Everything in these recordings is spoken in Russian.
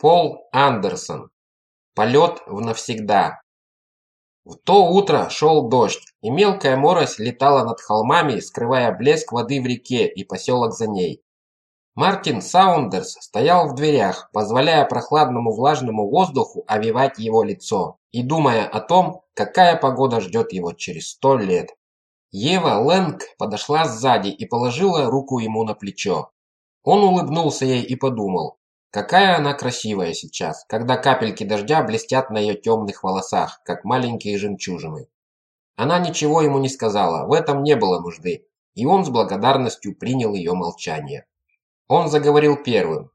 Пол Андерсон. Полет в навсегда. В то утро шел дождь, и мелкая морось летала над холмами, скрывая блеск воды в реке и поселок за ней. Мартин Саундерс стоял в дверях, позволяя прохладному влажному воздуху овивать его лицо и думая о том, какая погода ждет его через сто лет. Ева Лэнг подошла сзади и положила руку ему на плечо. Он улыбнулся ей и подумал, Какая она красивая сейчас, когда капельки дождя блестят на ее темных волосах, как маленькие жемчужины. Она ничего ему не сказала, в этом не было нужды, и он с благодарностью принял ее молчание. Он заговорил первым.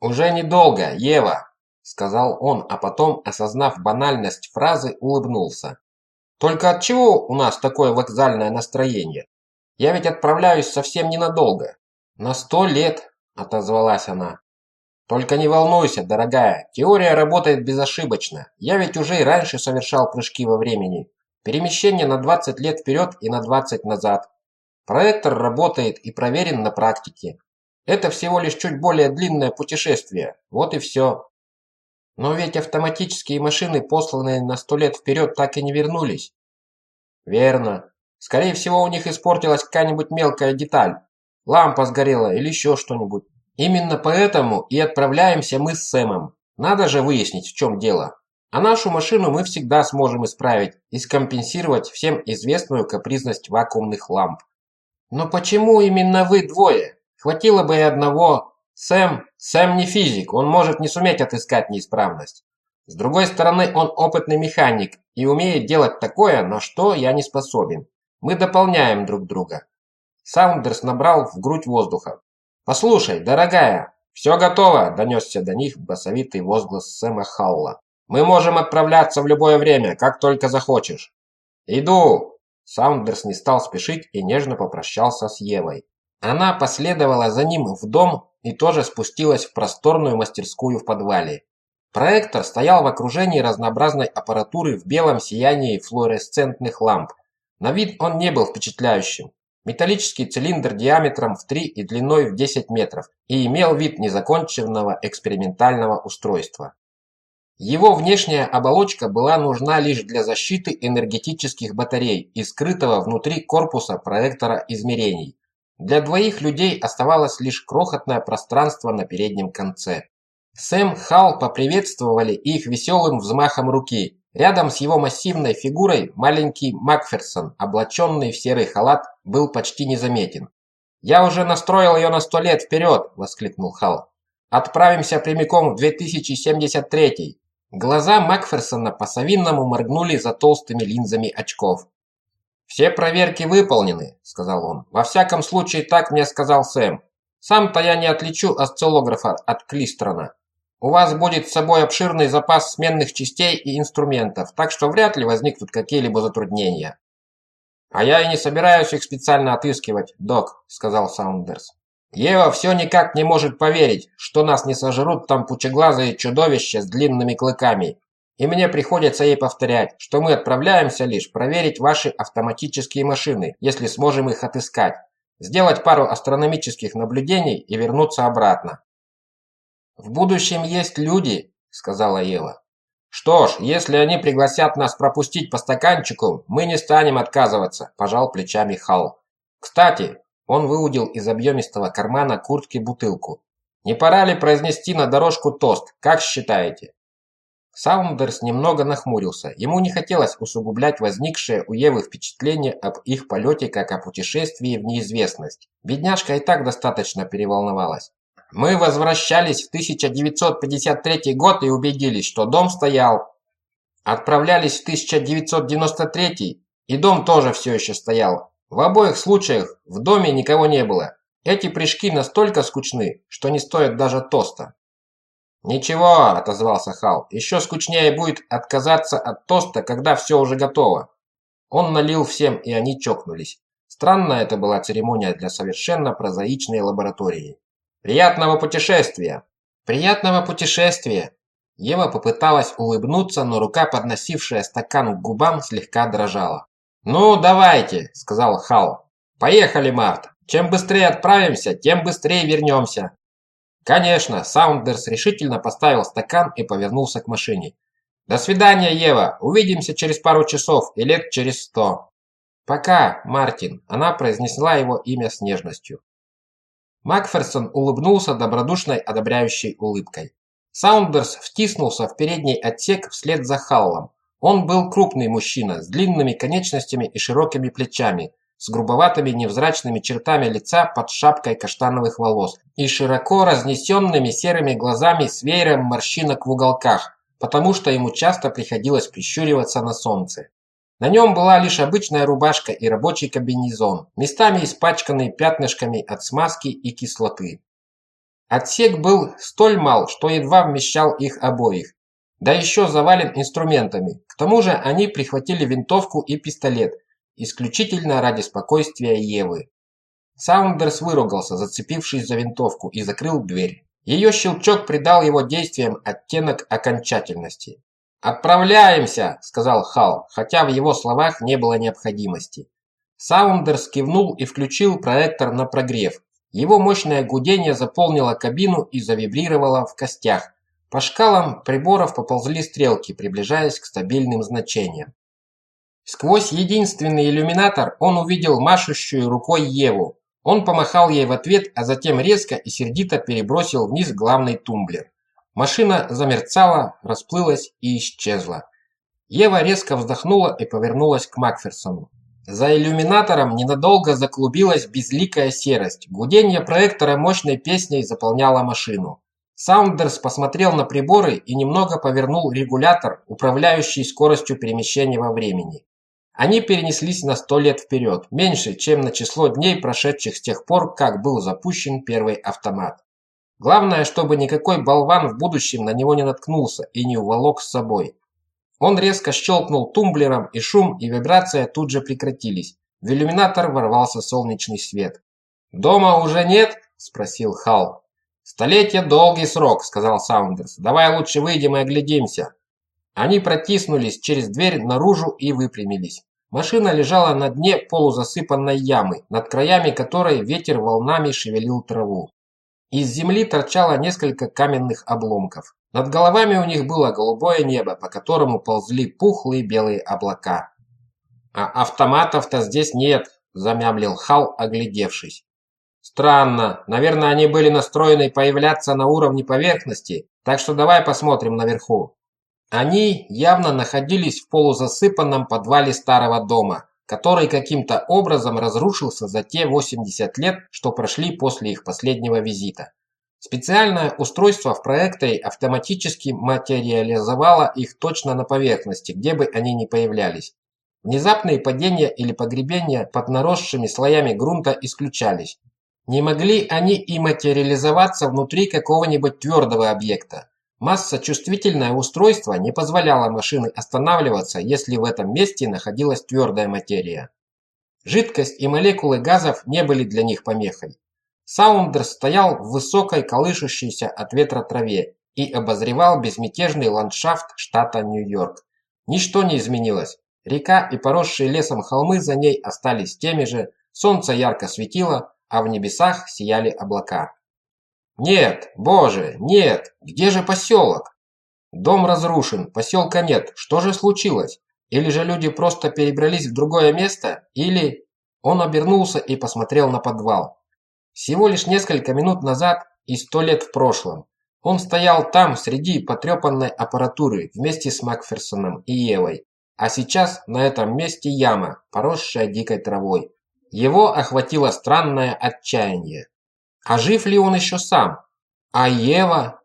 «Уже недолго, Ева», – сказал он, а потом, осознав банальность фразы, улыбнулся. «Только от чего у нас такое вокзальное настроение? Я ведь отправляюсь совсем ненадолго». «На сто лет», – отозвалась она. Только не волнуйся, дорогая, теория работает безошибочно. Я ведь уже и раньше совершал прыжки во времени. Перемещение на 20 лет вперед и на 20 назад. Проектор работает и проверен на практике. Это всего лишь чуть более длинное путешествие. Вот и все. Но ведь автоматические машины, посланные на сто лет вперед, так и не вернулись. Верно. Скорее всего, у них испортилась какая-нибудь мелкая деталь. Лампа сгорела или еще что-нибудь. Именно поэтому и отправляемся мы с Сэмом. Надо же выяснить, в чем дело. А нашу машину мы всегда сможем исправить и скомпенсировать всем известную капризность вакуумных ламп. Но почему именно вы двое? Хватило бы и одного. Сэм, Сэм не физик, он может не суметь отыскать неисправность. С другой стороны, он опытный механик и умеет делать такое, на что я не способен. Мы дополняем друг друга. Саундерс набрал в грудь воздуха. «Послушай, дорогая, все готово!» – донесся до них басовитый возглас Сэма Халла. «Мы можем отправляться в любое время, как только захочешь». «Иду!» Саундерс не стал спешить и нежно попрощался с Евой. Она последовала за ним в дом и тоже спустилась в просторную мастерскую в подвале. Проектор стоял в окружении разнообразной аппаратуры в белом сиянии флуоресцентных ламп. На вид он не был впечатляющим. Металлический цилиндр диаметром в 3 и длиной в 10 метров и имел вид незаконченного экспериментального устройства. Его внешняя оболочка была нужна лишь для защиты энергетических батарей и скрытого внутри корпуса проектора измерений. Для двоих людей оставалось лишь крохотное пространство на переднем конце. Сэм Халл поприветствовали их веселым взмахом руки, Рядом с его массивной фигурой маленький Макферсон, облаченный в серый халат, был почти незаметен. «Я уже настроил ее на сто лет вперед!» – воскликнул Хал. «Отправимся прямиком в 2073 Глаза Макферсона по-совинному моргнули за толстыми линзами очков. «Все проверки выполнены», – сказал он. «Во всяком случае, так мне сказал Сэм. Сам-то я не отличу осциллографа от Клистрона. У вас будет с собой обширный запас сменных частей и инструментов, так что вряд ли возникнут какие-либо затруднения. «А я и не собираюсь их специально отыскивать, док», — сказал Саундерс. «Ева все никак не может поверить, что нас не сожрут там пучеглазые чудовища с длинными клыками. И мне приходится ей повторять, что мы отправляемся лишь проверить ваши автоматические машины, если сможем их отыскать, сделать пару астрономических наблюдений и вернуться обратно. «В будущем есть люди», — сказала Ева. «Что ж, если они пригласят нас пропустить по стаканчику, мы не станем отказываться», – пожал плечами Хал. «Кстати», – он выудил из объемистого кармана куртки бутылку. «Не пора ли произнести на дорожку тост, как считаете?» Саундерс немного нахмурился. Ему не хотелось усугублять возникшее у Евы впечатление об их полете как о путешествии в неизвестность. Бедняжка и так достаточно переволновалась. Мы возвращались в 1953 год и убедились, что дом стоял. Отправлялись в 1993 и дом тоже все еще стоял. В обоих случаях в доме никого не было. Эти прыжки настолько скучны, что не стоят даже тоста. «Ничего», – отозвался Хал, – «еще скучнее будет отказаться от тоста, когда все уже готово». Он налил всем, и они чокнулись. Странная это была церемония для совершенно прозаичной лаборатории. «Приятного путешествия!» «Приятного путешествия!» Ева попыталась улыбнуться, но рука, подносившая стакан к губам, слегка дрожала. «Ну, давайте», – сказал Хал. «Поехали, Март. Чем быстрее отправимся, тем быстрее вернемся». Конечно, Саундерс решительно поставил стакан и повернулся к машине. «До свидания, Ева! Увидимся через пару часов и лет через сто!» «Пока, Мартин!» – она произнесла его имя с нежностью. Макферсон улыбнулся добродушной одобряющей улыбкой. Саундерс втиснулся в передний отсек вслед за Халлом. Он был крупный мужчина с длинными конечностями и широкими плечами, с грубоватыми невзрачными чертами лица под шапкой каштановых волос и широко разнесенными серыми глазами с веером морщинок в уголках, потому что ему часто приходилось прищуриваться на солнце. На нем была лишь обычная рубашка и рабочий комбинезон, местами испачканный пятнышками от смазки и кислоты. Отсек был столь мал, что едва вмещал их обоих, да еще завален инструментами. К тому же они прихватили винтовку и пистолет, исключительно ради спокойствия Евы. Саундерс выругался, зацепившись за винтовку, и закрыл дверь. Ее щелчок придал его действиям оттенок окончательности. «Отправляемся!» – сказал Хал, хотя в его словах не было необходимости. Саундерс кивнул и включил проектор на прогрев. Его мощное гудение заполнило кабину и завибрировало в костях. По шкалам приборов поползли стрелки, приближаясь к стабильным значениям. Сквозь единственный иллюминатор он увидел машущую рукой Еву. Он помахал ей в ответ, а затем резко и сердито перебросил вниз главный тумблер. Машина замерцала, расплылась и исчезла. Ева резко вздохнула и повернулась к Макферсону. За иллюминатором ненадолго заклубилась безликая серость. Гудение проектора мощной песней заполняло машину. Саундерс посмотрел на приборы и немного повернул регулятор, управляющий скоростью перемещения во времени. Они перенеслись на сто лет вперед, меньше, чем на число дней, прошедших с тех пор, как был запущен первый автомат. Главное, чтобы никакой болван в будущем на него не наткнулся и не уволок с собой. Он резко щелкнул тумблером, и шум и вибрация тут же прекратились. В иллюминатор ворвался солнечный свет. «Дома уже нет?» – спросил Хал. «Столетие – долгий срок», – сказал Саундерс. «Давай лучше выйдем и оглядимся». Они протиснулись через дверь наружу и выпрямились. Машина лежала на дне полузасыпанной ямы, над краями которой ветер волнами шевелил траву. Из земли торчало несколько каменных обломков. Над головами у них было голубое небо, по которому ползли пухлые белые облака. «А автоматов-то здесь нет», – замямлил Хал, оглядевшись. «Странно. Наверное, они были настроены появляться на уровне поверхности, так что давай посмотрим наверху». Они явно находились в полузасыпанном подвале старого дома, который каким-то образом разрушился за те 80 лет, что прошли после их последнего визита. Специальное устройство в проекторе автоматически материализовало их точно на поверхности, где бы они ни появлялись. Внезапные падения или погребения под наросшими слоями грунта исключались. Не могли они и материализоваться внутри какого-нибудь твердого объекта. Масса-чувствительное устройство не позволяло машине останавливаться, если в этом месте находилась твердая материя. Жидкость и молекулы газов не были для них помехой. Саундер стоял в высокой колышущейся от ветра траве и обозревал безмятежный ландшафт штата Нью-Йорк. Ничто не изменилось. Река и поросшие лесом холмы за ней остались теми же, солнце ярко светило, а в небесах сияли облака. «Нет, боже, нет! Где же поселок?» «Дом разрушен, поселка нет. Что же случилось? Или же люди просто перебрались в другое место? Или...» Он обернулся и посмотрел на подвал. Всего лишь несколько минут назад и сто лет в прошлом. Он стоял там, среди потрепанной аппаратуры, вместе с Макферсоном и Евой. А сейчас на этом месте яма, поросшая дикой травой. Его охватило странное отчаяние. А жив ли он еще сам? А Ева?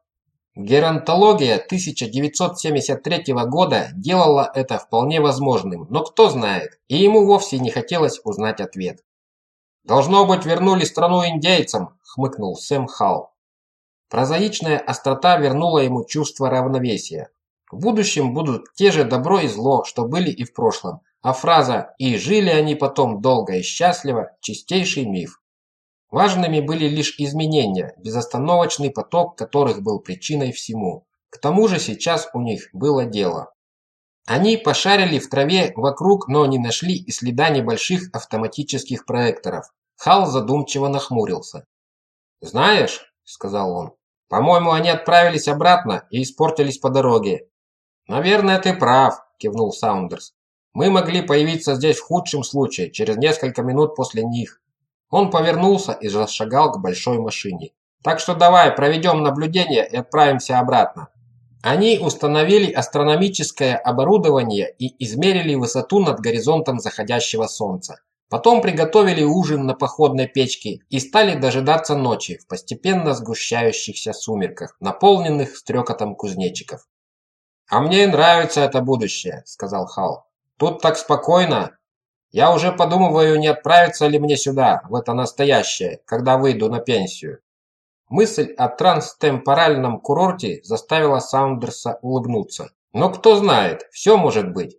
Геронтология 1973 года делала это вполне возможным, но кто знает, и ему вовсе не хотелось узнать ответ. «Должно быть, вернули страну индейцам», – хмыкнул Сэм Халл. Прозаичная острота вернула ему чувство равновесия. В будущем будут те же добро и зло, что были и в прошлом, а фраза «и жили они потом долго и счастливо» – чистейший миф. Важными были лишь изменения, безостановочный поток которых был причиной всему. К тому же сейчас у них было дело. Они пошарили в траве вокруг, но не нашли и следа небольших автоматических проекторов. Хал задумчиво нахмурился. «Знаешь», — сказал он, По-моему, они отправились обратно и испортились по дороге. Наверное, ты прав, кивнул Саундерс. Мы могли появиться здесь в худшем случае, через несколько минут после них. Он повернулся и зашагал к большой машине. Так что давай проведем наблюдение и отправимся обратно. Они установили астрономическое оборудование и измерили высоту над горизонтом заходящего солнца. Потом приготовили ужин на походной печке и стали дожидаться ночи в постепенно сгущающихся сумерках, наполненных стрекотом кузнечиков. «А мне нравится это будущее», – сказал Хал. «Тут так спокойно. Я уже подумываю, не отправиться ли мне сюда, в это настоящее, когда выйду на пенсию». Мысль о транстемпоральном курорте заставила Саундерса улыбнуться. Но кто знает, все может быть.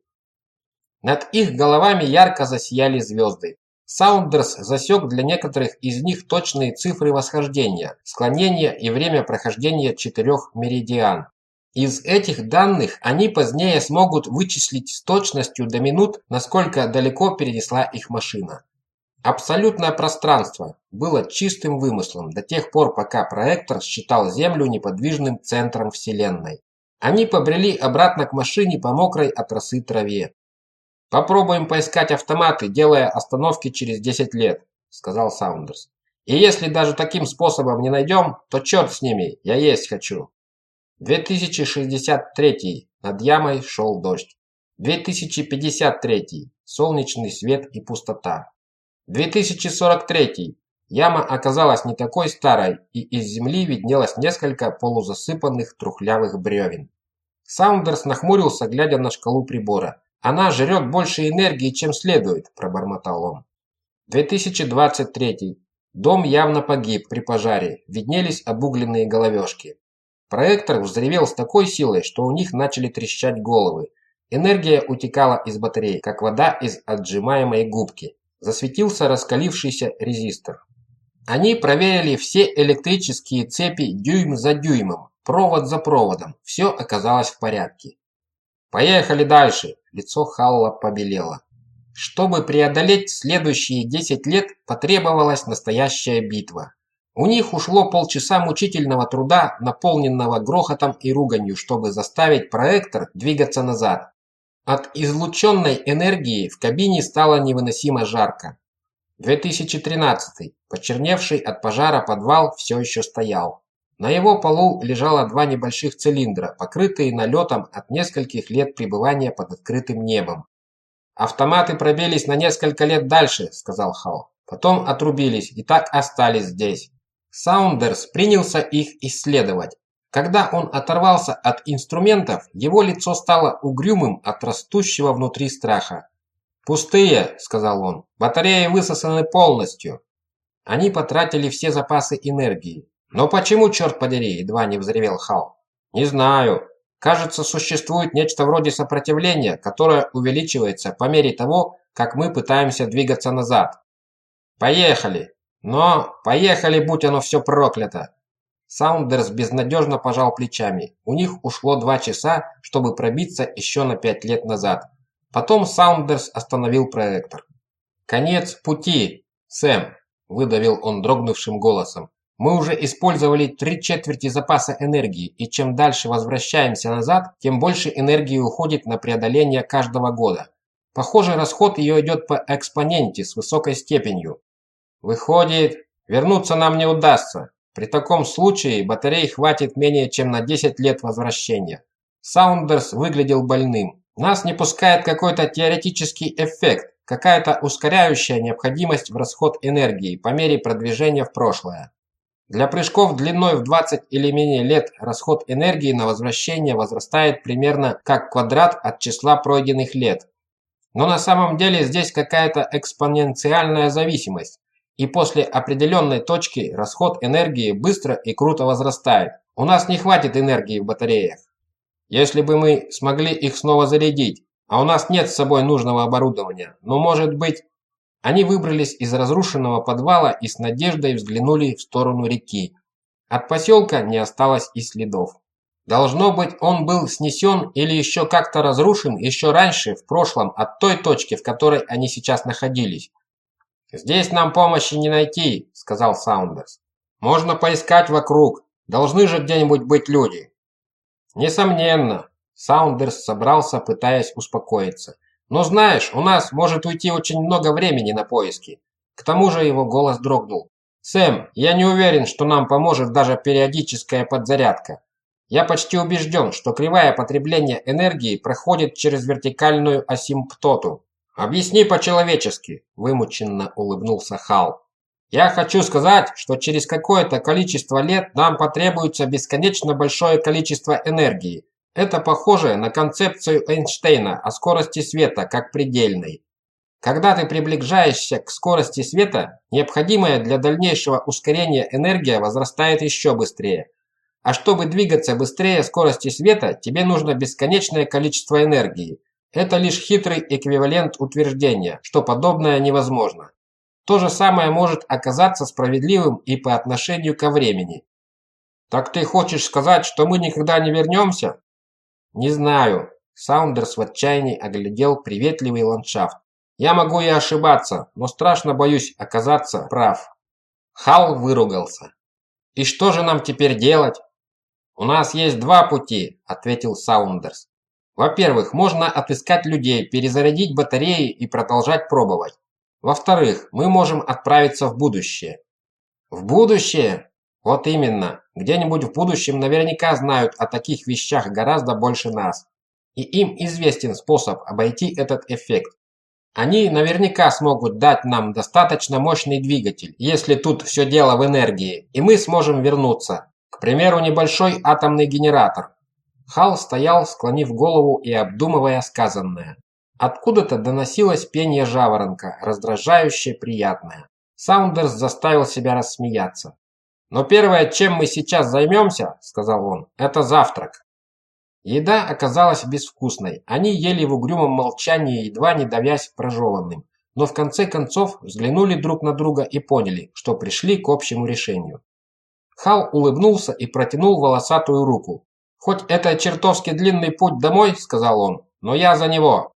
Над их головами ярко засияли звезды. Саундерс засек для некоторых из них точные цифры восхождения, склонения и время прохождения четырех меридиан. Из этих данных они позднее смогут вычислить с точностью до минут, насколько далеко перенесла их машина. Абсолютное пространство было чистым вымыслом до тех пор, пока проектор считал Землю неподвижным центром Вселенной. Они побрели обратно к машине по мокрой от росы траве. «Попробуем поискать автоматы, делая остановки через 10 лет», – сказал Саундерс. «И если даже таким способом не найдем, то черт с ними, я есть хочу». 2063 над ямой шел дождь. 2053 солнечный свет и пустота. 2043 яма оказалась не такой старой, и из земли виднелось несколько полузасыпанных трухлявых бревен. Саундерс нахмурился, глядя на шкалу прибора. Она жрет больше энергии, чем следует, пробормотал он. 2023. Дом явно погиб при пожаре, виднелись обугленные головешки. Проектор взревел с такой силой, что у них начали трещать головы. Энергия утекала из батареи, как вода из отжимаемой губки. Засветился раскалившийся резистор. Они проверили все электрические цепи дюйм за дюймом, провод за проводом. Все оказалось в порядке. «Поехали дальше!» Лицо Халла побелело. Чтобы преодолеть следующие 10 лет, потребовалась настоящая битва. У них ушло полчаса мучительного труда, наполненного грохотом и руганью, чтобы заставить проектор двигаться назад. От излученной энергии в кабине стало невыносимо жарко. 2013. Почерневший от пожара подвал все еще стоял. На его полу лежало два небольших цилиндра, покрытые налетом от нескольких лет пребывания под открытым небом. «Автоматы пробились на несколько лет дальше», – сказал Хал. «Потом отрубились и так остались здесь». Саундерс принялся их исследовать. Когда он оторвался от инструментов, его лицо стало угрюмым от растущего внутри страха. «Пустые», – сказал он. «Батареи высосаны полностью». Они потратили все запасы энергии. «Но почему, черт подери?» – едва не взревел Хал. «Не знаю. Кажется, существует нечто вроде сопротивления, которое увеличивается по мере того, как мы пытаемся двигаться назад. Поехали! Но поехали, будь оно все проклято!» Саундерс безнадежно пожал плечами. У них ушло два часа, чтобы пробиться еще на пять лет назад. Потом Саундерс остановил проектор. «Конец пути, Сэм!» – выдавил он дрогнувшим голосом. Мы уже использовали три четверти запаса энергии, и чем дальше возвращаемся назад, тем больше энергии уходит на преодоление каждого года. Похоже, расход ее идет по экспоненте с высокой степенью. Выходит, вернуться нам не удастся. При таком случае батарей хватит менее чем на 10 лет возвращения. Саундерс выглядел больным. Нас не пускает какой-то теоретический эффект, какая-то ускоряющая необходимость в расход энергии по мере продвижения в прошлое. Для прыжков длиной в 20 или менее лет расход энергии на возвращение возрастает примерно как квадрат от числа пройденных лет. Но на самом деле здесь какая-то экспоненциальная зависимость, и после определенной точки расход энергии быстро и круто возрастает. У нас не хватит энергии в батареях. Если бы мы смогли их снова зарядить, а у нас нет с собой нужного оборудования, но может быть они выбрались из разрушенного подвала и с надеждой взглянули в сторону реки. От поселка не осталось и следов. Должно быть, он был снесен или еще как-то разрушен еще раньше, в прошлом, от той точки, в которой они сейчас находились. «Здесь нам помощи не найти», – сказал Саундерс. «Можно поискать вокруг. Должны же где-нибудь быть люди. Несомненно. Саундерс собрался, пытаясь успокоиться. Но знаешь, у нас может уйти очень много времени на поиски. К тому же его голос дрогнул. «Сэм, я не уверен, что нам поможет даже периодическая подзарядка. Я почти убежден, что кривая потребления энергии проходит через вертикальную асимптоту. Объясни по-человечески, вымученно улыбнулся Хал. Я хочу сказать, что через какое-то количество лет нам потребуется бесконечно большое количество энергии. Это похоже на концепцию Эйнштейна о скорости света как предельной. Когда ты приближаешься к скорости света, необходимая для дальнейшего ускорения энергия возрастает еще быстрее. А чтобы двигаться быстрее скорости света, тебе нужно бесконечное количество энергии. Это лишь хитрый эквивалент утверждения, что подобное невозможно. То же самое может оказаться справедливым и по отношению ко времени. Так ты хочешь сказать, что мы никогда не вернемся? Не знаю. Саундерс в отчаянии оглядел приветливый ландшафт. Я могу и ошибаться, но страшно боюсь оказаться прав. Хал выругался. И что же нам теперь делать? «У нас есть два пути», – ответил Саундерс. «Во-первых, можно отыскать людей, перезарядить батареи и продолжать пробовать. Во-вторых, мы можем отправиться в будущее». «В будущее?» «Вот именно. Где-нибудь в будущем наверняка знают о таких вещах гораздо больше нас. И им известен способ обойти этот эффект. Они наверняка смогут дать нам достаточно мощный двигатель, если тут все дело в энергии, и мы сможем вернуться, к примеру, небольшой атомный генератор. Хал стоял, склонив голову и обдумывая сказанное. Откуда-то доносилось пение жаворонка, раздражающее приятное. Саундерс заставил себя рассмеяться. «Но первое, чем мы сейчас займемся, — сказал он, — это завтрак». Еда оказалась безвкусной. Они ели в угрюмом молчании, едва не давясь прожеванным. Но в конце концов взглянули друг на друга и поняли, что пришли к общему решению. Хал улыбнулся и протянул волосатую руку. «Хоть это чертовски длинный путь домой», — сказал он, — «но я за него».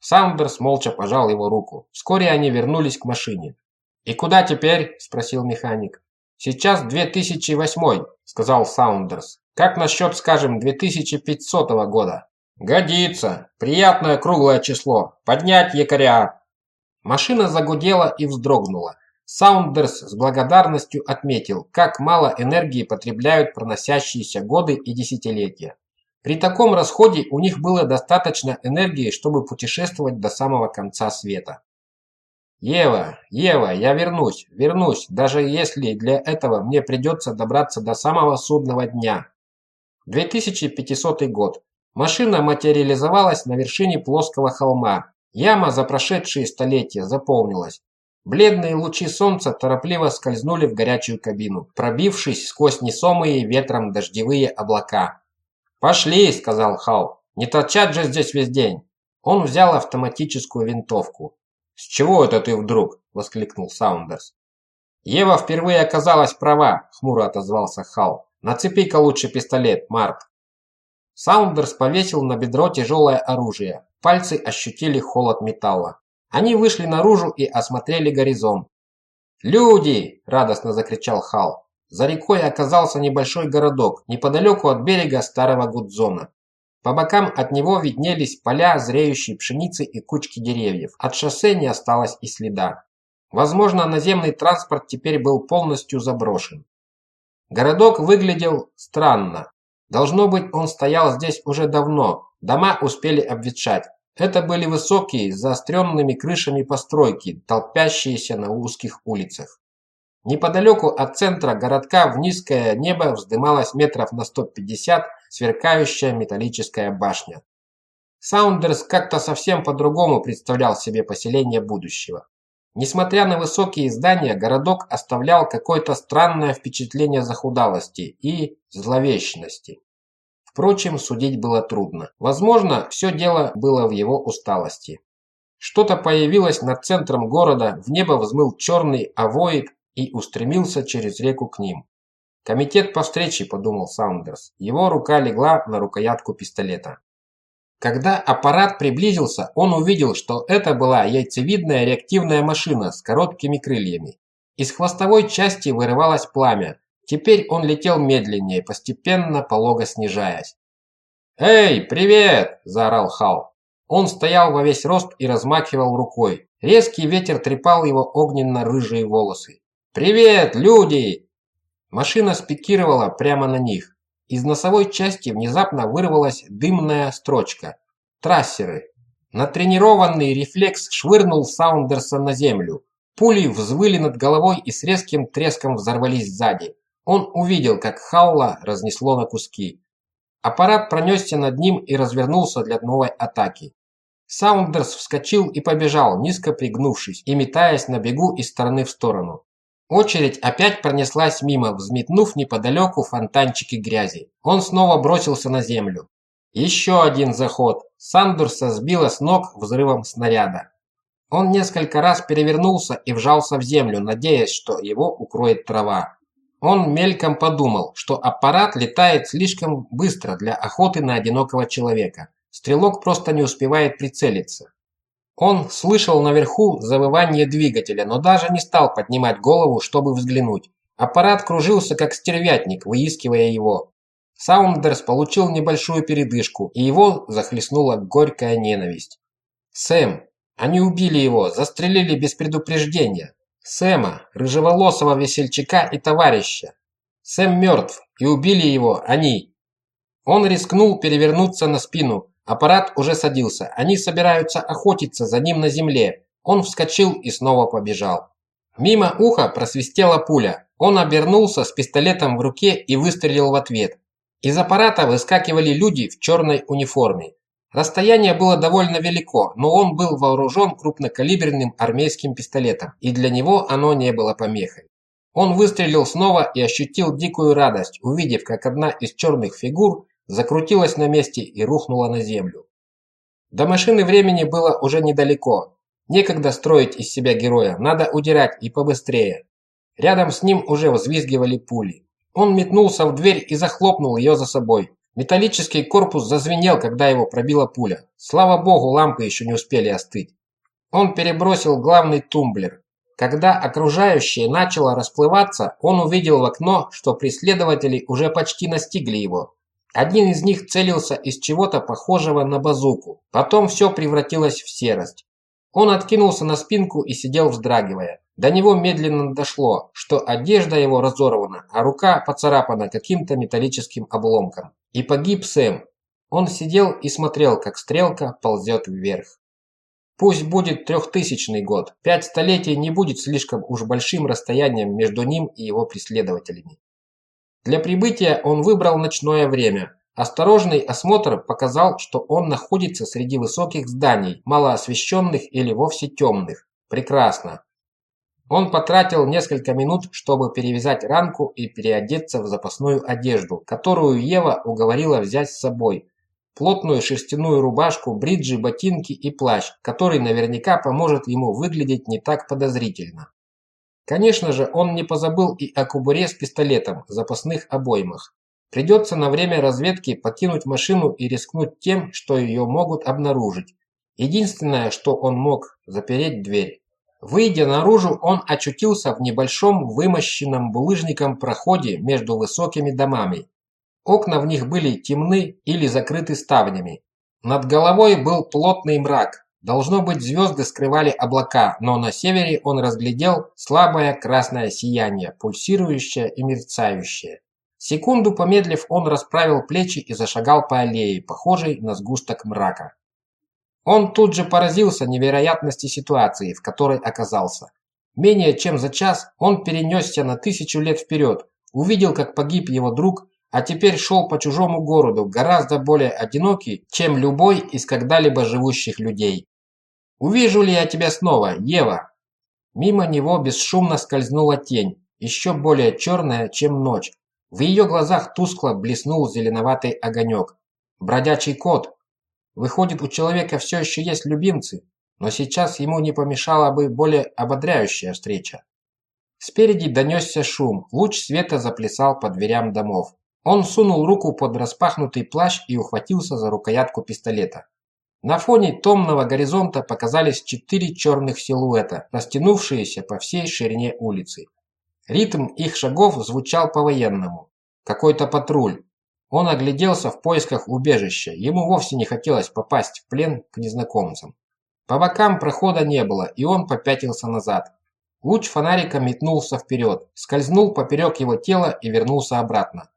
Саундерс молча пожал его руку. Вскоре они вернулись к машине. «И куда теперь?» – спросил механик. «Сейчас 2008 – сказал Саундерс. «Как насчет, скажем, 2500 года?» «Годится. Приятное круглое число. Поднять якоря». Машина загудела и вздрогнула. Саундерс с благодарностью отметил, как мало энергии потребляют проносящиеся годы и десятилетия. При таком расходе у них было достаточно энергии, чтобы путешествовать до самого конца света. «Ева, Ева, я вернусь, вернусь, даже если для этого мне придется добраться до самого судного дня». 2500 год. Машина материализовалась на вершине плоского холма. Яма за прошедшие столетия заполнилась. Бледные лучи солнца торопливо скользнули в горячую кабину, пробившись сквозь несомые ветром дождевые облака. «Пошли!» – сказал Хал. «Не торчат же здесь весь день!» Он взял автоматическую винтовку. «С чего это ты вдруг?» – воскликнул Саундерс. «Ева впервые оказалась права», – хмуро отозвался Хал. «Нацепи-ка лучше пистолет, Март». Саундерс повесил на бедро тяжелое оружие. Пальцы ощутили холод металла. Они вышли наружу и осмотрели горизонт. «Люди!» – радостно закричал Хал. За рекой оказался небольшой городок, неподалеку от берега старого Гудзона. По бокам от него виднелись поля зреющей пшеницы и кучки деревьев. От шоссе не осталось и следа. Возможно, наземный транспорт теперь был полностью заброшен. Городок выглядел странно. Должно быть, он стоял здесь уже давно. Дома успели обветшать. Это были высокие, заостренными крышами постройки, толпящиеся на узких улицах. Неподалеку от центра городка в низкое небо вздымалась метров на 150 сверкающая металлическая башня. Саундерс как-то совсем по-другому представлял себе поселение будущего. Несмотря на высокие здания, городок оставлял какое-то странное впечатление захудалости и зловещности. Впрочем, судить было трудно. Возможно, все дело было в его усталости. Что-то появилось над центром города, в небо взмыл черный авоид и устремился через реку к ним. «Комитет по встрече», – подумал Саундерс. Его рука легла на рукоятку пистолета. Когда аппарат приблизился, он увидел, что это была яйцевидная реактивная машина с короткими крыльями. Из хвостовой части вырывалось пламя, Теперь он летел медленнее, постепенно полого снижаясь. «Эй, привет!» – заорал Хал. Он стоял во весь рост и размахивал рукой. Резкий ветер трепал его огненно-рыжие волосы. «Привет, люди!» Машина спикировала прямо на них. Из носовой части внезапно вырвалась дымная строчка. «Трассеры!» Натренированный рефлекс швырнул Саундерса на землю. Пули взвыли над головой и с резким треском взорвались сзади. Он увидел, как Хаула разнесло на куски. Аппарат пронесся над ним и развернулся для новой атаки. Саундерс вскочил и побежал, низко пригнувшись и метаясь на бегу из стороны в сторону. Очередь опять пронеслась мимо, взметнув неподалеку фонтанчики грязи. Он снова бросился на землю. Еще один заход. Сандурса сбила с ног взрывом снаряда. Он несколько раз перевернулся и вжался в землю, надеясь, что его укроет трава. Он мельком подумал, что аппарат летает слишком быстро для охоты на одинокого человека. Стрелок просто не успевает прицелиться. Он слышал наверху завывание двигателя, но даже не стал поднимать голову, чтобы взглянуть. Аппарат кружился как стервятник, выискивая его. Саундерс получил небольшую передышку, и его захлестнула горькая ненависть. «Сэм! Они убили его, застрелили без предупреждения!» Сэма, рыжеволосого весельчака и товарища. Сэм мертв, и убили его они. Он рискнул перевернуться на спину. Аппарат уже садился. Они собираются охотиться за ним на земле. Он вскочил и снова побежал. Мимо уха просвистела пуля. Он обернулся с пистолетом в руке и выстрелил в ответ. Из аппарата выскакивали люди в черной униформе. Расстояние было довольно велико, но он был вооружен крупнокалиберным армейским пистолетом, и для него оно не было помехой. Он выстрелил снова и ощутил дикую радость, увидев, как одна из черных фигур закрутилась на месте и рухнула на землю. До машины времени было уже недалеко. Некогда строить из себя героя, надо удирать и побыстрее. Рядом с ним уже взвизгивали пули. Он метнулся в дверь и захлопнул ее за собой. Металлический корпус зазвенел, когда его пробила пуля. Слава богу, лампы еще не успели остыть. Он перебросил главный тумблер. Когда окружающее начало расплываться, он увидел в окно, что преследователи уже почти настигли его. Один из них целился из чего-то похожего на базуку. Потом все превратилось в серость. Он откинулся на спинку и сидел вздрагивая. До него медленно дошло, что одежда его разорвана, а рука поцарапана каким-то металлическим обломком. И погиб Сэм. Он сидел и смотрел, как стрелка ползет вверх. Пусть будет трехтысячный год, пять столетий не будет слишком уж большим расстоянием между ним и его преследователями. Для прибытия он выбрал ночное время. Осторожный осмотр показал, что он находится среди высоких зданий, малоосвещенных или вовсе темных. Прекрасно. Он потратил несколько минут, чтобы перевязать ранку и переодеться в запасную одежду, которую Ева уговорила взять с собой. Плотную шерстяную рубашку, бриджи, ботинки и плащ, который наверняка поможет ему выглядеть не так подозрительно. Конечно же, он не позабыл и о кубуре с пистолетом запасных обоймах. Придется на время разведки покинуть машину и рискнуть тем, что ее могут обнаружить. Единственное, что он мог, запереть дверь. Выйдя наружу, он очутился в небольшом вымощенном булыжником проходе между высокими домами. Окна в них были темны или закрыты ставнями. Над головой был плотный мрак. Должно быть, звезды скрывали облака, но на севере он разглядел слабое красное сияние, пульсирующее и мерцающее. Секунду помедлив, он расправил плечи и зашагал по аллее, похожей на сгусток мрака. Он тут же поразился невероятности ситуации, в которой оказался. Менее чем за час он перенесся на тысячу лет вперед, увидел, как погиб его друг, а теперь шел по чужому городу, гораздо более одинокий, чем любой из когда-либо живущих людей. «Увижу ли я тебя снова, Ева?» Мимо него бесшумно скользнула тень, еще более черная, чем ночь. В ее глазах тускло блеснул зеленоватый огонек. Бродячий кот, Выходит, у человека все еще есть любимцы, но сейчас ему не помешала бы более ободряющая встреча. Спереди донесся шум, луч света заплясал по дверям домов. Он сунул руку под распахнутый плащ и ухватился за рукоятку пистолета. На фоне томного горизонта показались четыре черных силуэта, растянувшиеся по всей ширине улицы. Ритм их шагов звучал по-военному. Какой-то патруль. Он огляделся в поисках убежища. Ему вовсе не хотелось попасть в плен к незнакомцам. По бокам прохода не было, и он попятился назад. Луч фонарика метнулся вперед, скользнул поперек его тела и вернулся обратно.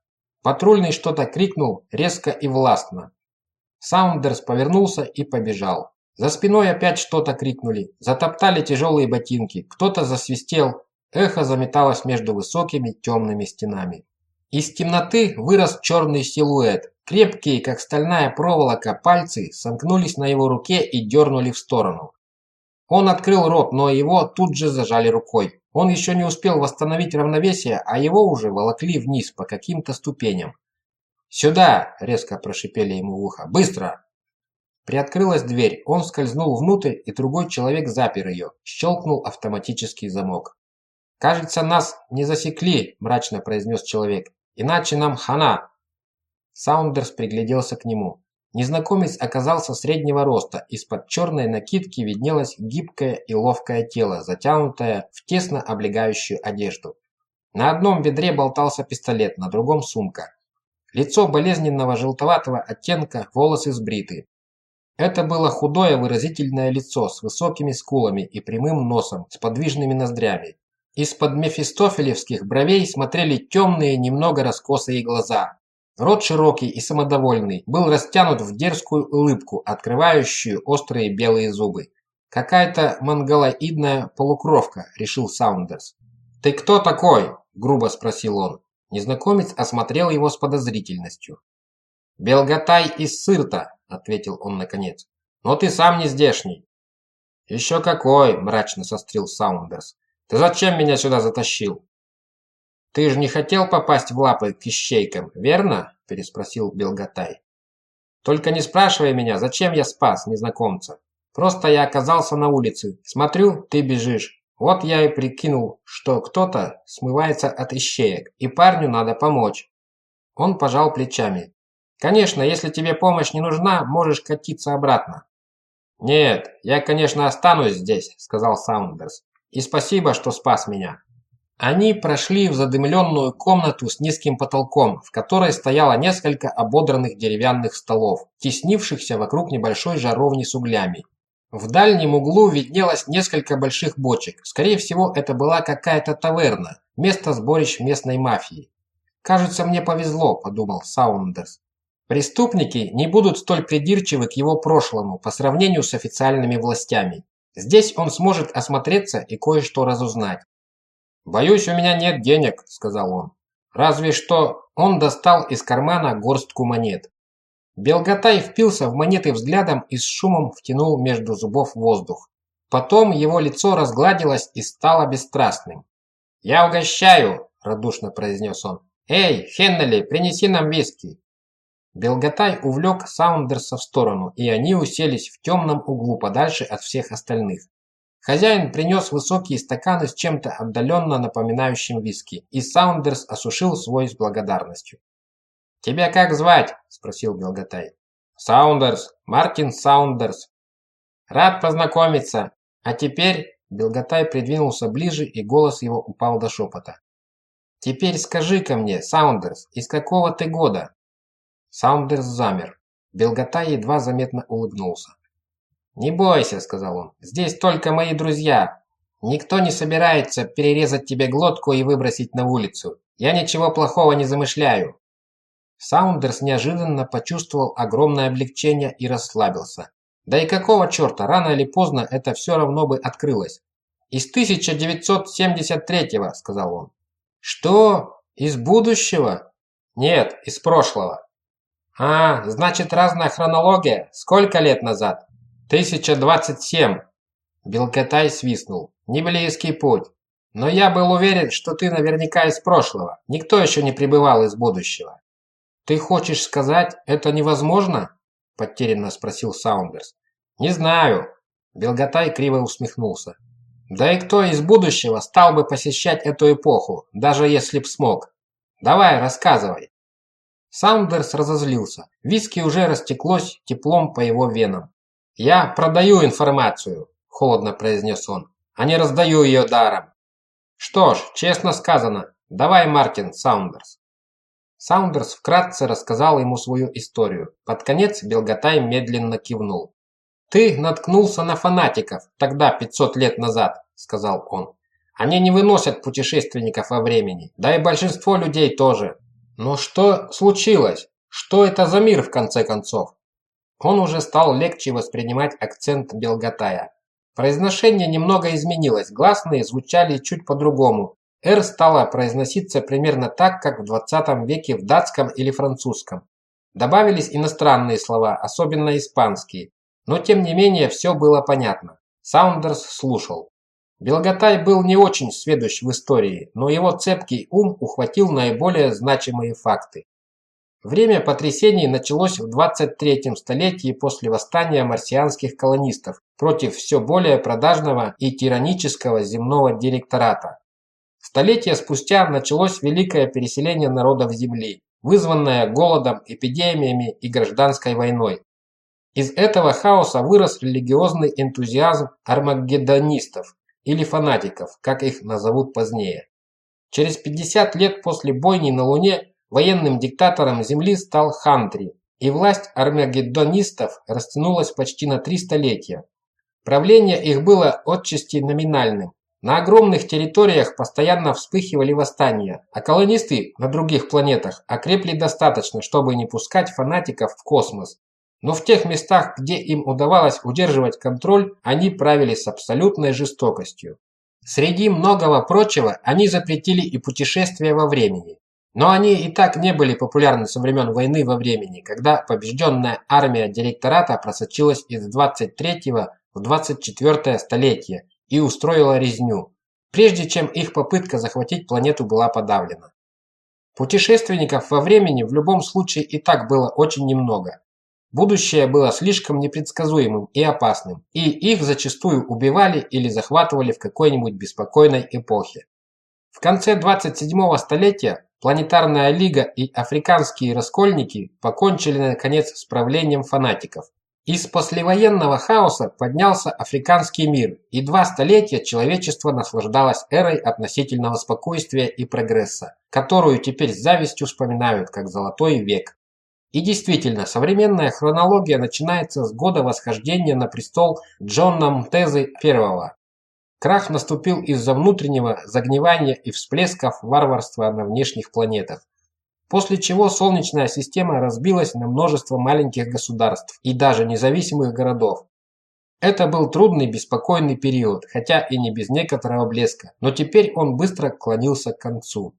Патрульный что-то крикнул резко и властно. Саундерс повернулся и побежал. За спиной опять что-то крикнули, затоптали тяжелые ботинки, кто-то засвистел, эхо заметалось между высокими темными стенами. Из темноты вырос черный силуэт. Крепкие, как стальная проволока, пальцы сомкнулись на его руке и дернули в сторону. Он открыл рот, но его тут же зажали рукой. Он еще не успел восстановить равновесие, а его уже волокли вниз по каким-то ступеням. «Сюда!» – резко прошипели ему в ухо. «Быстро!» Приоткрылась дверь, он скользнул внутрь, и другой человек запер ее. Щелкнул автоматический замок. «Кажется, нас не засекли», – мрачно произнес человек. «Иначе нам хана!» Саундерс пригляделся к нему. Незнакомец оказался среднего роста, из-под черной накидки виднелось гибкое и ловкое тело, затянутое в тесно облегающую одежду. На одном бедре болтался пистолет, на другом сумка. Лицо болезненного желтоватого оттенка, волосы сбриты. Это было худое выразительное лицо с высокими скулами и прямым носом, с подвижными ноздрями. Из-под мефистофелевских бровей смотрели темные, немного раскосые глаза, Рот широкий и самодовольный, был растянут в дерзкую улыбку, открывающую острые белые зубы. «Какая-то монголоидная полукровка», – решил Саундерс. «Ты кто такой?» – грубо спросил он. Незнакомец осмотрел его с подозрительностью. «Белготай из Сырта», – ответил он наконец. «Но ты сам не здешний». «Еще какой!» – мрачно сострил Саундерс. «Ты зачем меня сюда затащил?» «Ты же не хотел попасть в лапы к ищейкам, верно?» – переспросил Белготай. «Только не спрашивай меня, зачем я спас незнакомца. Просто я оказался на улице. Смотрю, ты бежишь. Вот я и прикинул, что кто-то смывается от ищеек, и парню надо помочь». Он пожал плечами. «Конечно, если тебе помощь не нужна, можешь катиться обратно». «Нет, я, конечно, останусь здесь», – сказал Саундерс. «И спасибо, что спас меня». Они прошли в задымленную комнату с низким потолком, в которой стояло несколько ободранных деревянных столов, теснившихся вокруг небольшой жаровни с углями. В дальнем углу виднелось несколько больших бочек. Скорее всего, это была какая-то таверна, место сборищ местной мафии. «Кажется, мне повезло», – подумал Саундерс. Преступники не будут столь придирчивы к его прошлому по сравнению с официальными властями. Здесь он сможет осмотреться и кое-что разузнать. «Боюсь, у меня нет денег», – сказал он. Разве что он достал из кармана горстку монет. Белготай впился в монеты взглядом и с шумом втянул между зубов воздух. Потом его лицо разгладилось и стало бесстрастным. «Я угощаю!» – радушно произнес он. «Эй, Хеннели, принеси нам виски!» Белготай увлек Саундерса в сторону, и они уселись в темном углу подальше от всех остальных. Хозяин принес высокие стаканы с чем-то отдаленно напоминающим виски, и Саундерс осушил свой с благодарностью. «Тебя как звать?» – спросил Белготай. «Саундерс. Мартин Саундерс». «Рад познакомиться. А теперь...» – Белготай придвинулся ближе, и голос его упал до шепота. «Теперь скажи-ка мне, Саундерс, из какого ты года?» Саундерс замер. Белготай едва заметно улыбнулся. «Не бойся», — сказал он, — «здесь только мои друзья. Никто не собирается перерезать тебе глотку и выбросить на улицу. Я ничего плохого не замышляю». Саундерс неожиданно почувствовал огромное облегчение и расслабился. Да и какого черта, рано или поздно это все равно бы открылось. «Из 1973-го», — сказал он. «Что? Из будущего?» «Нет, из прошлого». «А, значит разная хронология. Сколько лет назад?» «1027!» Белкотай свистнул. «Не близкий путь. Но я был уверен, что ты наверняка из прошлого. Никто еще не прибывал из будущего». «Ты хочешь сказать, это невозможно?» Потерянно спросил Саундерс. «Не знаю». Белготай криво усмехнулся. «Да и кто из будущего стал бы посещать эту эпоху, даже если б смог? Давай, рассказывай». Саундерс разозлился. Виски уже растеклось теплом по его венам. «Я продаю информацию», – холодно произнес он, – «а не раздаю ее даром». Что ж, честно сказано. Давай, Мартин Саундерс. Саундерс вкратце рассказал ему свою историю. Под конец Белгатай медленно кивнул. «Ты наткнулся на фанатиков тогда, 500 лет назад», – сказал он. «Они не выносят путешественников во времени, да и большинство людей тоже. Но что случилось? Что это за мир, в конце концов?» Он уже стал легче воспринимать акцент Белгатая. Произношение немного изменилось, гласные звучали чуть по-другому, «Р» стала произноситься примерно так, как в 20 веке в датском или французском. Добавились иностранные слова, особенно испанские. Но тем не менее все было понятно. Саундерс слушал. Белгатай был не очень сведущ в истории, но его цепкий ум ухватил наиболее значимые факты. Время потрясений началось в 23 столетии после восстания марсианских колонистов против все более продажного и тиранического земного директората. Столетия спустя началось великое переселение народов Земли, вызванное голодом, эпидемиями и гражданской войной. Из этого хаоса вырос религиозный энтузиазм армагеддонистов или фанатиков, как их назовут позднее. Через 50 лет после бойни на Луне военным диктатором Земли стал Хантри, и власть армагеддонистов растянулась почти на три столетия. Правление их было отчасти номинальным, на огромных территориях постоянно вспыхивали восстания, а колонисты на других планетах окрепли достаточно, чтобы не пускать фанатиков в космос. Но в тех местах, где им удавалось удерживать контроль, они правили с абсолютной жестокостью. Среди многого прочего, они запретили и путешествия во времени. Но они и так не были популярны со времен войны во времени, когда побежденная армия директората просочилась из 23 в 24 столетие и устроила резню, прежде чем их попытка захватить планету была подавлена. Путешественников во времени в любом случае и так было очень немного. Будущее было слишком непредсказуемым и опасным, и их зачастую убивали или захватывали в какой-нибудь беспокойной эпохе. В конце 27-го столетия Планетарная лига и африканские раскольники покончили наконец с правлением фанатиков, из послевоенного хаоса поднялся африканский мир, и два столетия человечество наслаждалось эрой относительного спокойствия и прогресса, которую теперь с завистью вспоминают как «золотой век». И действительно, современная хронология начинается с года восхождения на престол Джона Мтезы I. Крах наступил из-за внутреннего загнивания и всплесков варварства на внешних планетах после чего Солнечная система разбилась на множество маленьких государств и даже независимых городов. Это был трудный, беспокойный период, хотя и не без некоторого блеска, но теперь он быстро клонился к концу.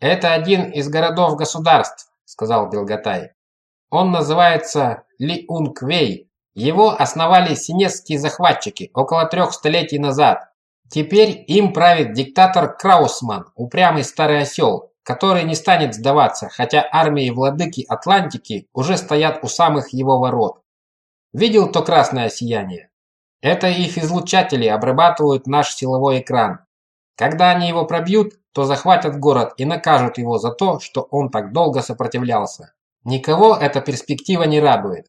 «Это один из городов-государств», – сказал Белгатай. «Он называется Ли-Унквей. Его основали синесские захватчики около трех столетий назад. Теперь им правит диктатор Краусман, упрямый старый осел, который не станет сдаваться, хотя армии владыки Атлантики уже стоят у самых его ворот. Видел то красное сияние? Это их излучатели обрабатывают наш силовой экран. Когда они его пробьют, то захватят город и накажут его за то, что он так долго сопротивлялся. Никого эта перспектива не радует.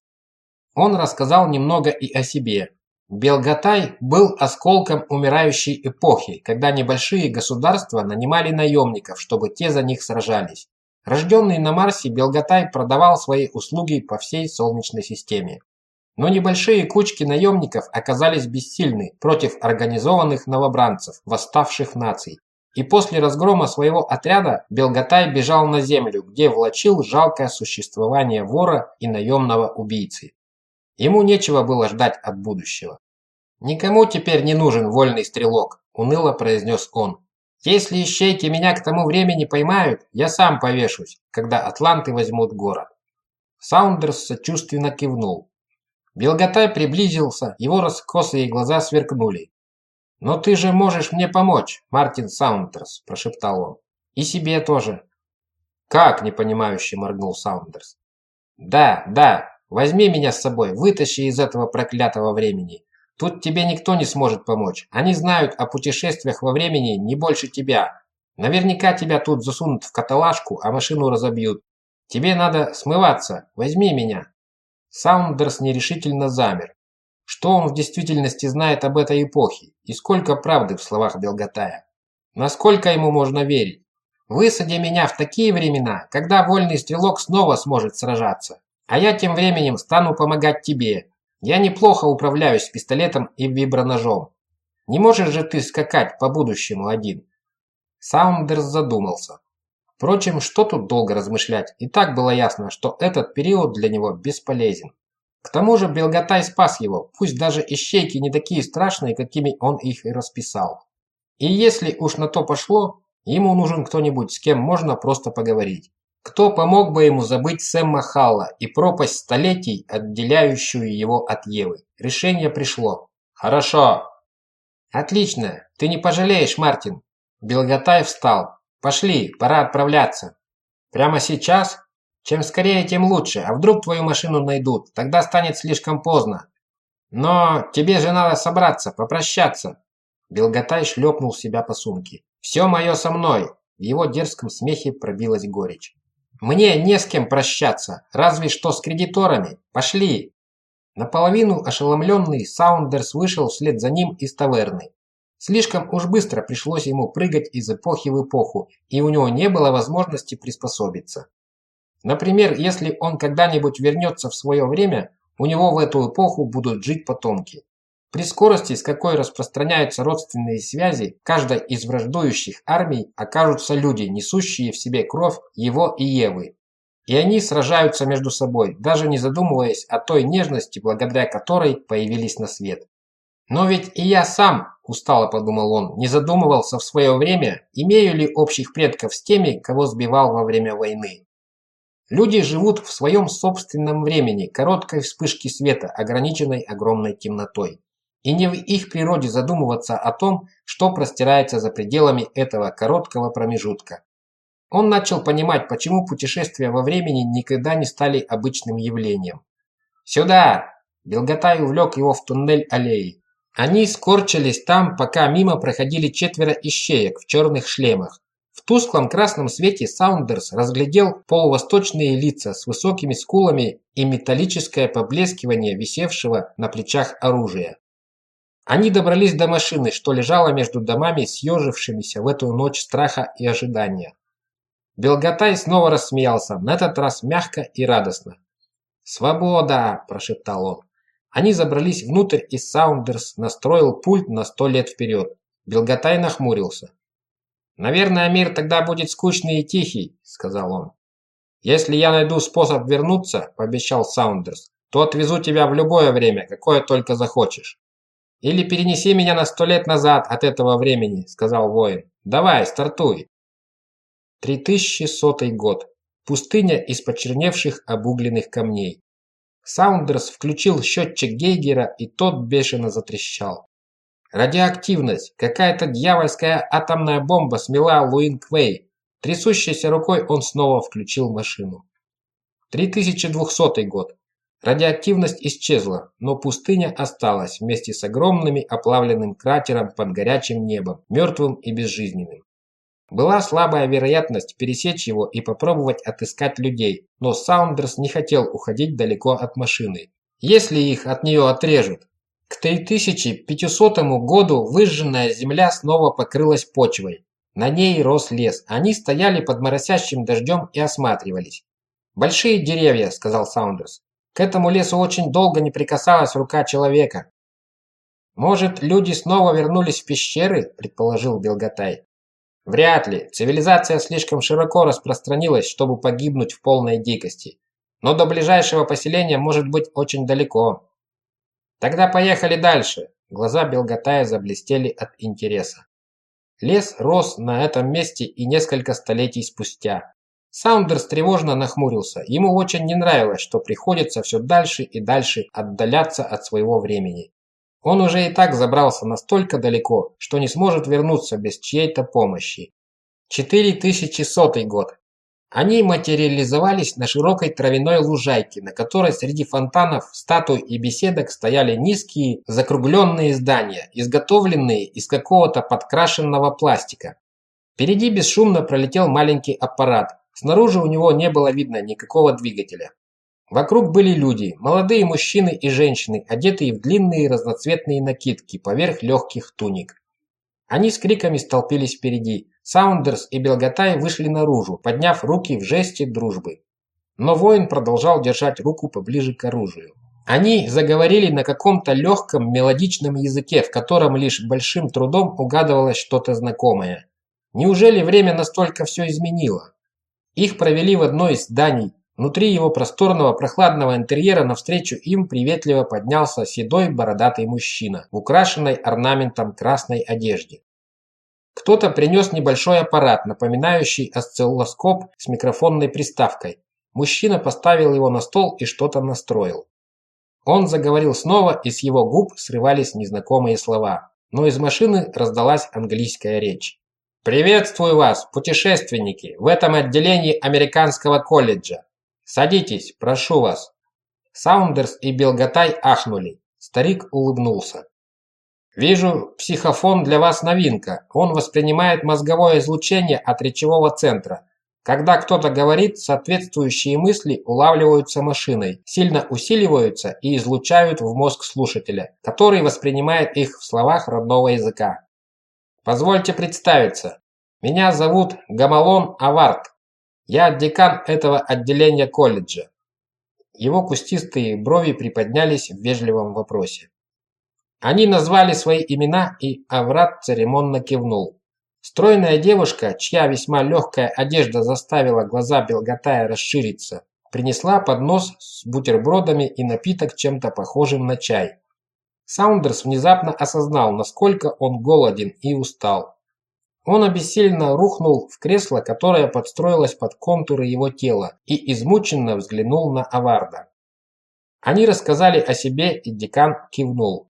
Он рассказал немного и о себе, Белгатай был осколком умирающей эпохи, когда небольшие государства нанимали наемников, чтобы те за них сражались. Рожденный на Марсе, Белгатай продавал свои услуги по всей Солнечной системе. Но небольшие кучки наемников оказались бессильны против организованных новобранцев, восставших наций. И после разгрома своего отряда Белгатай бежал на землю, где влачил жалкое существование вора и наемного убийцы. Ему нечего было ждать от будущего. «Никому теперь не нужен вольный стрелок», – уныло произнес он. «Если ищейки меня к тому времени поймают, я сам повешусь, когда атланты возьмут город». Саундерс сочувственно кивнул. Белгатай приблизился, его раскосые глаза сверкнули. «Но ты же можешь мне помочь, Мартин Саундерс», – прошептал он. «И себе тоже». «Как?» – непонимающе моргнул Саундерс. «Да, да, Возьми меня с собой, вытащи из этого проклятого времени. Тут тебе никто не сможет помочь. Они знают о путешествиях во времени не больше тебя. Наверняка тебя тут засунут в каталажку, а машину разобьют. Тебе надо смываться. Возьми меня». Саундерс нерешительно замер. Что он в действительности знает об этой эпохе? И сколько правды в словах Белгатая? Насколько ему можно верить? Высади меня в такие времена, когда вольный стрелок снова сможет сражаться. А я тем временем стану помогать тебе. Я неплохо управляюсь пистолетом и виброножом. Не можешь же ты скакать по будущему один?» Саундерс задумался. Впрочем, что тут долго размышлять? И так было ясно, что этот период для него бесполезен. К тому же Белгатай спас его, пусть даже ищейки не такие страшные, какими он их и расписал. И если уж на то пошло, Ему нужен кто-нибудь, с кем можно просто поговорить. Кто помог бы ему забыть Сэма Халла и пропасть столетий, отделяющую его от Евы? Решение пришло. Хорошо. Отлично. Ты не пожалеешь, Мартин. Белготай встал. Пошли, пора отправляться. Прямо сейчас? Чем скорее, тем лучше. А вдруг твою машину найдут? Тогда станет слишком поздно. Но тебе же надо собраться, попрощаться. Белготай шлепнул себя по сумке. «Все мое со мной!» В его дерзком смехе пробилась горечь. «Мне не с кем прощаться, разве что с кредиторами. Пошли!» Наполовину ошеломленный Саундерс вышел вслед за ним из таверны. Слишком уж быстро пришлось ему прыгать из эпохи в эпоху, и у него не было возможности приспособиться. Например, если он когда-нибудь вернется в свое время, у него в эту эпоху будут жить потомки. При скорости, с какой распространяются родственные связи, каждой из враждующих армий окажутся люди, несущие в себе кровь его и Евы. И они сражаются между собой, даже не задумываясь о той нежности, благодаря которой появились на свет. Но ведь и я сам, устало подумал он, не задумывался в свое время, имею ли общих предков с теми, кого сбивал во время войны. Люди живут в своем собственном времени, короткой вспышки света, ограниченной огромной темнотой. И не в их природе задумываться о том, что простирается за пределами этого короткого промежутка. Он начал понимать, почему путешествия во времени никогда не стали обычным явлением. «Сюда!» Белготай увлек его в туннель аллеи. Они скорчились там, пока мимо проходили четверо ищеек в черных шлемах. В тусклом красном свете Саундерс разглядел полувосточные лица с высокими скулами и металлическое поблескивание висевшего на плечах оружия. Они добрались до машины, что лежала между домами, съежившимися в эту ночь страха и ожидания. Белготай снова рассмеялся, на этот раз мягко и радостно. «Свобода!» – прошептал он. Они забрались внутрь, и Саундерс настроил пульт на сто лет вперед. Белготай нахмурился. «Наверное, мир тогда будет скучный и тихий», – сказал он. «Если я найду способ вернуться», – пообещал Саундерс, – «то отвезу тебя в любое время, какое только захочешь». «Или перенеси меня на сто лет назад от этого времени», – сказал воин. «Давай, стартуй». 3100 год. Пустыня из почерневших обугленных камней. Саундерс включил счетчик Гейгера, и тот бешено затрещал. Радиоактивность. Какая-то дьявольская атомная бомба смела Луин Квей. Трясущейся рукой он снова включил машину. 3200 год. Радиоактивность исчезла, но пустыня осталась вместе с огромным оплавленным кратером под горячим небом, мертвым и безжизненным. Была слабая вероятность пересечь его и попробовать отыскать людей, но Саундерс не хотел уходить далеко от машины. Если их от нее отрежут. К 3500 году выжженная земля снова покрылась почвой. На ней рос лес. Они стояли под моросящим дождем и осматривались. «Большие деревья», — сказал Саундерс. К этому лесу очень долго не прикасалась рука человека. «Может, люди снова вернулись в пещеры?» – предположил Белгатай. «Вряд ли. Цивилизация слишком широко распространилась, чтобы погибнуть в полной дикости. Но до ближайшего поселения может быть очень далеко». «Тогда поехали дальше». Глаза Белгатая заблестели от интереса. Лес рос на этом месте и несколько столетий спустя. Саундерс тревожно нахмурился. Ему очень не нравилось, что приходится все дальше и дальше отдаляться от своего времени. Он уже и так забрался настолько далеко, что не сможет вернуться без чьей-то помощи. 4100 год. Они материализовались на широкой травяной лужайке, на которой среди фонтанов, статуй и беседок стояли низкие закругленные здания, изготовленные из какого-то подкрашенного пластика. Впереди бесшумно пролетел маленький аппарат, Снаружи у него не было видно никакого двигателя. Вокруг были люди, молодые мужчины и женщины, одетые в длинные разноцветные накидки поверх легких туник. Они с криками столпились впереди. Саундерс и Белгатай вышли наружу, подняв руки в жесте дружбы. Но воин продолжал держать руку поближе к оружию. Они заговорили на каком-то легком мелодичном языке, в котором лишь большим трудом угадывалось что-то знакомое. Неужели время настолько все изменило? Их провели в одно из зданий. Внутри его просторного прохладного интерьера навстречу им приветливо поднялся седой бородатый мужчина в украшенной орнаментом красной одежде. Кто-то принес небольшой аппарат, напоминающий осциллоскоп с микрофонной приставкой. Мужчина поставил его на стол и что-то настроил. Он заговорил снова, и с его губ срывались незнакомые слова. Но из машины раздалась английская речь. «Приветствую вас, путешественники, в этом отделении американского колледжа. Садитесь, прошу вас». Саундерс и Белгатай ахнули. Старик улыбнулся. «Вижу, психофон для вас новинка. Он воспринимает мозговое излучение от речевого центра. Когда кто-то говорит, соответствующие мысли улавливаются машиной, сильно усиливаются и излучают в мозг слушателя, который воспринимает их в словах родного языка. Позвольте представиться. Меня зовут Гамалон Аварт. Я декан этого отделения колледжа. Его кустистые брови приподнялись в вежливом вопросе. Они назвали свои имена, и Аврат церемонно кивнул. Стройная девушка, чья весьма легкая одежда заставила глаза Белготая расшириться, принесла поднос с бутербродами и напиток чем-то похожим на чай. Саундерс внезапно осознал, насколько он голоден и устал. Он обессиленно рухнул в кресло, которое подстроилось под контуры его тела, и измученно взглянул на Аварда. Они рассказали о себе, и декан кивнул.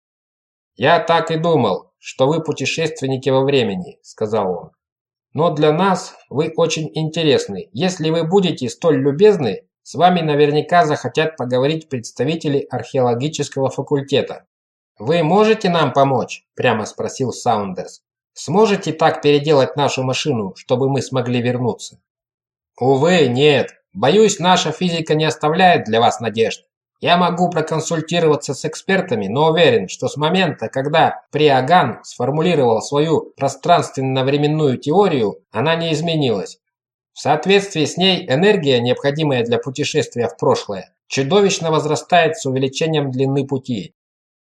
«Я так и думал что вы путешественники во времени», – сказал он. «Но для нас вы очень интересны. Если вы будете столь любезны, с вами наверняка захотят поговорить представители археологического факультета. «Вы можете нам помочь?» – прямо спросил Саундерс. «Сможете так переделать нашу машину, чтобы мы смогли вернуться?» «Увы, нет. Боюсь, наша физика не оставляет для вас надежд. Я могу проконсультироваться с экспертами, но уверен, что с момента, когда Приаган сформулировал свою пространственно-временную теорию, она не изменилась. В соответствии с ней энергия, необходимая для путешествия в прошлое, чудовищно возрастает с увеличением длины пути.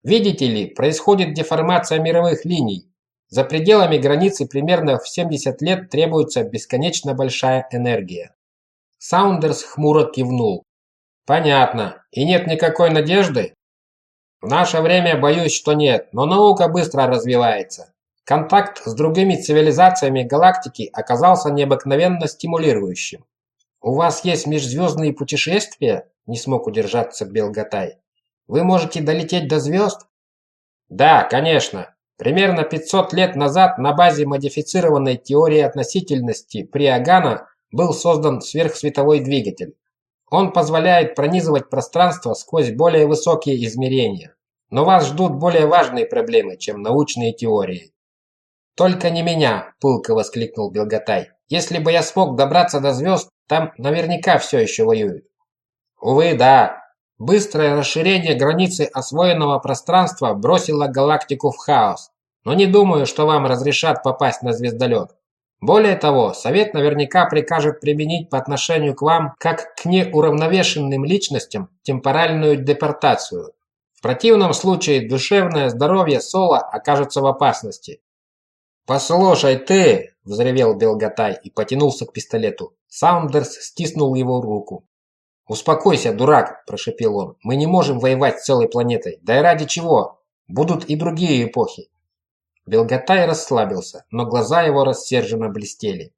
Видите ли, происходит деформация мировых линий. За пределами границы примерно в 70 лет требуется бесконечно большая энергия. Саундерс хмуро кивнул. Понятно. И нет никакой надежды? В наше время боюсь, что нет, но наука быстро развивается. Контакт с другими цивилизациями галактики оказался необыкновенно стимулирующим. «У вас есть межзвездные путешествия?» – не смог удержаться Белгатай. «Вы можете долететь до звезд?» «Да, конечно. Примерно 500 лет назад на базе модифицированной теории относительности Приагана был создан сверхсветовой двигатель. Он позволяет пронизывать пространство сквозь более высокие измерения. Но вас ждут более важные проблемы, чем научные теории. «Только не меня!» – пылко воскликнул Белгатай. «Если бы я смог добраться до звезд, там наверняка все еще воюют». «Увы, да. Быстрое расширение границы освоенного пространства бросило галактику в хаос. Но не думаю, что вам разрешат попасть на звездолет. Более того, Совет наверняка прикажет применить по отношению к вам, как к неуравновешенным личностям, темпоральную депортацию. В противном случае душевное здоровье Сола окажется в опасности. «Послушай ты!» – взревел Белгатай и потянулся к пистолету. Саундерс стиснул его руку. «Успокойся, дурак!» – прошепел он. «Мы не можем воевать с целой планетой. Да и ради чего? Будут и другие эпохи. Белгатай расслабился, но глаза его рассерженно блестели.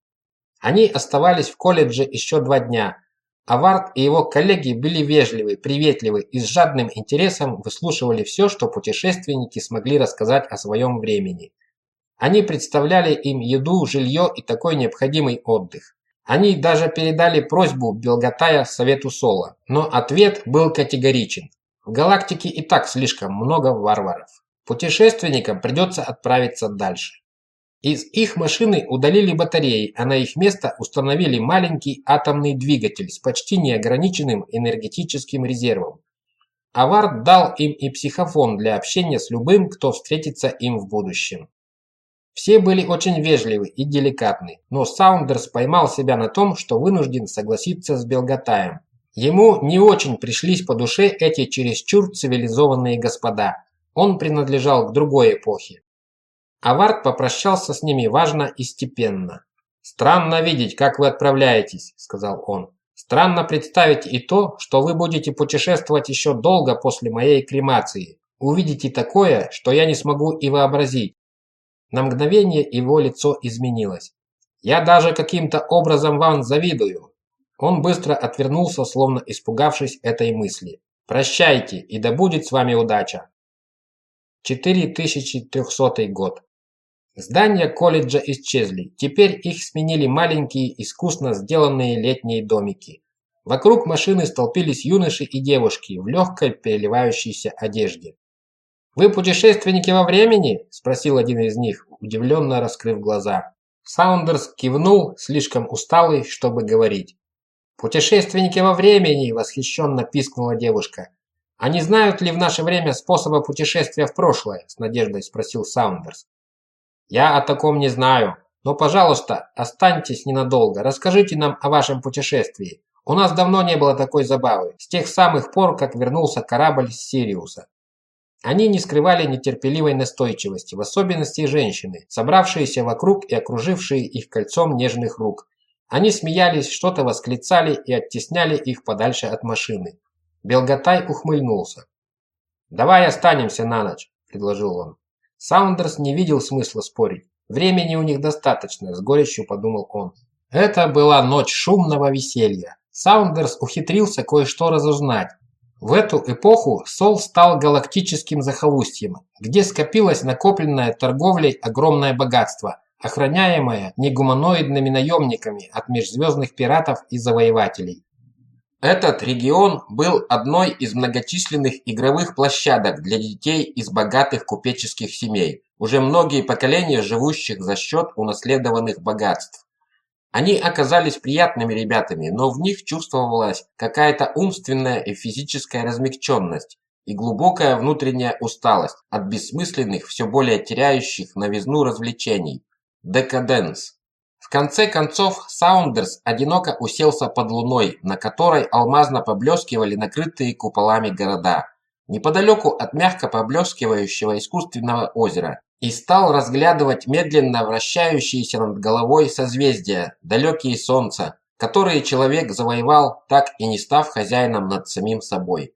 Они оставались в колледже еще два дня. Авард и его коллеги были вежливы, приветливы и с жадным интересом выслушивали все, что путешественники смогли рассказать о своем времени. Они представляли им еду, жилье и такой необходимый отдых. Они даже передали просьбу Белгатая Совету Сола, но ответ был категоричен. В галактике и так слишком много варваров. Путешественникам придется отправиться дальше. Из их машины удалили батареи, а на их место установили маленький атомный двигатель с почти неограниченным энергетическим резервом. Авард дал им и психофон для общения с любым, кто встретится им в будущем. Все были очень вежливы и деликатны, но Саундерс поймал себя на том, что вынужден согласиться с Белготаем. Ему не очень пришлись по душе эти чересчур цивилизованные господа. Он принадлежал к другой эпохе. Авард попрощался с ними важно и степенно. «Странно видеть, как вы отправляетесь», – сказал он. «Странно представить и то, что вы будете путешествовать еще долго после моей кремации. Увидите такое, что я не смогу и вообразить. На мгновение его лицо изменилось. «Я даже каким-то образом вам завидую». Он быстро отвернулся, словно испугавшись этой мысли. «Прощайте, и да будет с вами удача». 4300 год. Здания колледжа исчезли. Теперь их сменили маленькие, искусно сделанные летние домики. Вокруг машины столпились юноши и девушки в легкой переливающейся одежде. «Вы путешественники во времени?» – спросил один из них, удивленно раскрыв глаза. Саундерс кивнул, слишком усталый, чтобы говорить. «Путешественники во времени!» – восхищенно пискнула девушка. «А не знают ли в наше время способа путешествия в прошлое?» – с надеждой спросил Саундерс. «Я о таком не знаю. Но, пожалуйста, останьтесь ненадолго. Расскажите нам о вашем путешествии. У нас давно не было такой забавы, с тех самых пор, как вернулся корабль с Сириуса». Они не скрывали нетерпеливой настойчивости, в особенности женщины, собравшиеся вокруг и окружившие их кольцом нежных рук. Они смеялись, что-то восклицали и оттесняли их подальше от машины. Белготай ухмыльнулся. «Давай останемся на ночь», – предложил он. Саундерс не видел смысла спорить. Времени у них достаточно, с горечью подумал он. Это была ночь шумного веселья. Саундерс ухитрился кое-что разузнать. В эту эпоху Сол стал галактическим захолустьем, где скопилось накопленное торговлей огромное богатство, охраняемое негуманоидными наемниками от межзвездных пиратов и завоевателей. Этот регион был одной из многочисленных игровых площадок для детей из богатых купеческих семей, уже многие поколения живущих за счет унаследованных богатств. Они оказались приятными ребятами, но в них чувствовалась какая-то умственная и физическая размягченность и глубокая внутренняя усталость от бессмысленных, все более теряющих новизну развлечений. Декаденс. В конце концов, Саундерс одиноко уселся под луной, на которой алмазно поблескивали накрытые куполами города, неподалеку от мягко поблескивающего искусственного озера и стал разглядывать медленно вращающиеся над головой созвездия, далекие солнца, которые человек завоевал, так и не став хозяином над самим собой.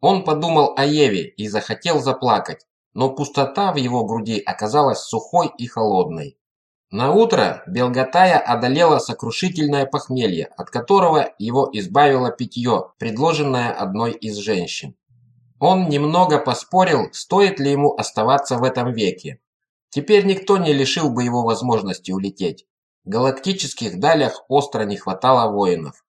Он подумал о Еве и захотел заплакать, но пустота в его груди оказалась сухой и холодной. На утро Белготая одолела сокрушительное похмелье, от которого его избавило питье, предложенное одной из женщин. Он немного поспорил, стоит ли ему оставаться в этом веке. Теперь никто не лишил бы его возможности улететь. В галактических далях остро не хватало воинов.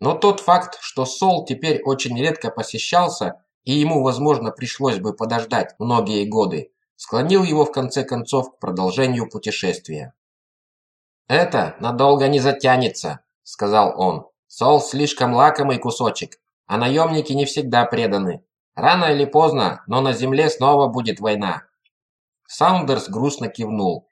Но тот факт, что Сол теперь очень редко посещался, и ему, возможно, пришлось бы подождать многие годы, склонил его в конце концов к продолжению путешествия. «Это надолго не затянется», — сказал он. «Сол слишком лакомый кусочек, а наемники не всегда преданы. Рано или поздно, но на земле снова будет война. Саундерс грустно кивнул.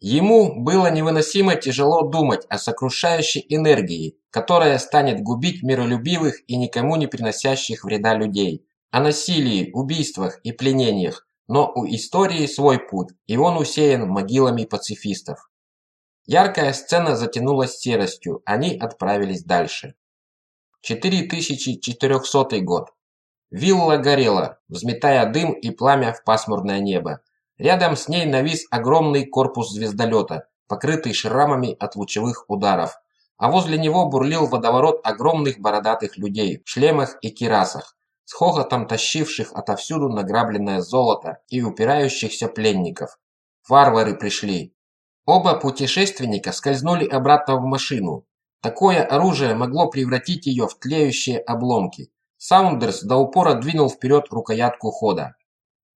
Ему было невыносимо тяжело думать о сокрушающей энергии, которая станет губить миролюбивых и никому не приносящих вреда людей, о насилии, убийствах и пленениях, но у истории свой путь, и он усеян могилами пацифистов. Яркая сцена затянулась серостью, они отправились дальше. 4400 год. Вилла горела, взметая дым и пламя в пасмурное небо. Рядом с ней навис огромный корпус звездолета, покрытый шрамами от лучевых ударов. А возле него бурлил водоворот огромных бородатых людей в шлемах и кирасах, с хохотом тащивших отовсюду награбленное золото и упирающихся пленников. Варвары пришли. Оба путешественника скользнули обратно в машину. Такое оружие могло превратить ее в тлеющие обломки. Саундерс до упора двинул вперед рукоятку хода.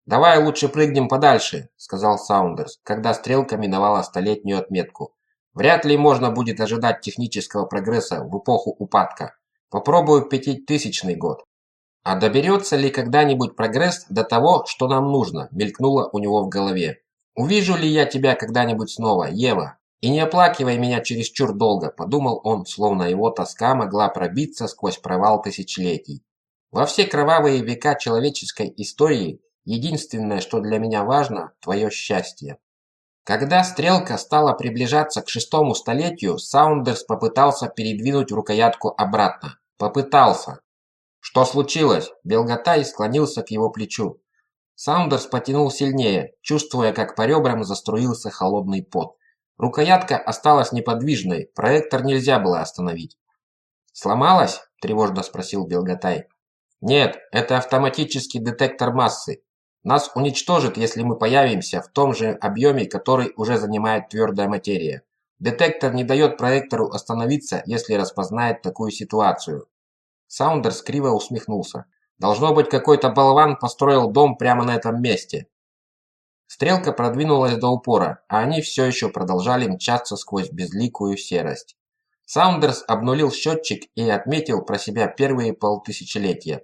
«Давай лучше прыгнем подальше», – сказал Саундерс, когда стрелка миновала столетнюю отметку. «Вряд ли можно будет ожидать технического прогресса в эпоху упадка. Попробую пятитысячный год». «А доберется ли когда-нибудь прогресс до того, что нам нужно?» – мелькнуло у него в голове. «Увижу ли я тебя когда-нибудь снова, Ева? И не оплакивай меня чересчур долго», – подумал он, словно его тоска могла пробиться сквозь провал тысячелетий. «Во все кровавые века человеческой истории единственное, что для меня важно – твое счастье». Когда стрелка стала приближаться к шестому столетию, Саундерс попытался передвинуть рукоятку обратно. Попытался. «Что случилось?» Белготай склонился к его плечу. Саундерс потянул сильнее, чувствуя, как по ребрам заструился холодный пот. Рукоятка осталась неподвижной, проектор нельзя было остановить. «Сломалась?» – тревожно спросил Белготай. «Нет, это автоматический детектор массы. Нас уничтожит, если мы появимся в том же объеме, который уже занимает твердая материя. Детектор не дает проектору остановиться, если распознает такую ситуацию». Саундерс криво усмехнулся. Должно быть, какой-то болван построил дом прямо на этом месте. Стрелка продвинулась до упора, а они все еще продолжали мчаться сквозь безликую серость. Саундерс обнулил счетчик и отметил про себя первые полтысячелетия.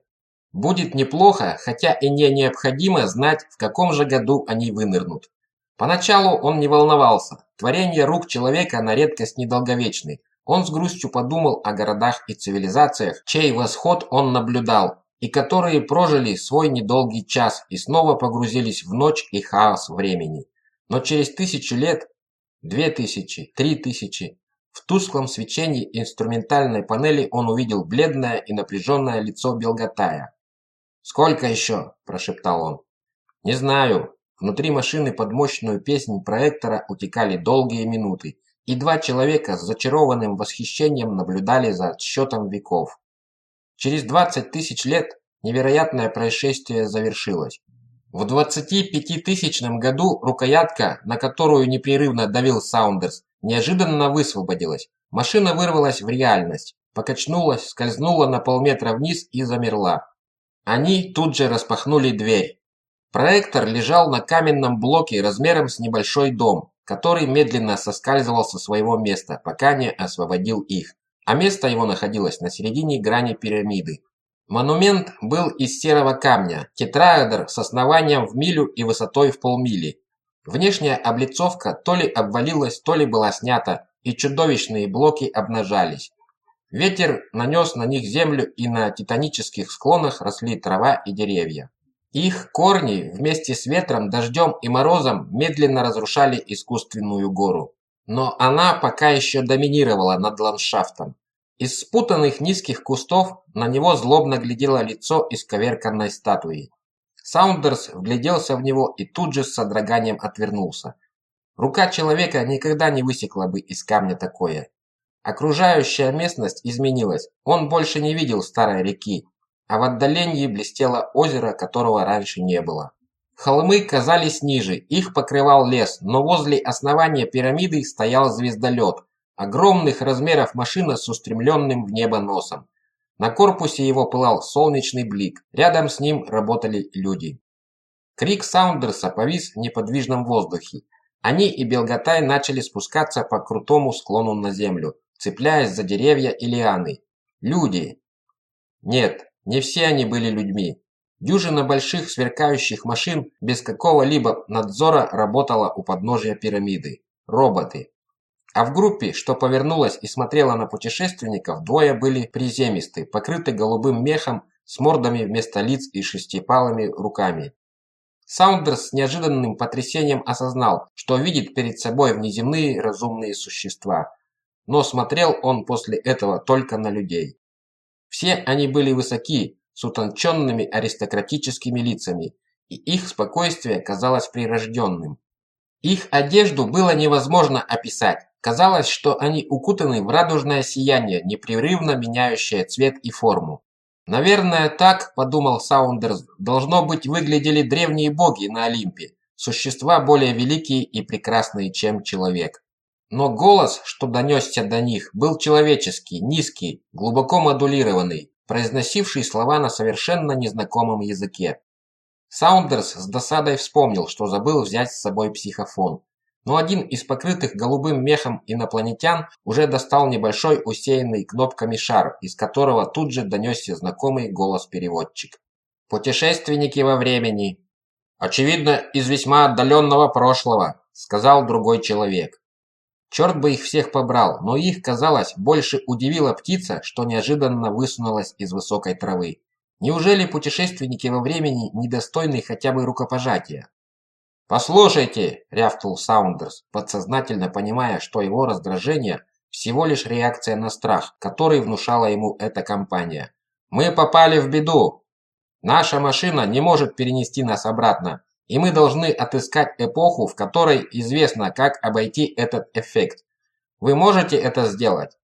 Будет неплохо, хотя и не необходимо знать, в каком же году они вынырнут. Поначалу он не волновался. Творение рук человека на редкость недолговечны. Он с грустью подумал о городах и цивилизациях, чей восход он наблюдал, и которые прожили свой недолгий час и снова погрузились в ночь и хаос времени. Но через тысячу лет, две тысячи, три тысячи, в тусклом свечении инструментальной панели он увидел бледное и напряженное лицо Белготая. «Сколько еще?» – прошептал он. «Не знаю». Внутри машины под мощную песнь проектора утекали долгие минуты, и два человека с зачарованным восхищением наблюдали за отсчетом веков. Через 20 тысяч лет невероятное происшествие завершилось. В 25-тысячном году рукоятка, на которую непрерывно давил Саундерс, неожиданно высвободилась. Машина вырвалась в реальность, покачнулась, скользнула на полметра вниз и замерла. Они тут же распахнули дверь. Проектор лежал на каменном блоке размером с небольшой дом, который медленно соскальзывал со своего места, пока не освободил их а место его находилось на середине грани пирамиды. Монумент был из серого камня, тетраэдр с основанием в милю и высотой в полмили. Внешняя облицовка то ли обвалилась, то ли была снята, и чудовищные блоки обнажались. Ветер нанес на них землю, и на титанических склонах росли трава и деревья. Их корни вместе с ветром, дождем и морозом медленно разрушали искусственную гору. Но она пока еще доминировала над ландшафтом. Из спутанных низких кустов на него злобно глядело лицо исковерканной статуи. Саундерс вгляделся в него и тут же с содроганием отвернулся. Рука человека никогда не высекла бы из камня такое. Окружающая местность изменилась. Он больше не видел старой реки, а в отдалении блестело озеро, которого раньше не было. Холмы казались ниже, их покрывал лес, но возле основания пирамиды стоял звездолет, огромных размеров машина с устремленным в небо носом. На корпусе его пылал солнечный блик, рядом с ним работали люди. Крик Саундерса повис в неподвижном воздухе. Они и Белгатай начали спускаться по крутому склону на землю, цепляясь за деревья и лианы. Люди! Нет, не все они были людьми. Дюжина больших сверкающих машин без какого-либо надзора работала у подножия пирамиды. Роботы. А в группе, что повернулась и смотрела на путешественников, двое были приземисты, покрыты голубым мехом, с мордами вместо лиц и шестипалыми руками. Саундерс с неожиданным потрясением осознал, что видит перед собой внеземные разумные существа. Но смотрел он после этого только на людей. Все они были высоки, с утонченными аристократическими лицами, и их спокойствие казалось прирожденным. Их одежду было невозможно описать. Казалось, что они укутаны в радужное сияние, непрерывно меняющее цвет и форму. «Наверное, так, — подумал Саундерс, — должно быть выглядели древние боги на Олимпе, существа более великие и прекрасные, чем человек». Но голос, что донесся до них, был человеческий, низкий, глубоко модулированный, произносивший слова на совершенно незнакомом языке. Саундерс с досадой вспомнил, что забыл взять с собой психофон. Но один из покрытых голубым мехом инопланетян уже достал небольшой усеянный кнопками шар, из которого тут же донесся знакомый голос переводчик. «Путешественники во времени!» «Очевидно, из весьма отдаленного прошлого», — сказал другой человек. Черт бы их всех побрал, но их, казалось, больше удивила птица, что неожиданно высунулась из высокой травы. Неужели путешественники во времени недостойны хотя бы рукопожатия? «Послушайте!» – рявкнул Саундерс, подсознательно понимая, что его раздражение – всего лишь реакция на страх, который внушала ему эта компания. «Мы попали в беду! Наша машина не может перенести нас обратно, и мы должны отыскать эпоху, в которой известно, как обойти этот эффект. Вы можете это сделать?»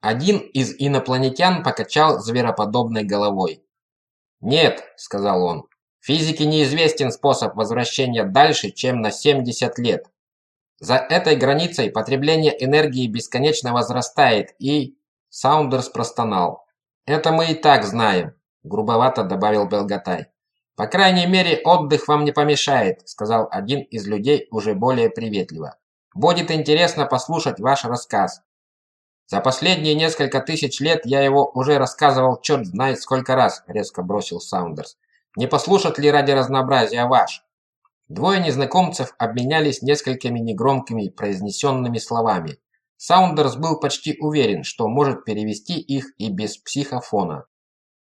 Один из инопланетян покачал звероподобной головой. «Нет», – сказал он, – «физике неизвестен способ возвращения дальше, чем на 70 лет. За этой границей потребление энергии бесконечно возрастает и...» Саундерс простонал. «Это мы и так знаем», – грубовато добавил Белгатай. «По крайней мере, отдых вам не помешает», – сказал один из людей уже более приветливо. «Будет интересно послушать ваш рассказ. За последние несколько тысяч лет я его уже рассказывал черт знает сколько раз, резко бросил Саундерс. Не послушать ли ради разнообразия ваш? Двое незнакомцев обменялись несколькими негромкими произнесенными словами. Саундерс был почти уверен, что может перевести их и без психофона.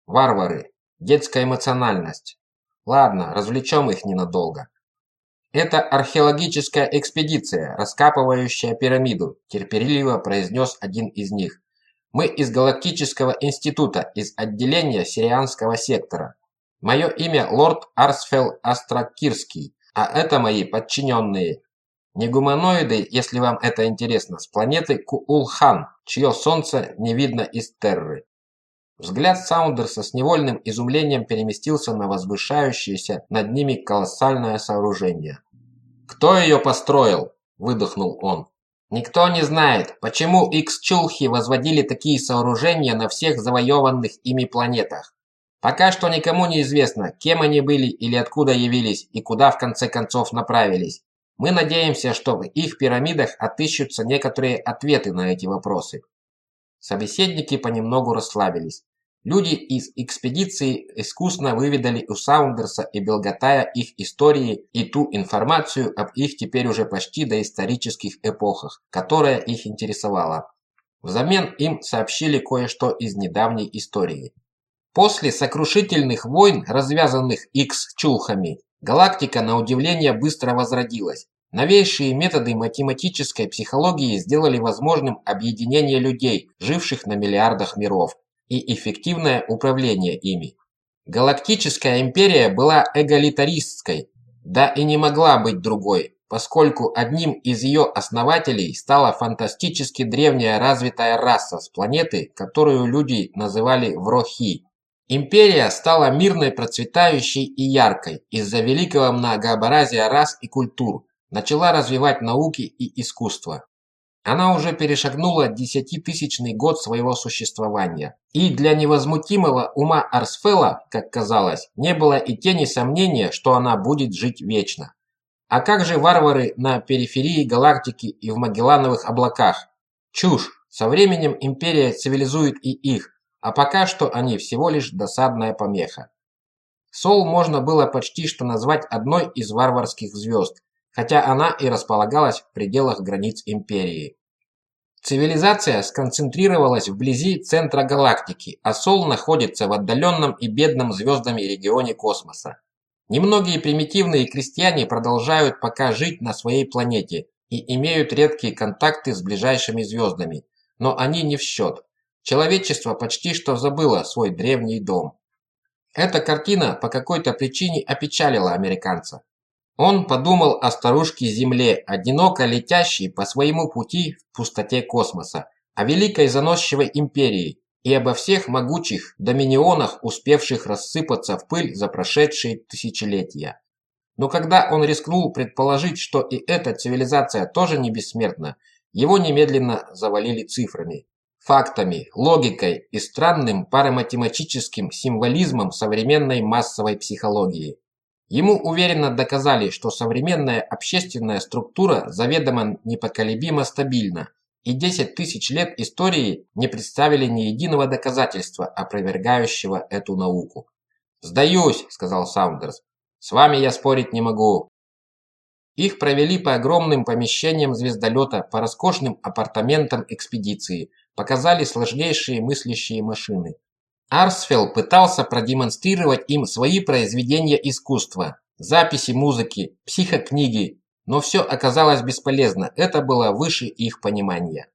Варвары. Детская эмоциональность. Ладно, развлечем их ненадолго. «Это археологическая экспедиция, раскапывающая пирамиду», – терпеливо произнес один из них. «Мы из Галактического института, из отделения Сирианского сектора. Мое имя лорд Арсфел Астракирский, а это мои подчиненные. Не гуманоиды, если вам это интересно, с планеты Куулхан, чье солнце не видно из Терры». Взгляд Саундерса с невольным изумлением переместился на возвышающееся над ними колоссальное сооружение. «Кто ее построил?» – выдохнул он. «Никто не знает, почему Икс-чулхи возводили такие сооружения на всех завоеванных ими планетах. Пока что никому не известно, кем они были или откуда явились и куда в конце концов направились. Мы надеемся, что в их пирамидах отыщутся некоторые ответы на эти вопросы». Собеседники понемногу расслабились. Люди из экспедиции искусно выведали у Саундерса и Белгатая их истории и ту информацию об их теперь уже почти доисторических эпохах, которая их интересовала. Взамен им сообщили кое-что из недавней истории. После сокрушительных войн, развязанных Икс-чулхами, галактика на удивление быстро возродилась. Новейшие методы математической психологии сделали возможным объединение людей, живших на миллиардах миров и эффективное управление ими. Галактическая империя была эгалитаристской, да и не могла быть другой, поскольку одним из ее основателей стала фантастически древняя развитая раса с планеты, которую люди называли Врохи. Империя стала мирной, процветающей и яркой из-за великого многообразия рас и культур, начала развивать науки и искусство. Она уже перешагнула десятитысячный год своего существования. И для невозмутимого ума Арсфела, как казалось, не было и тени сомнения, что она будет жить вечно. А как же варвары на периферии галактики и в Магеллановых облаках? Чушь! Со временем империя цивилизует и их, а пока что они всего лишь досадная помеха. Сол можно было почти что назвать одной из варварских звезд, хотя она и располагалась в пределах границ империи. Цивилизация сконцентрировалась вблизи центра галактики, а Сол находится в отдаленном и бедном звездами регионе космоса. Немногие примитивные крестьяне продолжают пока жить на своей планете и имеют редкие контакты с ближайшими звездами, но они не в счет. Человечество почти что забыло свой древний дом. Эта картина по какой-то причине опечалила американца. Он подумал о старушке Земле, одиноко летящей по своему пути в пустоте космоса, о великой заносчивой империи и обо всех могучих доминионах, успевших рассыпаться в пыль за прошедшие тысячелетия. Но когда он рискнул предположить, что и эта цивилизация тоже не бессмертна, его немедленно завалили цифрами, фактами, логикой и странным параматематическим символизмом современной массовой психологии. Ему уверенно доказали, что современная общественная структура заведомо непоколебимо стабильна, и 10 тысяч лет истории не представили ни единого доказательства, опровергающего эту науку. «Сдаюсь», – сказал Саундерс. С вами я спорить не могу. Их провели по огромным помещениям звездолета, по роскошным апартаментам экспедиции, показали сложнейшие мыслящие машины. Арсфелл пытался продемонстрировать им свои произведения искусства, записи музыки, психокниги, но все оказалось бесполезно, это было выше их понимания.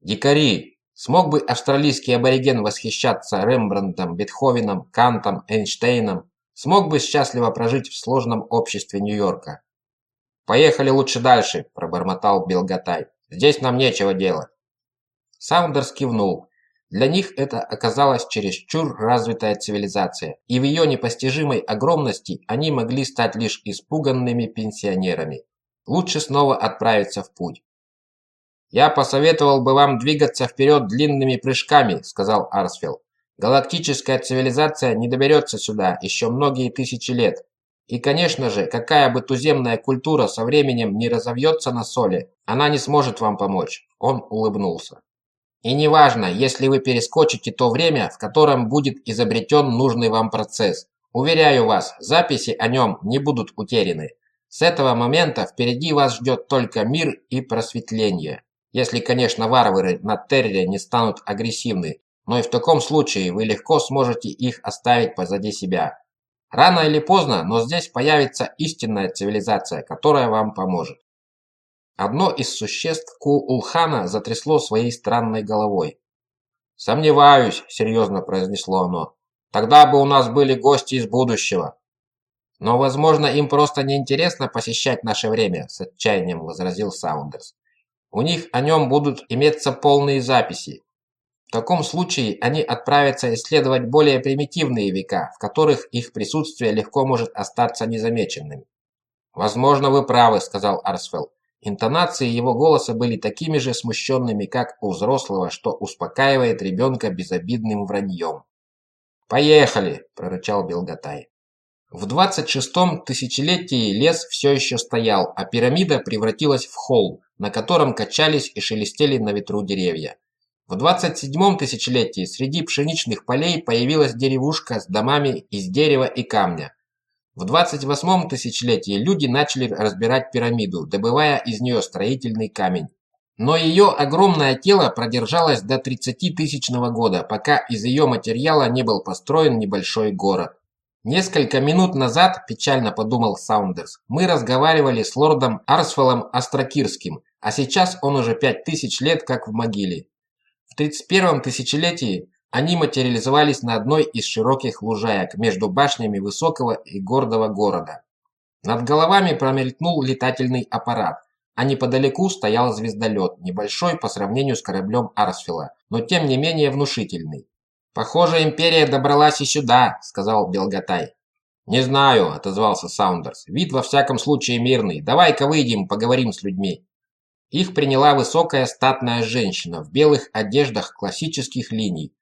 Дикари! Смог бы австралийский абориген восхищаться Рембрандтом, Бетховеном, Кантом, Эйнштейном? Смог бы счастливо прожить в сложном обществе Нью-Йорка? «Поехали лучше дальше», – пробормотал Белгатай. «Здесь нам нечего делать». Саундерс кивнул. Для них это оказалась чересчур развитая цивилизация, и в ее непостижимой огромности они могли стать лишь испуганными пенсионерами. Лучше снова отправиться в путь. «Я посоветовал бы вам двигаться вперед длинными прыжками», – сказал Арсфилл. «Галактическая цивилизация не доберется сюда еще многие тысячи лет. И, конечно же, какая бы туземная культура со временем не разовьется на соле, она не сможет вам помочь». Он улыбнулся. И неважно, если вы перескочите то время, в котором будет изобретен нужный вам процесс. Уверяю вас, записи о нем не будут утеряны. С этого момента впереди вас ждет только мир и просветление. Если, конечно, варвары на Терре не станут агрессивны, но и в таком случае вы легко сможете их оставить позади себя. Рано или поздно, но здесь появится истинная цивилизация, которая вам поможет. Одно из существ Ку-Улхана затрясло своей странной головой. «Сомневаюсь», — серьезно произнесло оно. «Тогда бы у нас были гости из будущего». «Но, возможно, им просто неинтересно посещать наше время», — с отчаянием возразил Саундерс. «У них о нем будут иметься полные записи. В таком случае они отправятся исследовать более примитивные века, в которых их присутствие легко может остаться незамеченным». «Возможно, вы правы», — сказал Арсфелл. Интонации его голоса были такими же смущенными, как у взрослого, что успокаивает ребенка безобидным враньем. «Поехали!» – прорычал Белгатай. В 26-м тысячелетии лес все еще стоял, а пирамида превратилась в холм, на котором качались и шелестели на ветру деревья. В 27-м тысячелетии среди пшеничных полей появилась деревушка с домами из дерева и камня. В 28-м тысячелетии люди начали разбирать пирамиду, добывая из нее строительный камень. Но ее огромное тело продержалось до 30-тысячного года, пока из ее материала не был построен небольшой город. Несколько минут назад, печально подумал Саундерс, мы разговаривали с лордом Арсфеллом Острокирским, а сейчас он уже 5000 лет как в могиле. В 31-м тысячелетии они материализовались на одной из широких лужаек между башнями высокого и гордого города. Над головами промелькнул летательный аппарат, а неподалеку стоял звездолет, небольшой по сравнению с кораблем Арсфила, но тем не менее внушительный. «Похоже, Империя добралась и сюда», — сказал Белгатай. «Не знаю», — отозвался Саундерс. «Вид во всяком случае мирный. Давай-ка выйдем, поговорим с людьми». Их приняла высокая статная женщина в белых одеждах классических линий,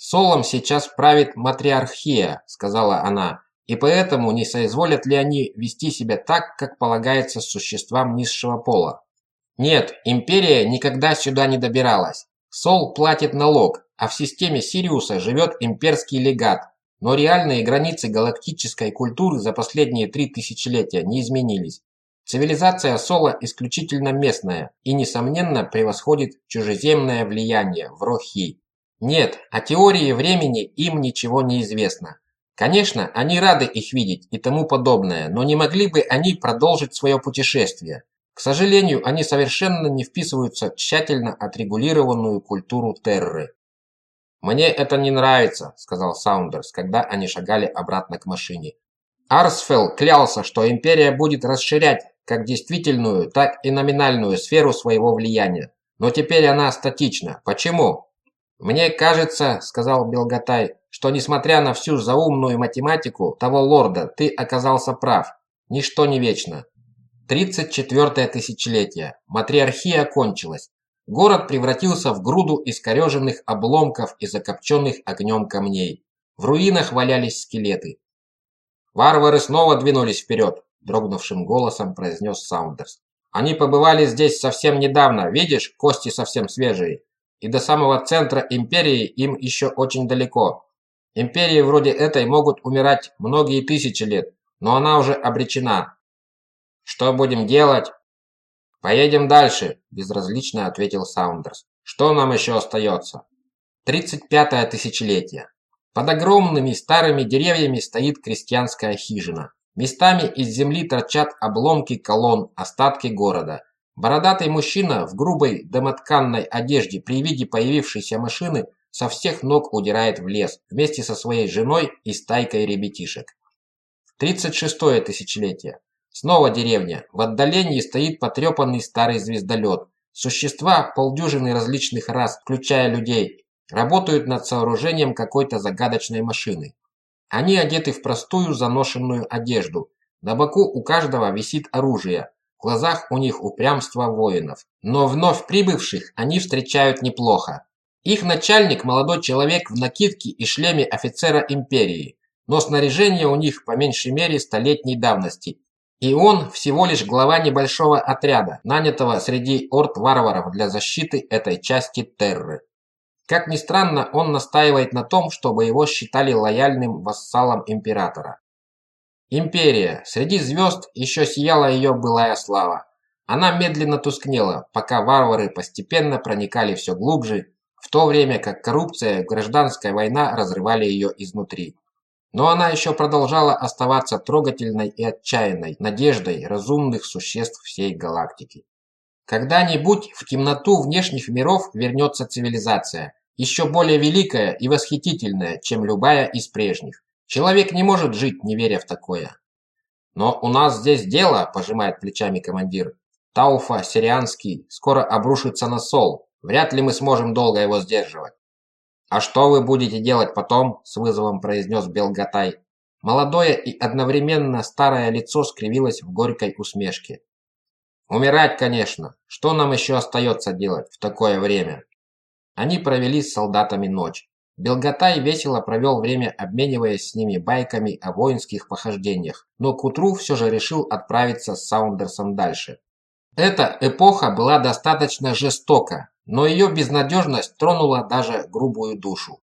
«Солом сейчас правит матриархия», — сказала она, «и поэтому не соизволят ли они вести себя так, как полагается существам низшего пола?» «Нет, империя никогда сюда не добиралась. Сол платит налог, а в системе Сириуса живет имперский легат, но реальные границы галактической культуры за последние три тысячелетия не изменились. Цивилизация Сола исключительно местная и, несомненно, превосходит чужеземное влияние в Рохи. Нет, о теории времени им ничего не известно. Конечно, они рады их видеть и тому подобное, но не могли бы они продолжить свое путешествие. К сожалению, они совершенно не вписываются в тщательно отрегулированную культуру Терры. «Мне это не нравится», — сказал Саундерс, когда они шагали обратно к машине. Арсфелл клялся, что Империя будет расширять как действительную, так и номинальную сферу своего влияния. Но теперь она статична. Почему? «Мне кажется, — сказал Белгатай, — что, несмотря на всю заумную математику того лорда, ты оказался прав. Ничто не вечно. Тридцать четвертое тысячелетие. Матриархия кончилась. Город превратился в груду искореженных обломков и закопченных огнем камней. В руинах валялись скелеты. «Варвары снова двинулись вперед», – дрогнувшим голосом произнес Саундерс. «Они побывали здесь совсем недавно. Видишь, кости совсем свежие и до самого центра империи им еще очень далеко. Империи вроде этой могут умирать многие тысячи лет. но она уже обречена. Что будем делать? Поедем дальше, безразлично ответил Саундерс. Что нам еще остается? 35-е тысячелетие. Под огромными старыми деревьями стоит крестьянская хижина. Местами из земли торчат обломки колонн, остатки города. Бородатый мужчина в грубой домотканной одежде при виде появившейся машины со всех ног удирает в лес вместе со своей женой и стайкой ребятишек. 36-е тысячелетие. Снова деревня. В отдалении стоит потрепанный старый звездолет. Существа, полдюжины различных рас, включая людей, работают над сооружением какой-то загадочной машины. Они одеты в простую заношенную одежду. На боку у каждого висит оружие. В глазах у них упрямство воинов. Но вновь прибывших они встречают неплохо. Их начальник – молодой человек в накидке и шлеме офицера империи, но снаряжение у них по меньшей мере столетней давности. И он всего лишь глава небольшого отряда, нанятого среди орд варваров для защиты этой части Терры. Как ни странно, он настаивает на том, чтобы его считали лояльным вассалом императора. Империя. Среди звезд еще сияла ее былая слава. Она медленно тускнела, пока варвары постепенно проникали все глубже, в то время как коррупция и гражданская война разрывали ее изнутри. Но она еще продолжала оставаться трогательной и отчаянной надеждой разумных существ всей галактики. Когда-нибудь в темноту внешних миров вернется цивилизация, еще более великая и восхитительная, чем любая из прежних. Человек не может жить, не веря в такое. Но у нас здесь дело, пожимает плечами командир. Тауфа, Сирианский, скоро обрушится на Сол. Вряд ли мы сможем долго его сдерживать. «А что вы будете делать потом?» – с вызовом произнес Белгатай. Молодое и одновременно старое лицо скривилось в горькой усмешке. «Умирать, конечно. Что нам еще остается делать в такое время?» Они провели с солдатами ночь. Белгатай весело провел время, обмениваясь с ними байками о воинских похождениях, но к утру все же решил отправиться с Саундерсом дальше. Эта эпоха была достаточно жестока, но ее безнадежность тронула даже грубую душу.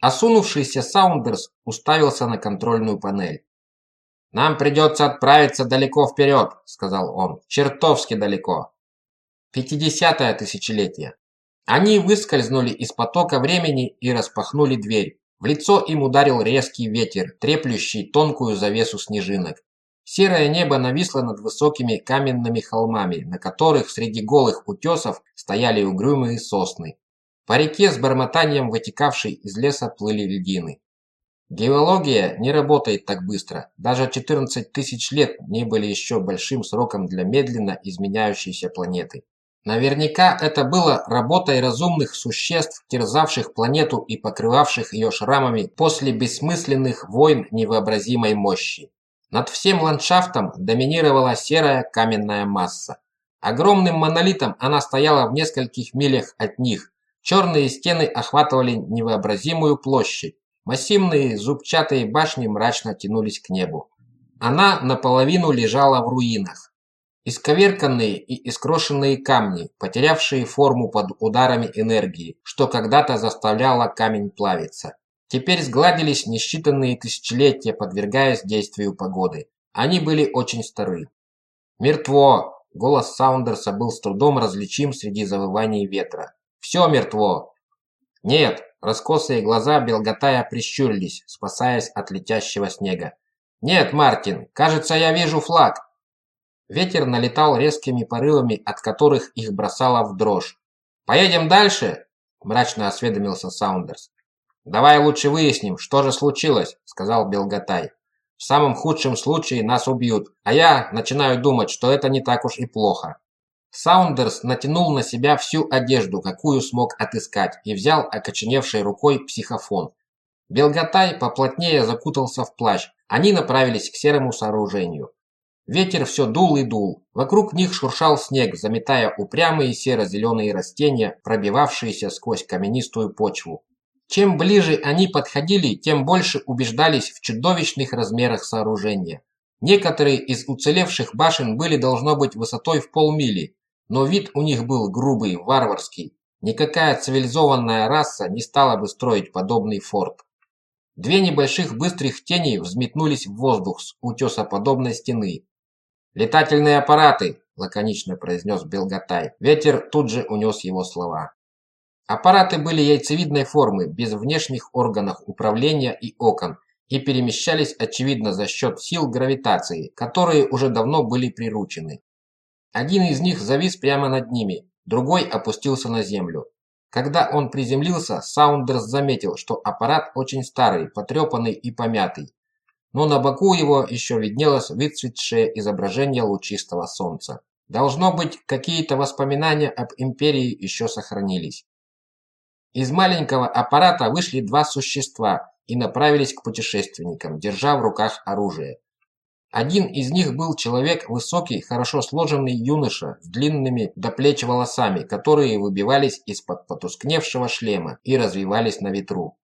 Осунувшийся Саундерс уставился на контрольную панель. «Нам придется отправиться далеко вперед», — сказал он, — «чертовски далеко». Пятидесятое тысячелетие. Они выскользнули из потока времени и распахнули дверь. В лицо им ударил резкий ветер, треплющий тонкую завесу снежинок. Серое небо нависло над высокими каменными холмами, на которых среди голых утесов стояли угрюмые сосны. По реке с бормотанием вытекавшей из леса плыли льдины. Геология не работает так быстро. Даже 14 тысяч лет не были еще большим сроком для медленно изменяющейся планеты. Наверняка это было работой разумных существ, терзавших планету и покрывавших ее шрамами после бессмысленных войн невообразимой мощи. Над всем ландшафтом доминировала серая каменная масса. Огромным монолитом она стояла в нескольких милях от них. Черные стены охватывали невообразимую площадь. Массивные зубчатые башни мрачно тянулись к небу. Она наполовину лежала в руинах. Исковерканные и искрошенные камни, потерявшие форму под ударами энергии, что когда-то заставляло камень плавиться. Теперь сгладились несчитанные тысячелетия, подвергаясь действию погоды. Они были очень стары. «Мертво!» – голос Саундерса был с трудом различим среди завываний ветра. «Все мертво!» «Нет!» – раскосые глаза Белготая прищурились, спасаясь от летящего снега. «Нет, Мартин, кажется, я вижу флаг!» Ветер налетал резкими порывами, от которых их бросало в дрожь. «Поедем дальше?» – мрачно осведомился Саундерс. «Давай лучше выясним, что же случилось», – сказал Белгатай. «В самом худшем случае нас убьют, а я начинаю думать, что это не так уж и плохо». Саундерс натянул на себя всю одежду, какую смог отыскать, и взял окоченевшей рукой психофон. Белгатай поплотнее закутался в плащ. Они направились к серому сооружению. Ветер все дул и дул. Вокруг них шуршал снег, заметая упрямые серо-зеленые растения, пробивавшиеся сквозь каменистую почву. Чем ближе они подходили, тем больше убеждались в чудовищных размерах сооружения. Некоторые из уцелевших башен были должно быть высотой в полмили, но вид у них был грубый, варварский. Никакая цивилизованная раса не стала бы строить подобный форт. Две небольших быстрых тени взметнулись в воздух с утесоподобной стены. «Летательные аппараты!» – лаконично произнес Белгатай. Ветер тут же унес его слова. Аппараты были яйцевидной формы, без внешних органов управления и окон, и перемещались, очевидно, за счет сил гравитации, которые уже давно были приручены. Один из них завис прямо над ними, другой опустился на землю. Когда он приземлился, Саундерс заметил, что аппарат очень старый, потрепанный и помятый. Но на боку его еще виднелось выцветшее изображение лучистого солнца. Должно быть, какие-то воспоминания об Империи еще сохранились. Из маленького аппарата вышли два существа и направились к путешественникам, держа в руках оружие. Один из них был человек высокий, хорошо сложенный юноша с длинными до плеч волосами, которые выбивались из-под потускневшего шлема и развивались на ветру.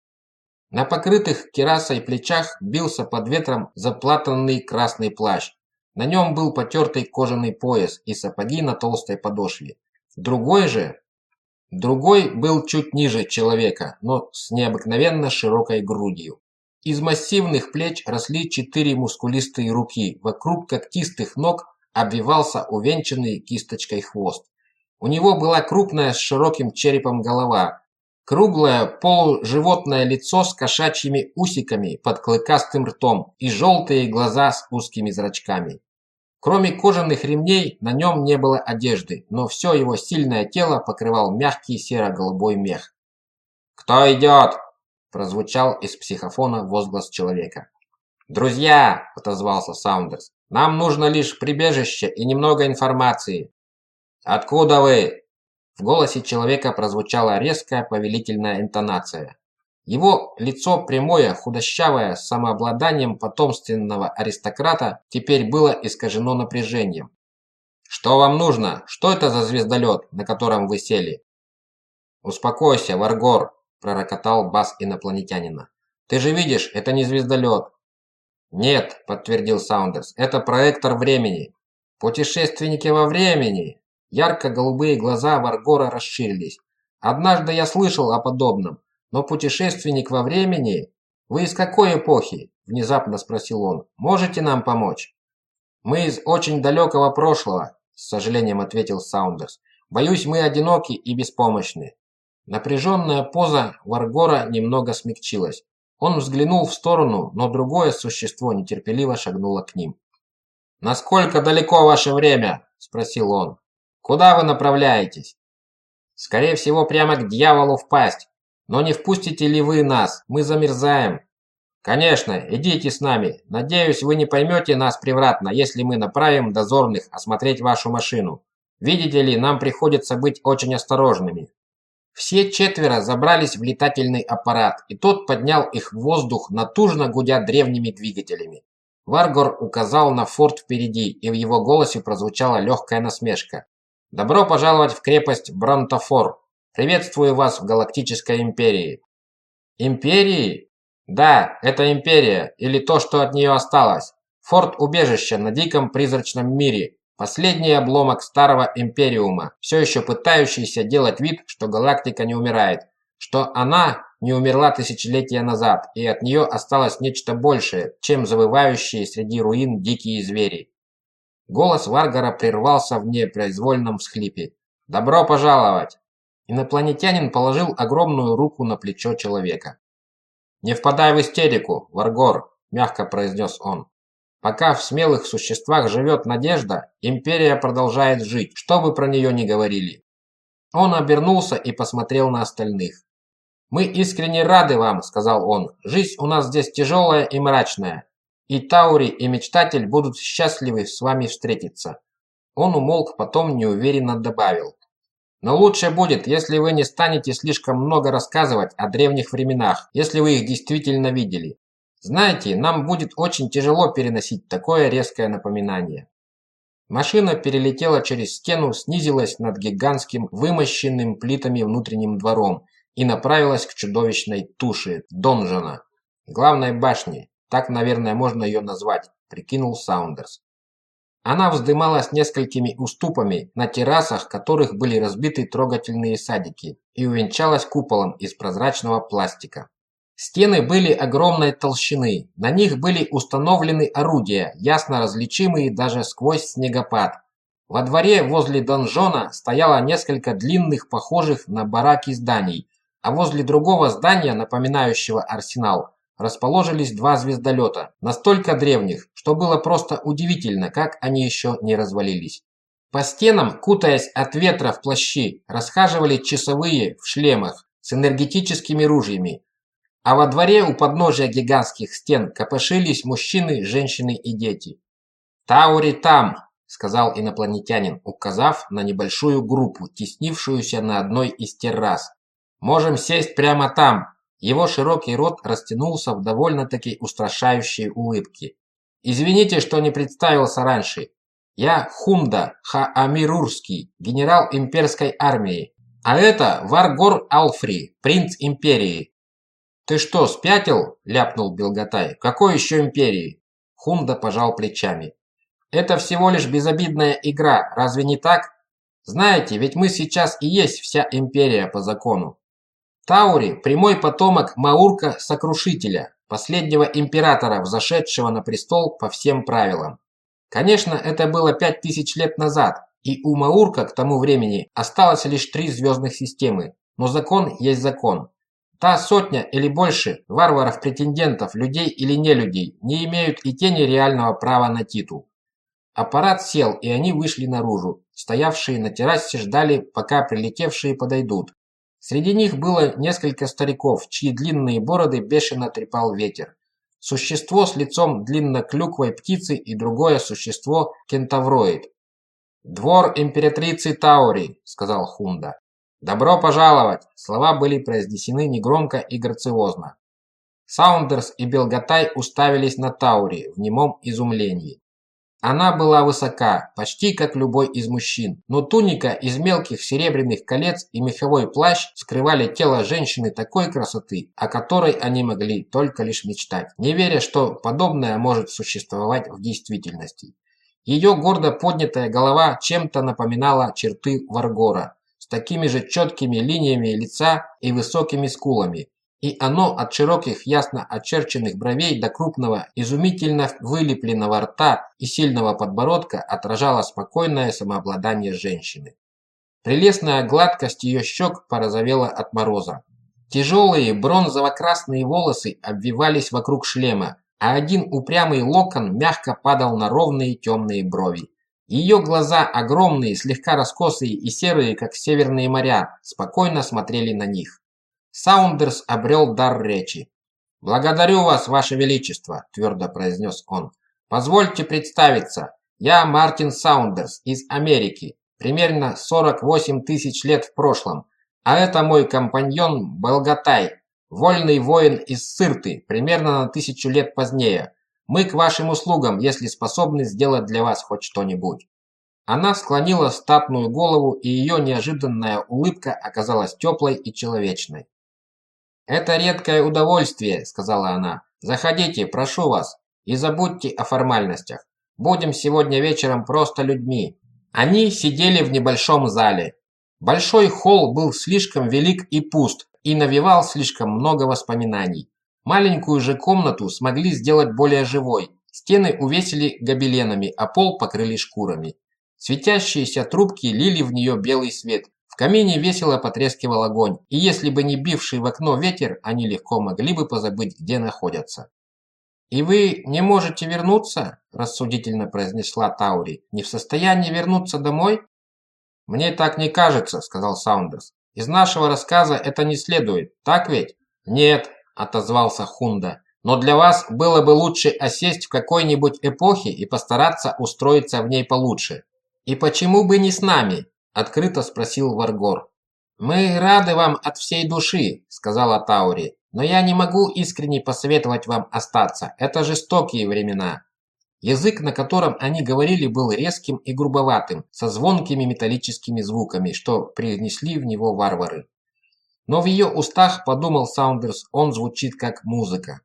На покрытых керасой плечах бился под ветром заплатанный красный плащ. На нем был потертый кожаный пояс и сапоги на толстой подошве. Другой же, другой был чуть ниже человека, но с необыкновенно широкой грудью. Из массивных плеч росли четыре мускулистые руки, вокруг когтистых ног обвивался увенчанный кисточкой хвост. У него была крупная с широким черепом голова, круглое полуживотное лицо с кошачьими усиками под клыкастым ртом и желтые глаза с узкими зрачками. Кроме кожаных ремней на нем не было одежды, но все его сильное тело покрывал мягкий серо-голубой мех. «Кто идет?» прозвучал из психофона возглас человека. «Друзья!» – отозвался Саундерс. «Нам нужно лишь прибежище и немного информации». «Откуда вы?» В голосе человека прозвучала резкая повелительная интонация. Его лицо прямое, худощавое, с самообладанием потомственного аристократа, теперь было искажено напряжением. «Что вам нужно? Что это за звездолет, на котором вы сели?» «Успокойся, Варгор», пророкотал бас инопланетянина. «Ты же видишь, это не звездолет!» «Нет», – подтвердил Саундерс, – «это проектор времени». «Путешественники во времени!» Ярко-голубые глаза Варгора расширились. «Однажды я слышал о подобном, но путешественник во времени? Вы из какой эпохи?» – внезапно спросил он. «Можете нам помочь?» «Мы из очень далекого прошлого», – с сожалением ответил Саундерс. «Боюсь, мы одиноки и беспомощны. Напряженная поза Варгора немного смягчилась. Он взглянул в сторону, но другое существо нетерпеливо шагнуло к ним. «Насколько далеко ваше время?» – спросил он. «Куда вы направляетесь?» «Скорее всего, прямо к дьяволу в пасть. Но не впустите ли вы нас? Мы замерзаем». «Конечно, идите с нами. Надеюсь, вы не поймете нас превратно, если мы направим дозорных осмотреть вашу машину. Видите ли, нам приходится быть очень осторожными. Все четверо забрались в летательный аппарат, и тот поднял их в воздух, натужно гудя древними двигателями. Варгор указал на форт впереди, и в его голосе прозвучала легкая насмешка. «Добро пожаловать в крепость Бронтофор. Приветствую вас в Галактической Империи». «Империи?» «Да, это Империя, или то, что от нее осталось. Форт-убежище на диком призрачном мире, Последний обломок старого Империума, все еще пытающийся делать вид, что галактика не умирает, что она не умерла тысячелетия назад, и от нее осталось нечто большее, чем завывающие среди руин дикие звери. Голос Варгара прервался в непроизвольном всхлипе. «Добро пожаловать!» Инопланетянин положил огромную руку на плечо человека. «Не впадай в истерику, Варгор!» – мягко произнес он. Пока в смелых существах живет надежда, империя продолжает жить, что бы про нее ни говорили. Он обернулся и посмотрел на остальных. «Мы искренне рады вам», — сказал он. «Жизнь у нас здесь тяжелая и мрачная. И Таури, и Мечтатель будут счастливы с вами встретиться». Он умолк, потом неуверенно добавил. «Но лучше будет, если вы не станете слишком много рассказывать о древних временах, если вы их действительно видели. Знаете, нам будет очень тяжело переносить такое резкое напоминание. Машина перелетела через стену, снизилась над гигантским, вымощенным плитами внутренним двором и направилась к чудовищной туше Донжона, главной башне, так, наверное, можно ее назвать, прикинул Саундерс. Она вздымалась несколькими уступами, на террасах которых были разбиты трогательные садики, и увенчалась куполом из прозрачного пластика. Стены были огромной толщины, на них были установлены орудия, ясно различимые даже сквозь снегопад. Во дворе возле донжона стояло несколько длинных, похожих на бараки зданий, а возле другого здания, напоминающего арсенал, расположились два звездолета, настолько древних, что было просто удивительно, как они еще не развалились. По стенам, кутаясь от ветра в плащи, расхаживали часовые в шлемах с энергетическими ружьями, а во дворе у подножия гигантских стен копошились мужчины, женщины и дети. «Таури там!» – сказал инопланетянин, указав на небольшую группу, теснившуюся на одной из террас. «Можем сесть прямо там!» Его широкий рот растянулся в довольно-таки устрашающей улыбке. «Извините, что не представился раньше. Я Хунда Хаамирурский, генерал имперской армии. А это Варгор Алфри, принц империи. «Ты что, спятил?» – ляпнул Белготай. «Какой еще империи?» Хунда пожал плечами. «Это всего лишь безобидная игра, разве не так? Знаете, ведь мы сейчас и есть вся империя по закону. Таури – прямой потомок Маурка-сокрушителя, последнего императора, взошедшего на престол по всем правилам. Конечно, это было пять тысяч лет назад, и у Маурка к тому времени осталось лишь три звездных системы, но закон есть закон. Та сотня или больше варваров-претендентов, людей или нелюдей, не имеют и тени реального права на титул. Аппарат сел, и они вышли наружу. Стоявшие на террасе ждали, пока прилетевшие подойдут. Среди них было несколько стариков, чьи длинные бороды бешено трепал ветер. Существо с лицом длинноклюквой птицы и другое существо – кентавроид. «Двор императрицы Таури», – сказал Хунда. «Добро пожаловать!» Слова были произнесены негромко и грациозно. Саундерс и Белгатай уставились на Таури в немом изумлении. Она была высока, почти как любой из мужчин, но туника из мелких серебряных колец и меховой плащ скрывали тело женщины такой красоты, о которой они могли только лишь мечтать, не веря, что подобное может существовать в действительности. Ее гордо поднятая голова чем-то напоминала черты Варгора, с такими же четкими линиями лица и высокими скулами, и оно от широких ясно очерченных бровей до крупного, изумительно вылепленного рта и сильного подбородка отражало спокойное самообладание женщины. Прелестная гладкость ее щек порозовела от мороза. Тяжелые бронзово-красные волосы обвивались вокруг шлема, а один упрямый локон мягко падал на ровные темные брови. Ее глаза, огромные, слегка раскосые и серые, как северные моря, спокойно смотрели на них. Саундерс обрел дар речи. «Благодарю вас, ваше величество», – твердо произнес он. «Позвольте представиться. Я Мартин Саундерс из Америки, примерно 48 тысяч лет в прошлом. А это мой компаньон Балгатай, вольный воин из Сырты, примерно на тысячу лет позднее. Мы к вашим услугам, если способны сделать для вас хоть что-нибудь». Она склонила статную голову, и ее неожиданная улыбка оказалась теплой и человечной. «Это редкое удовольствие», – сказала она. «Заходите, прошу вас, и забудьте о формальностях. Будем сегодня вечером просто людьми». Они сидели в небольшом зале. Большой холл был слишком велик и пуст, и навевал слишком много воспоминаний. Маленькую же комнату смогли сделать более живой. Стены увесили гобеленами, а пол покрыли шкурами. Светящиеся трубки лили в нее белый свет. В камине весело потрескивал огонь, и если бы не бивший в окно ветер, они легко могли бы позабыть, где находятся. «И вы не можете вернуться?» – рассудительно произнесла Таури. «Не в состоянии вернуться домой?» «Мне так не кажется», – сказал Саундерс. «Из нашего рассказа это не следует, так ведь?» «Нет», – отозвался Хунда. «Но для вас было бы лучше осесть в какой-нибудь эпохе и постараться устроиться в ней получше». «И почему бы не с нами?» – открыто спросил Варгор. «Мы рады вам от всей души», – сказала Таури. «Но я не могу искренне посоветовать вам остаться. Это жестокие времена». Язык, на котором они говорили, был резким и грубоватым, со звонкими металлическими звуками, что принесли в него варвары. Но в ее устах, подумал Саундерс, он звучит как музыка.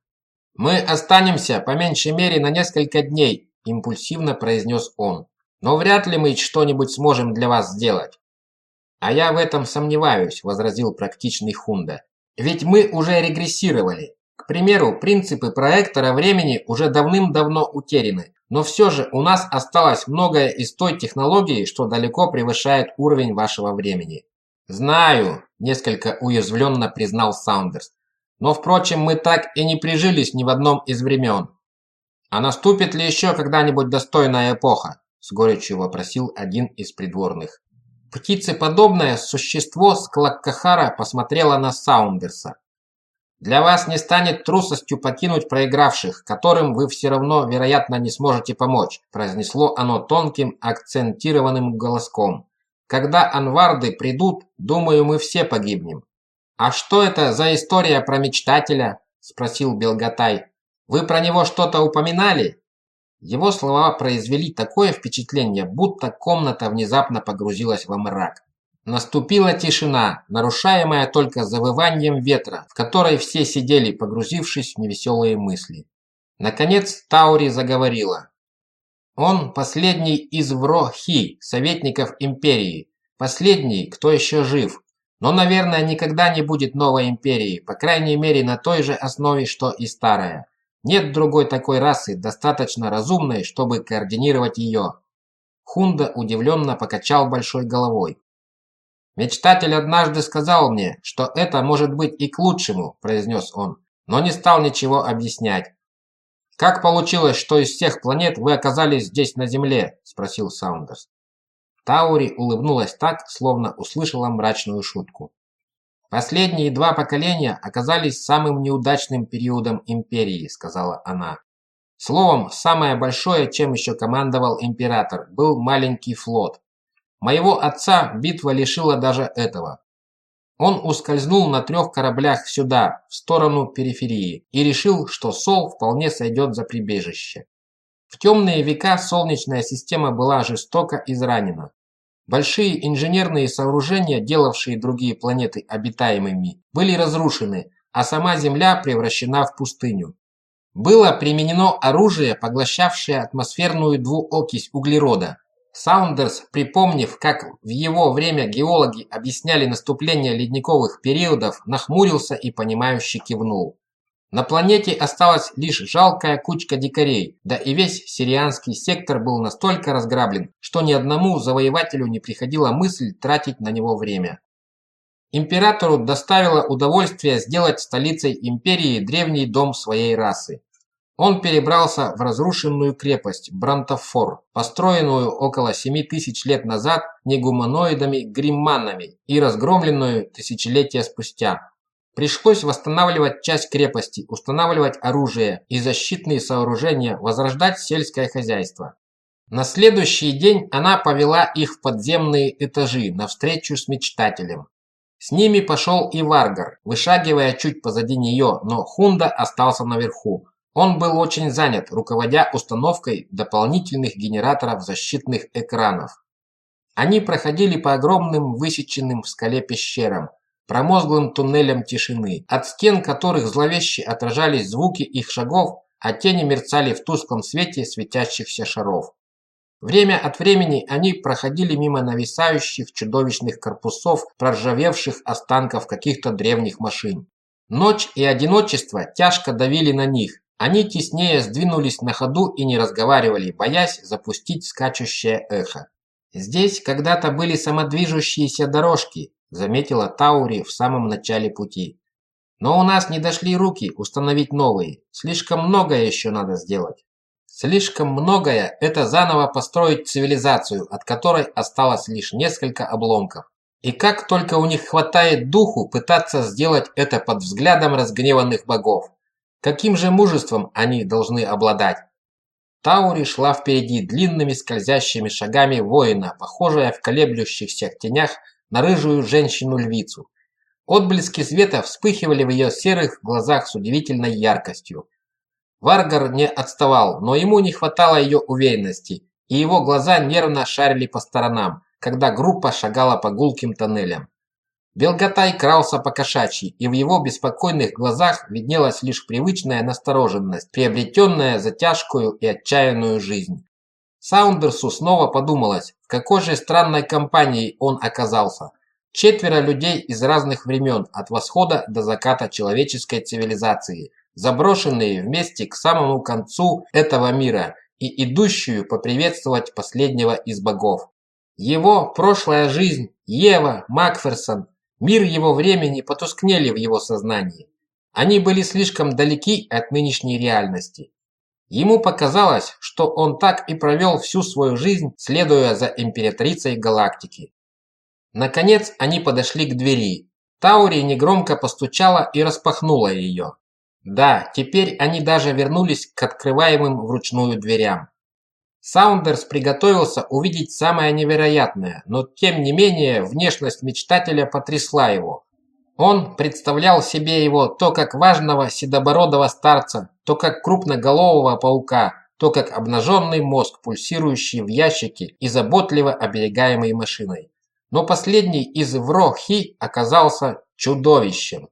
«Мы останемся, по меньшей мере, на несколько дней», – импульсивно произнес он. «Но вряд ли мы что-нибудь сможем для вас сделать». «А я в этом сомневаюсь», – возразил практичный Хунда. «Ведь мы уже регрессировали. К примеру, принципы проектора времени уже давным-давно утеряны, но все же у нас осталось многое из той технологии, что далеко превышает уровень вашего времени. Знаю, несколько уязвленно признал Саундерс. Но, впрочем, мы так и не прижились ни в одном из времен. А наступит ли еще когда-нибудь достойная эпоха? С горечью вопросил один из придворных. Птицеподобное существо с Клаккахара посмотрело на Саундерса. Для вас не станет трусостью покинуть проигравших, которым вы все равно, вероятно, не сможете помочь, произнесло оно тонким, акцентированным голоском. Когда анварды придут, думаю, мы все погибнем. А что это за история про мечтателя? спросил Белгатай. Вы про него что-то упоминали? Его слова произвели такое впечатление, будто комната внезапно погрузилась во мрак. Наступила тишина, нарушаемая только завыванием ветра, в которой все сидели, погрузившись в невеселые мысли. Наконец Таури заговорила. Он последний из Врохи, советников империи. Последний, кто еще жив. Но, наверное, никогда не будет новой империи, по крайней мере на той же основе, что и старая. Нет другой такой расы, достаточно разумной, чтобы координировать ее. Хунда удивленно покачал большой головой. «Мечтатель однажды сказал мне, что это может быть и к лучшему», – произнес он, но не стал ничего объяснять. «Как получилось, что из всех планет вы оказались здесь на Земле?» – спросил Саундерс. Таури улыбнулась так, словно услышала мрачную шутку. «Последние два поколения оказались самым неудачным периодом Империи», – сказала она. Словом, самое большое, чем еще командовал Император, был маленький флот. Моего отца битва лишила даже этого. Он ускользнул на трех кораблях сюда, в сторону периферии, и решил, что Сол вполне сойдет за прибежище. В темные века Солнечная система была жестоко изранена. Большие инженерные сооружения, делавшие другие планеты обитаемыми, были разрушены, а сама Земля превращена в пустыню. Было применено оружие, поглощавшее атмосферную двуокись углерода, Саундерс, припомнив, как в его время геологи объясняли наступление ледниковых периодов, нахмурился и понимающе кивнул. На планете осталась лишь жалкая кучка дикарей, да и весь сирианский сектор был настолько разграблен, что ни одному завоевателю не приходила мысль тратить на него время. Императору доставило удовольствие сделать столицей империи древний дом своей расы. Он перебрался в разрушенную крепость Брантофор, построенную около 7 тысяч лет назад негуманоидами-гримманами и разгромленную тысячелетия спустя. Пришлось восстанавливать часть крепости, устанавливать оружие и защитные сооружения, возрождать сельское хозяйство. На следующий день она повела их в подземные этажи навстречу с мечтателем. С ними пошел и Варгар, вышагивая чуть позади нее, но Хунда остался наверху, он был очень занят, руководя установкой дополнительных генераторов защитных экранов. Они проходили по огромным высеченным в скале пещерам, промозглым туннелям тишины, от стен которых зловеще отражались звуки их шагов, а тени мерцали в тусклом свете светящихся шаров. Время от времени они проходили мимо нависающих чудовищных корпусов проржавевших останков каких-то древних машин. Ночь и одиночество тяжко давили на них, они теснее сдвинулись на ходу и не разговаривали, боясь запустить скачущее эхо. «Здесь когда-то были самодвижущиеся дорожки», заметила Таури в самом начале пути. «Но у нас не дошли руки установить новые. Слишком многое еще надо сделать». Слишком многое – это заново построить цивилизацию, от которой осталось лишь несколько обломков. И как только у них хватает духу пытаться сделать это под взглядом разгневанных богов. Каким же мужеством они должны обладать? Таури шла впереди длинными скользящими шагами воина, похожая в колеблющихся тенях на рыжую женщину-львицу. Отблески света вспыхивали в ее серых глазах с удивительной яркостью. Варгар не отставал, но ему не хватало ее уверенности, и его глаза нервно шарили по сторонам, когда группа шагала по гулким тоннелям. Белгатай крался по кошачьи, и в его беспокойных глазах виднелась лишь привычная настороженность, приобретенная за тяжкую и отчаянную жизнь. Саундерсу снова подумалось, в какой же странной компании он оказался. Четверо людей из разных времен, от восхода до заката человеческой цивилизации, заброшенные вместе к самому концу этого мира и идущую поприветствовать последнего из богов. Его прошлая жизнь, Ева, Макферсон, мир его времени потускнели в его сознании. Они были слишком далеки от нынешней реальности. Ему показалось, что он так и провел всю свою жизнь, следуя за императрицей галактики. Наконец они подошли к двери. Таури негромко постучала и распахнула ее. Да, теперь они даже вернулись к открываемым вручную дверям. Саундерс приготовился увидеть самое невероятное, но тем не менее внешность мечтателя потрясла его. Он представлял себе его то как важного седобородого старца, то как крупноголового паука, то как обнаженный мозг, пульсирующий в ящике и заботливо оберегаемый машиной. Но последний из Врохи оказался чудовищем.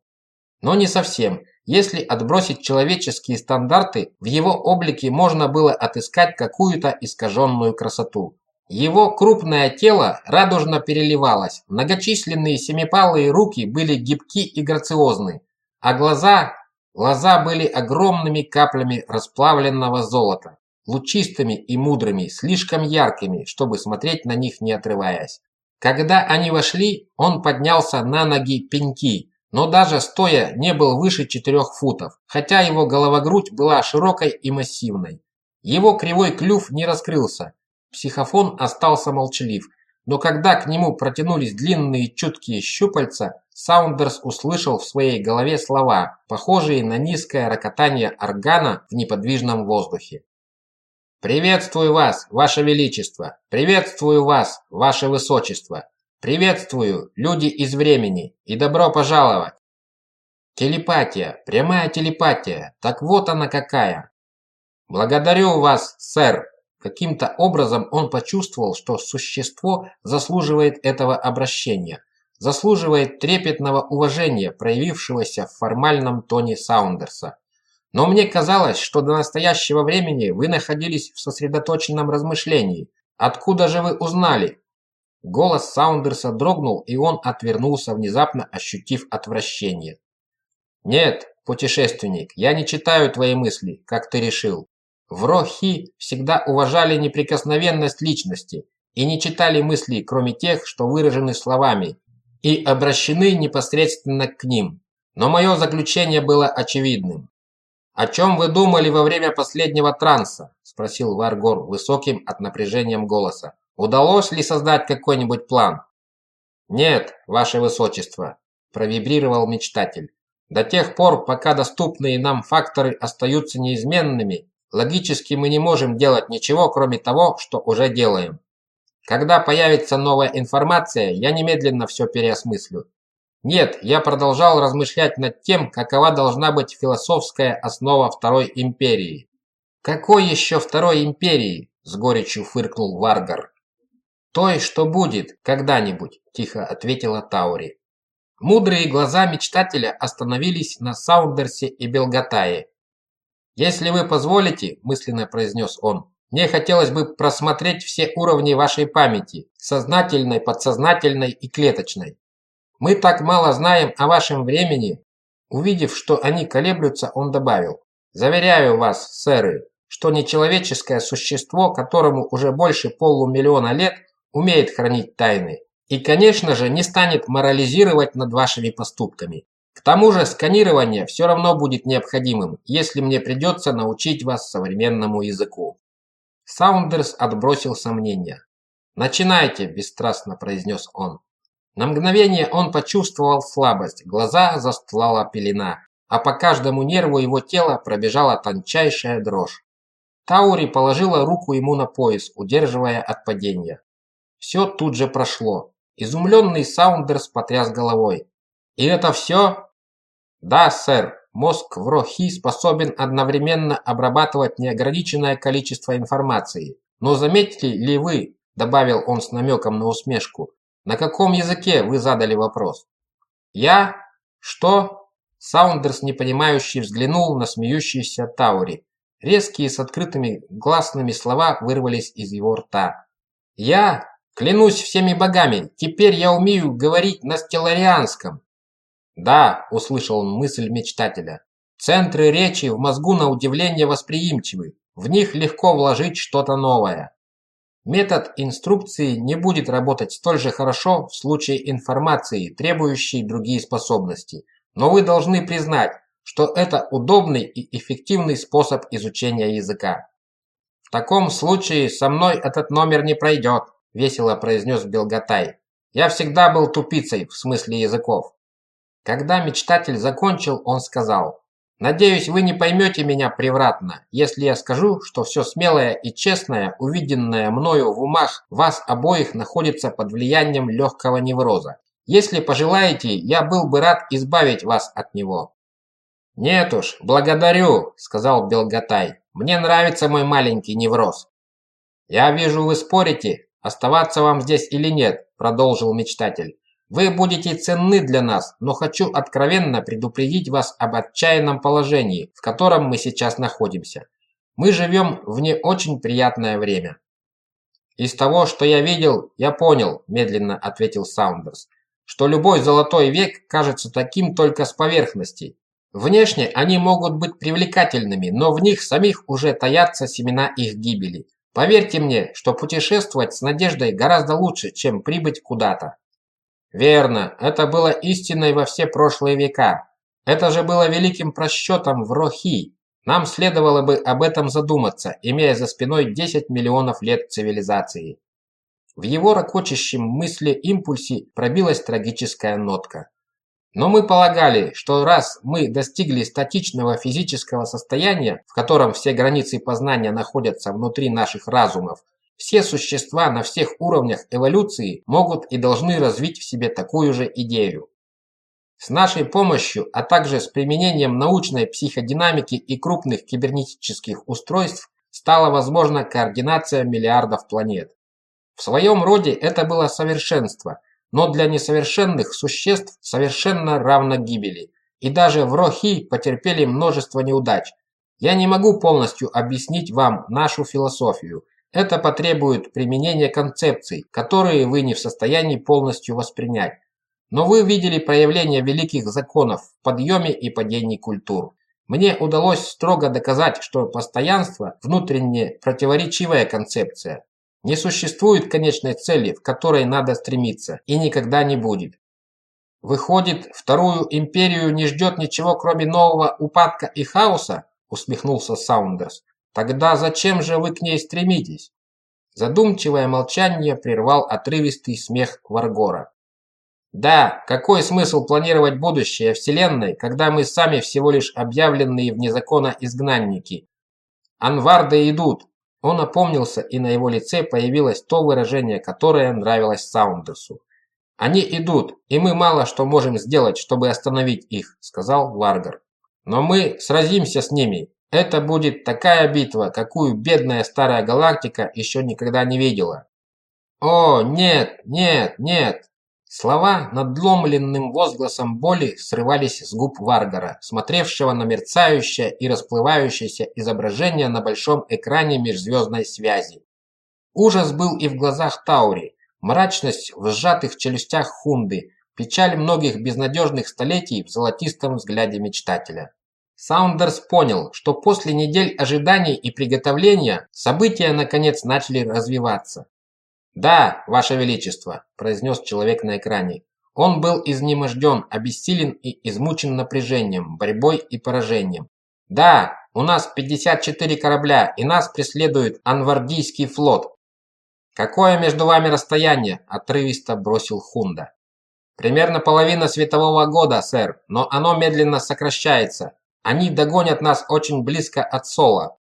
Но не совсем. Если отбросить человеческие стандарты, в его облике можно было отыскать какую-то искаженную красоту. Его крупное тело радужно переливалось, многочисленные семипалые руки были гибки и грациозны, а глаза, глаза были огромными каплями расплавленного золота, лучистыми и мудрыми, слишком яркими, чтобы смотреть на них не отрываясь. Когда они вошли, он поднялся на ноги пеньки, но даже стоя не был выше четырех футов, хотя его головогрудь была широкой и массивной. Его кривой клюв не раскрылся, Психофон остался молчалив, но когда к нему протянулись длинные чуткие щупальца, Саундерс услышал в своей голове слова, похожие на низкое рокотание органа в неподвижном воздухе. «Приветствую вас, Ваше Величество! Приветствую вас, Ваше Высочество! Приветствую, люди из времени, и добро пожаловать!» Телепатия, прямая телепатия, так вот она какая! «Благодарю вас, сэр!» Каким-то образом он почувствовал, что существо заслуживает этого обращения, заслуживает трепетного уважения, проявившегося в формальном тоне Саундерса. Но мне казалось, что до настоящего времени вы находились в сосредоточенном размышлении. Откуда же вы узнали? Голос Саундерса дрогнул, и он отвернулся, внезапно ощутив отвращение. «Нет, путешественник, я не читаю твои мысли, как ты решил. В Рохи всегда уважали неприкосновенность личности и не читали мыслей, кроме тех, что выражены словами, и обращены непосредственно к ним. Но мое заключение было очевидным. «О чем вы думали во время последнего транса?» – спросил Варгор высоким от напряжением голоса. «Удалось ли создать какой-нибудь план?» «Нет, ваше высочество», – провибрировал мечтатель. «До тех пор, пока доступные нам факторы остаются неизменными, Логически мы не можем делать ничего, кроме того, что уже делаем. Когда появится новая информация, я немедленно все переосмыслю. Нет, я продолжал размышлять над тем, какова должна быть философская основа Второй Империи. «Какой еще Второй Империи?» – с горечью фыркнул Варгар. «Той, что будет, когда-нибудь», – тихо ответила Таури. Мудрые глаза мечтателя остановились на Саундерсе и Белгатае. «Если вы позволите», – мысленно произнес он, – «мне хотелось бы просмотреть все уровни вашей памяти, сознательной, подсознательной и клеточной. Мы так мало знаем о вашем времени». Увидев, что они колеблются, он добавил, «Заверяю вас, сэры, что нечеловеческое существо, которому уже больше полумиллиона лет, умеет хранить тайны. И, конечно же, не станет морализировать над вашими поступками. К тому же сканирование все равно будет необходимым, если мне придется научить вас современному языку. Саундерс отбросил сомнения. «Начинайте», – бесстрастно произнес он. На мгновение он почувствовал слабость, глаза застлала пелена, а по каждому нерву его тела пробежала тончайшая дрожь. Таури положила руку ему на пояс, удерживая от падения. Все тут же прошло. Изумленный Саундерс потряс головой. «И это все?» Да, сэр, мозг в Рохи способен одновременно обрабатывать неограниченное количество информации. Но заметили ли вы, добавил он с намеком на усмешку, на каком языке вы задали вопрос? Я? Что? Саундерс, непонимающий, взглянул на смеющийся Таури. Резкие с открытыми гласными слова вырвались из его рта. «Я? Клянусь всеми богами, теперь я умею говорить на стелларианском. «Да», – услышал он мысль мечтателя. Центры речи в мозгу на удивление восприимчивы, в них легко вложить что-то новое. Метод инструкции не будет работать столь же хорошо в случае информации, требующей другие способности, но вы должны признать, что это удобный и эффективный способ изучения языка. «В таком случае со мной этот номер не пройдет», – весело произнес Белгатай. «Я всегда был тупицей в смысле языков». Когда мечтатель закончил, он сказал, «Надеюсь, вы не поймете меня превратно, если я скажу, что все смелое и честное, увиденное мною в умах вас обоих находится под влиянием легкого невроза. Если пожелаете, я был бы рад избавить вас от него». «Нет уж, благодарю», – сказал Белгатай. «Мне нравится мой маленький невроз». «Я вижу, вы спорите, оставаться вам здесь или нет», – продолжил мечтатель. «Вы будете ценны для нас, но хочу откровенно предупредить вас об отчаянном положении, в котором мы сейчас находимся. Мы живем в не очень приятное время». «Из того, что я видел, я понял», – медленно ответил Саундерс, «что любой золотой век кажется таким только с поверхности, Внешне они могут быть привлекательными, но в них самих уже таятся семена их гибели. Поверьте мне, что путешествовать с надеждой гораздо лучше, чем прибыть куда-то. Верно, это было истиной во все прошлые века. Это же было великим просчетом в Рохи. Нам следовало бы об этом задуматься, имея за спиной 10 миллионов лет цивилизации. В его ракочащем мысли импульсе пробилась трагическая нотка. Но мы полагали, что раз мы достигли статичного физического состояния, в котором все границы познания находятся внутри наших разумов, все существа на всех уровнях эволюции могут и должны развить в себе такую же идею. С нашей помощью, а также с применением научной психодинамики и крупных кибернетических устройств стала возможна координация миллиардов планет. В своем роде это было совершенство, но для несовершенных существ совершенно равно гибели. И даже в Рохи потерпели множество неудач. Я не могу полностью объяснить вам нашу философию. Это потребует применения концепций, которые вы не в состоянии полностью воспринять. Но вы видели проявление великих законов в подъеме и падении культур. Мне удалось строго доказать, что постоянство – внутренне противоречивая концепция. Не существует конечной цели, в которой надо стремиться, и никогда не будет. Выходит, вторую империю не ждет ничего, кроме нового упадка и хаоса? Усмехнулся Саундерс. Тогда зачем же вы к ней стремитесь? Задумчивое молчание прервал отрывистый смех Варгора. Да, какой смысл планировать будущее Вселенной, когда мы сами всего лишь объявленные вне закона изгнанники? Анварды идут, он опомнился, и на его лице появилось то выражение, которое нравилось Саундерсу. «Они идут, и мы мало что можем сделать, чтобы остановить их», – сказал Варгар. «Но мы сразимся с ними. Это будет такая битва, какую бедная старая галактика еще никогда не видела». «О, нет, нет, нет!» Слова надломленным возгласом боли срывались с губ Варгара, смотревшего на мерцающее и расплывающееся изображение на большом экране межзвездной связи. Ужас был и в глазах Таури, мрачность в сжатых челюстях Хунды, печаль многих безнадежных столетий в золотистом взгляде мечтателя. Саундерс понял, что после недель ожиданий и приготовления события наконец начали развиваться. «Да, Ваше Величество», – произнес человек на экране. Он был изнеможден, обессилен и измучен напряжением, борьбой и поражением. «Да, у нас 54 корабля, и нас преследует Анвардийский флот». «Какое между вами расстояние?» – отрывисто бросил Хунда. «Примерно половина светового года, сэр, но оно медленно сокращается. Они догонят нас очень близко от Сола».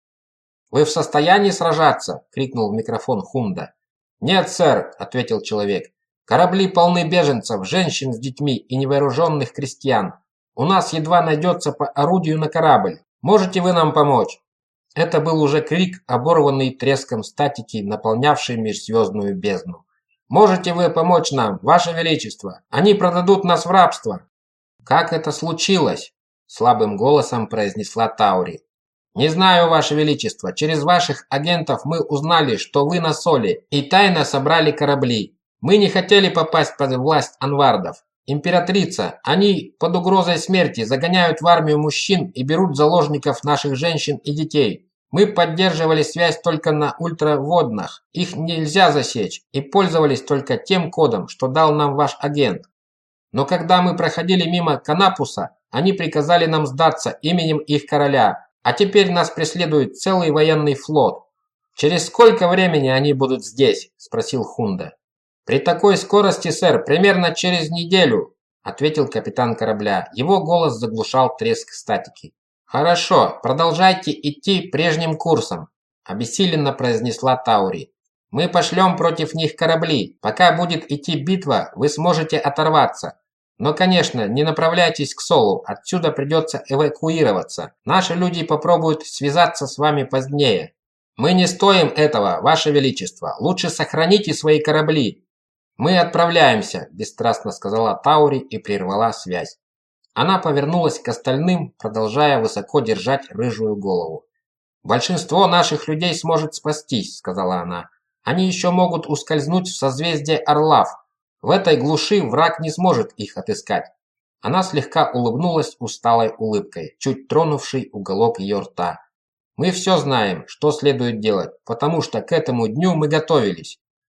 «Вы в состоянии сражаться?» – крикнул в микрофон Хунда. «Нет, сэр», – ответил человек. «Корабли полны беженцев, женщин с детьми и невооруженных крестьян. У нас едва найдется по орудию на корабль. Можете вы нам помочь?» Это был уже крик, оборванный треском статики, наполнявший межзвездную бездну. «Можете вы помочь нам, Ваше Величество? Они продадут нас в рабство!» «Как это случилось?» – слабым голосом произнесла Таури. «Не знаю, Ваше Величество, через ваших агентов мы узнали, что вы на Соли, и тайно собрали корабли. Мы не хотели попасть под власть анвардов. «Императрица, они под угрозой смерти загоняют в армию мужчин и берут заложников наших женщин и детей. Мы поддерживали связь только на ультраводных, их нельзя засечь, и пользовались только тем кодом, что дал нам ваш агент. Но когда мы проходили мимо Канапуса, они приказали нам сдаться именем их короля, а теперь нас преследует целый военный флот. Через сколько времени они будут здесь?» – спросил Хунда. «При такой скорости, сэр, примерно через неделю», – ответил капитан корабля. Его голос заглушал треск статики. «Хорошо, продолжайте идти прежним курсом», – обессиленно произнесла Таури. «Мы пошлем против них корабли. Пока будет идти битва, вы сможете оторваться. Но, конечно, не направляйтесь к Солу, отсюда придется эвакуироваться. Наши люди попробуют связаться с вами позднее. Мы не стоим этого, Ваше Величество. Лучше сохраните свои корабли. «Мы отправляемся», – бесстрастно сказала Таури и прервала связь. Она повернулась к остальным, продолжая высоко держать рыжую голову. «Большинство наших людей сможет спастись», – сказала она. «Они еще могут ускользнуть в созвездие Орлав. В этой глуши враг не сможет их отыскать». Она слегка улыбнулась усталой улыбкой, чуть тронувшей уголок ее рта. «Мы все знаем, что следует делать, потому что к этому дню мы готовились.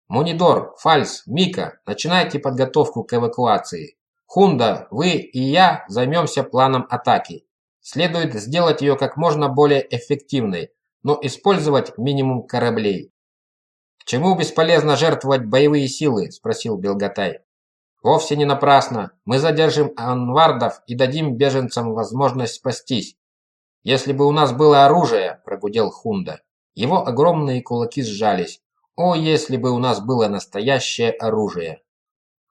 Монидор, Фальс, Мика, начинайте подготовку к эвакуации. Хунда, вы и я займемся планом атаки. Следует сделать ее как можно более эффективной, но использовать минимум кораблей. «К чему бесполезно жертвовать боевые силы?» – спросил Белгатай. «Вовсе не напрасно. Мы задержим анвардов и дадим беженцам возможность спастись. Если бы у нас было оружие», – прогудел Хунда. Его огромные кулаки сжались. О, если бы у нас было настоящее оружие!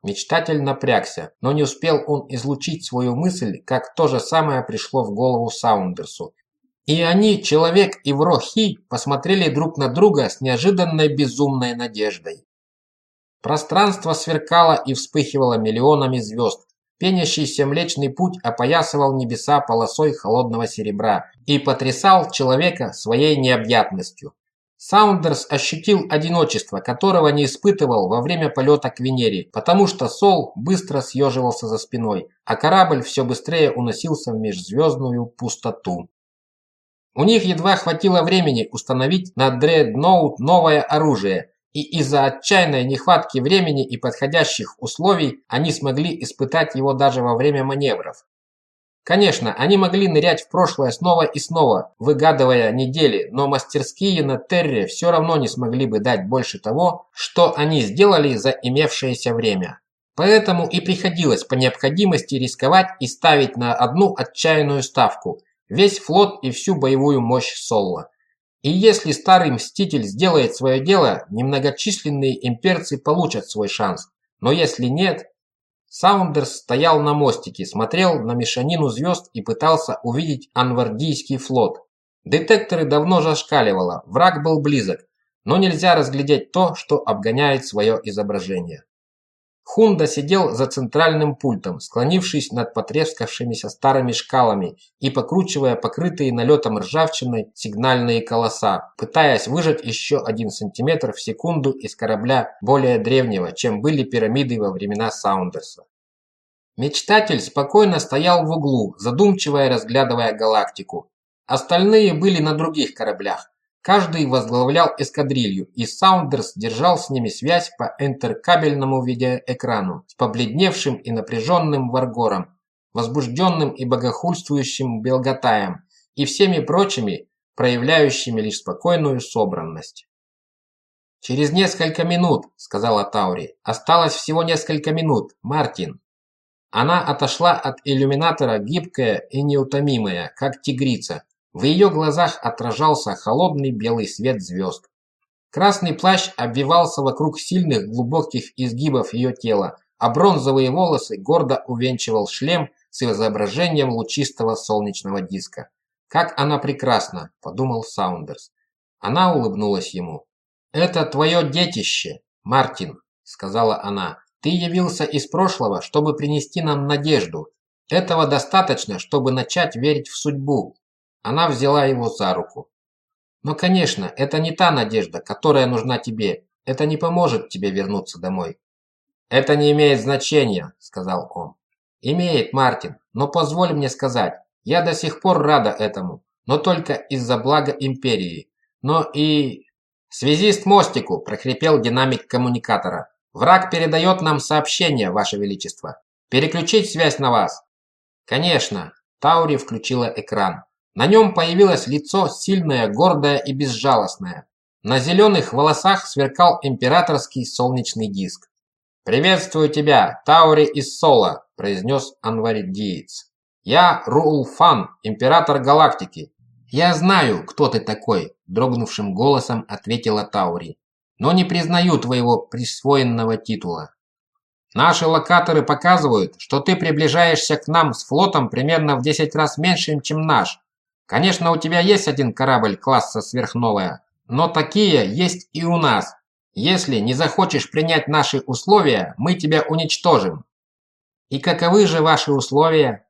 Мечтатель напрягся, но не успел он излучить свою мысль, как то же самое пришло в голову Саундерсу. И они, человек и Врохи, посмотрели друг на друга с неожиданной безумной надеждой. Пространство сверкало и вспыхивало миллионами звезд. Пенящийся Млечный Путь опоясывал небеса полосой холодного серебра и потрясал человека своей необъятностью. Саундерс ощутил одиночество, которого не испытывал во время полета к Венере, потому что Сол быстро съеживался за спиной, а корабль все быстрее уносился в межзвездную пустоту. У них едва хватило времени установить на Дредноут новое оружие, и из-за отчаянной нехватки времени и подходящих условий они смогли испытать его даже во время маневров. Конечно, они могли нырять в прошлое снова и снова, выгадывая недели, но мастерские на Терре все равно не смогли бы дать больше того, что они сделали за имевшееся время. Поэтому и приходилось по необходимости рисковать и ставить на одну отчаянную ставку – весь флот и всю боевую мощь Солла. И если старый Мститель сделает свое дело, немногочисленные имперцы получат свой шанс. Но если нет, Саундерс стоял на мостике, смотрел на мешанину звезд и пытался увидеть анвардийский флот. Детекторы давно зашкаливало, враг был близок, но нельзя разглядеть то, что обгоняет свое изображение. Хунда сидел за центральным пультом, склонившись над потрескавшимися старыми шкалами и покручивая покрытые налетом ржавчиной сигнальные колоса, пытаясь выжать еще один сантиметр в секунду из корабля более древнего, чем были пирамиды во времена Саундерса. Мечтатель спокойно стоял в углу, задумчиво разглядывая галактику. Остальные были на других кораблях. Каждый возглавлял эскадрилью, и Саундерс держал с ними связь по интеркабельному видеоэкрану с побледневшим и напряженным Варгором, возбужденным и богохульствующим Белгатаем и всеми прочими, проявляющими лишь спокойную собранность. «Через несколько минут», — сказала Таури. «Осталось всего несколько минут, Мартин». Она отошла от иллюминатора гибкая и неутомимая, как тигрица, в ее глазах отражался холодный белый свет звезд. Красный плащ обвивался вокруг сильных глубоких изгибов ее тела, а бронзовые волосы гордо увенчивал шлем с изображением лучистого солнечного диска. «Как она прекрасна!» – подумал Саундерс. Она улыбнулась ему. «Это твое детище, Мартин», – сказала она. «Ты явился из прошлого, чтобы принести нам надежду. Этого достаточно, чтобы начать верить в судьбу, она взяла его за руку. «Но, конечно, это не та надежда, которая нужна тебе. Это не поможет тебе вернуться домой». «Это не имеет значения», – сказал он. «Имеет, Мартин, но позволь мне сказать, я до сих пор рада этому, но только из-за блага Империи. Но и...» «Связист мостику!» – прохрипел динамик коммуникатора. «Враг передает нам сообщение, Ваше Величество. Переключить связь на вас?» «Конечно!» – Таури включила экран. На нем появилось лицо сильное, гордое и безжалостное. На зеленых волосах сверкал императорский солнечный диск. «Приветствую тебя, Таури из Сола», – произнес Анваридиец. «Я Рулфан, император галактики». «Я знаю, кто ты такой», – дрогнувшим голосом ответила Таури. «Но не признаю твоего присвоенного титула. Наши локаторы показывают, что ты приближаешься к нам с флотом примерно в 10 раз меньшим, чем наш. Конечно, у тебя есть один корабль класса сверхновая, но такие есть и у нас. Если не захочешь принять наши условия, мы тебя уничтожим. И каковы же ваши условия?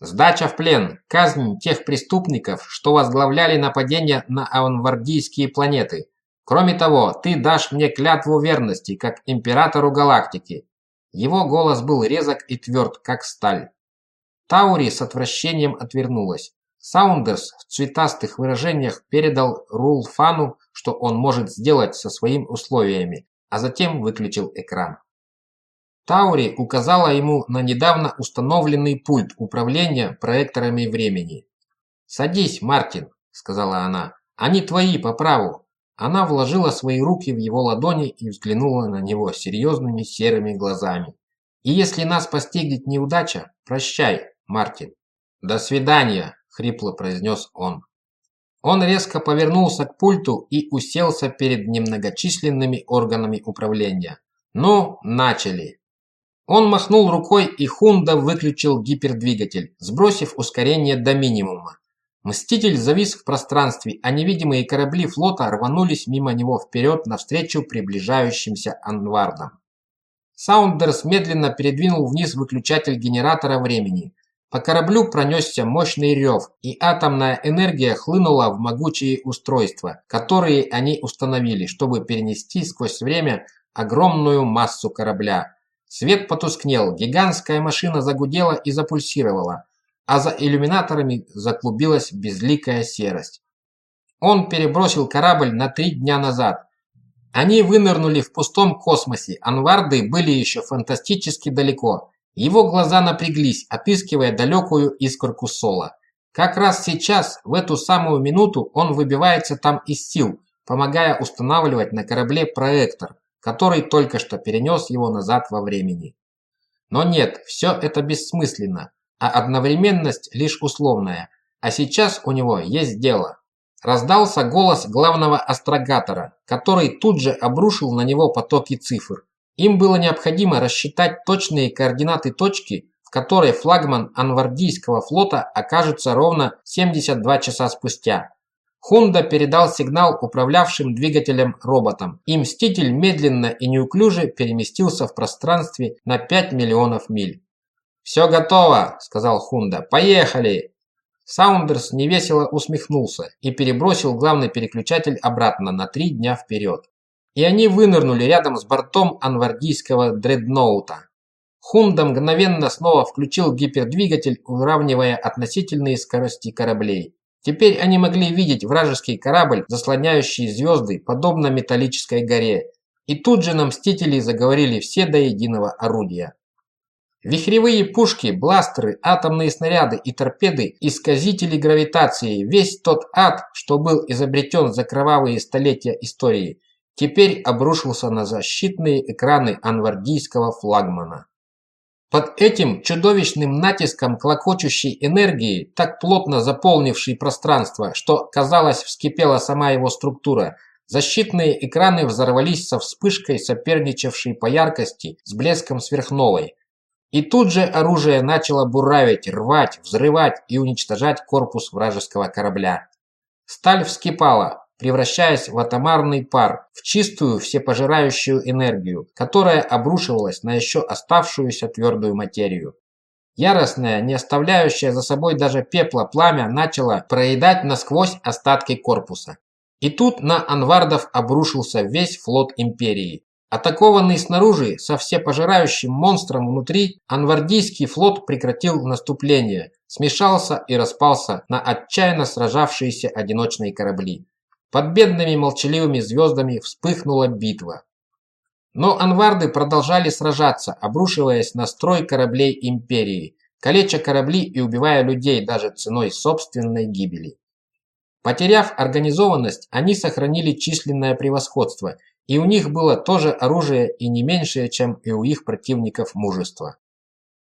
Сдача в плен, казнь тех преступников, что возглавляли нападения на аванвардийские планеты. Кроме того, ты дашь мне клятву верности, как императору галактики. Его голос был резок и тверд, как сталь. Таури с отвращением отвернулась. Саундерс в цветастых выражениях передал Рулфану, что он может сделать со своими условиями, а затем выключил экран. Таури указала ему на недавно установленный пульт управления проекторами времени. «Садись, Мартин», – сказала она. «Они твои по праву». Она вложила свои руки в его ладони и взглянула на него серьезными серыми глазами. «И если нас постигнет неудача, прощай, Мартин. До свидания», – хрипло произнес он. Он резко повернулся к пульту и уселся перед немногочисленными органами управления. «Ну, начали!» Он махнул рукой, и Хунда выключил гипердвигатель, сбросив ускорение до минимума. Мститель завис в пространстве, а невидимые корабли флота рванулись мимо него вперед навстречу приближающимся анвардам. Саундерс медленно передвинул вниз выключатель генератора времени. По кораблю пронесся мощный рев, и атомная энергия хлынула в могучие устройства, которые они установили, чтобы перенести сквозь время огромную массу корабля. Свет потускнел, гигантская машина загудела и запульсировала, а за иллюминаторами заклубилась безликая серость. Он перебросил корабль на три дня назад. Они вынырнули в пустом космосе, анварды были еще фантастически далеко – его глаза напряглись, отыскивая далекую искорку Сола. Как раз сейчас, в эту самую минуту, он выбивается там из сил, помогая устанавливать на корабле проектор, который только что перенес его назад во времени. Но нет, все это бессмысленно, а одновременность лишь условная. А сейчас у него есть дело. Раздался голос главного астрогатора, который тут же обрушил на него потоки цифр. Им было необходимо рассчитать точные координаты точки, в которой флагман Анвардийского флота окажется ровно 72 часа спустя. Хунда передал сигнал управлявшим двигателем роботам, и Мститель медленно и неуклюже переместился в пространстве на 5 миллионов миль. «Все готово», – сказал Хунда. «Поехали!» Саундерс невесело усмехнулся и перебросил главный переключатель обратно на три дня вперед и они вынырнули рядом с бортом анвардийского дредноута. Хунда мгновенно снова включил гипердвигатель, уравнивая относительные скорости кораблей. Теперь они могли видеть вражеский корабль, заслоняющий звезды, подобно металлической горе. И тут же на Мстителей заговорили все до единого орудия. Вихревые пушки, бластеры, атомные снаряды и торпеды, исказители гравитации, весь тот ад, что был изобретен за кровавые столетия истории – теперь обрушился на защитные экраны анвардийского флагмана. Под этим чудовищным натиском клокочущей энергии, так плотно заполнившей пространство, что, казалось, вскипела сама его структура, защитные экраны взорвались со вспышкой, соперничавшей по яркости с блеском сверхновой. И тут же оружие начало буравить, рвать, взрывать и уничтожать корпус вражеского корабля. Сталь вскипала, превращаясь в атомарный пар, в чистую всепожирающую энергию, которая обрушивалась на еще оставшуюся твердую материю. Яростное, не оставляющее за собой даже пепла пламя начало проедать насквозь остатки корпуса. И тут на анвардов обрушился весь флот Империи. Атакованный снаружи со всепожирающим монстром внутри, анвардийский флот прекратил наступление, смешался и распался на отчаянно сражавшиеся одиночные корабли. Под бедными молчаливыми звездами вспыхнула битва. Но анварды продолжали сражаться, обрушиваясь на строй кораблей Империи, калеча корабли и убивая людей даже ценой собственной гибели. Потеряв организованность, они сохранили численное превосходство, и у них было тоже оружие и не меньшее, чем и у их противников мужество.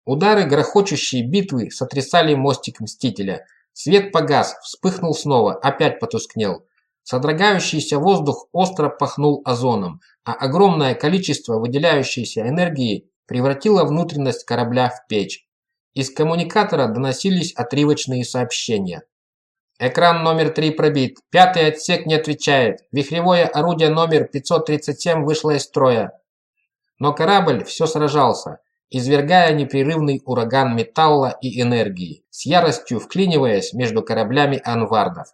Удары грохочущей битвы сотрясали мостик Мстителя. Свет погас, вспыхнул снова, опять потускнел. Содрогающийся воздух остро пахнул озоном, а огромное количество выделяющейся энергии превратило внутренность корабля в печь. Из коммуникатора доносились отрывочные сообщения. Экран номер 3 пробит. Пятый отсек не отвечает. Вихревое орудие номер 537 вышло из строя. Но корабль все сражался, извергая непрерывный ураган металла и энергии, с яростью вклиниваясь между кораблями анвардов.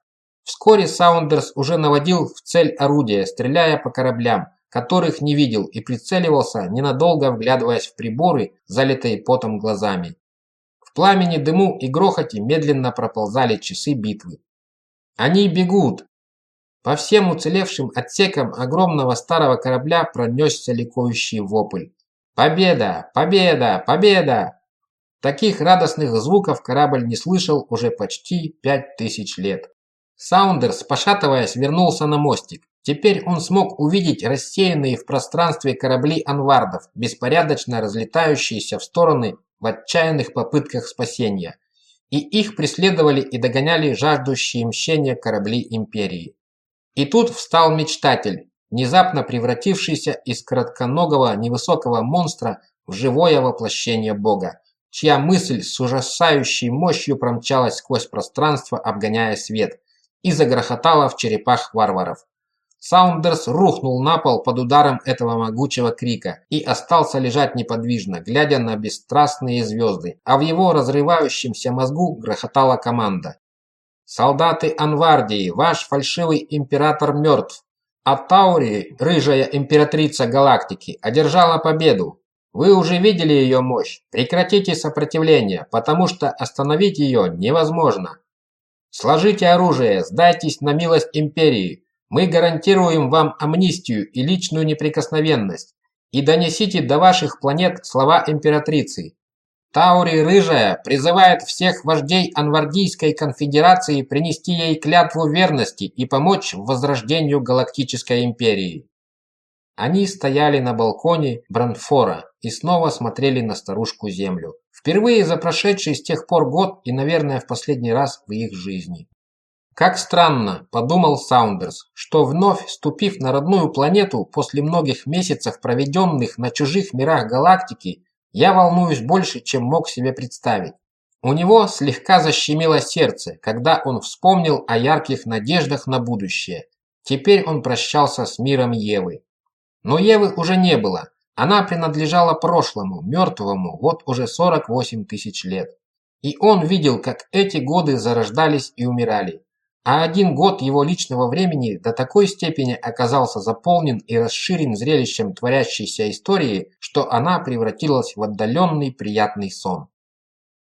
Вскоре Саундерс уже наводил в цель орудия, стреляя по кораблям, которых не видел и прицеливался, ненадолго вглядываясь в приборы, залитые потом глазами. В пламени, дыму и грохоте медленно проползали часы битвы. Они бегут! По всем уцелевшим отсекам огромного старого корабля пронесся ликующий вопль. Победа! Победа! Победа! Таких радостных звуков корабль не слышал уже почти пять тысяч лет. Саундерс, пошатываясь, вернулся на мостик. Теперь он смог увидеть рассеянные в пространстве корабли анвардов, беспорядочно разлетающиеся в стороны в отчаянных попытках спасения. И их преследовали и догоняли жаждущие мщения корабли Империи. И тут встал мечтатель, внезапно превратившийся из коротконогого невысокого монстра в живое воплощение Бога, чья мысль с ужасающей мощью промчалась сквозь пространство, обгоняя свет, и загрохотала в черепах варваров. Саундерс рухнул на пол под ударом этого могучего крика и остался лежать неподвижно, глядя на бесстрастные звезды, а в его разрывающемся мозгу грохотала команда. «Солдаты Анвардии, ваш фальшивый император мертв, а Таури, рыжая императрица галактики, одержала победу. Вы уже видели ее мощь. Прекратите сопротивление, потому что остановить ее невозможно. Сложите оружие, сдайтесь на милость Империи. Мы гарантируем вам амнистию и личную неприкосновенность. И донесите до ваших планет слова императрицы. Таури Рыжая призывает всех вождей Анвардийской конфедерации принести ей клятву верности и помочь в возрождению Галактической империи. Они стояли на балконе Бранфора и снова смотрели на старушку Землю. Впервые за прошедший с тех пор год и, наверное, в последний раз в их жизни. Как странно, подумал Саундерс, что вновь ступив на родную планету после многих месяцев, проведенных на чужих мирах галактики, я волнуюсь больше, чем мог себе представить. У него слегка защемило сердце, когда он вспомнил о ярких надеждах на будущее. Теперь он прощался с миром Евы. Но Евы уже не было. Она принадлежала прошлому, мертвому, вот уже 48 тысяч лет. И он видел, как эти годы зарождались и умирали. А один год его личного времени до такой степени оказался заполнен и расширен зрелищем творящейся истории, что она превратилась в отдаленный приятный сон.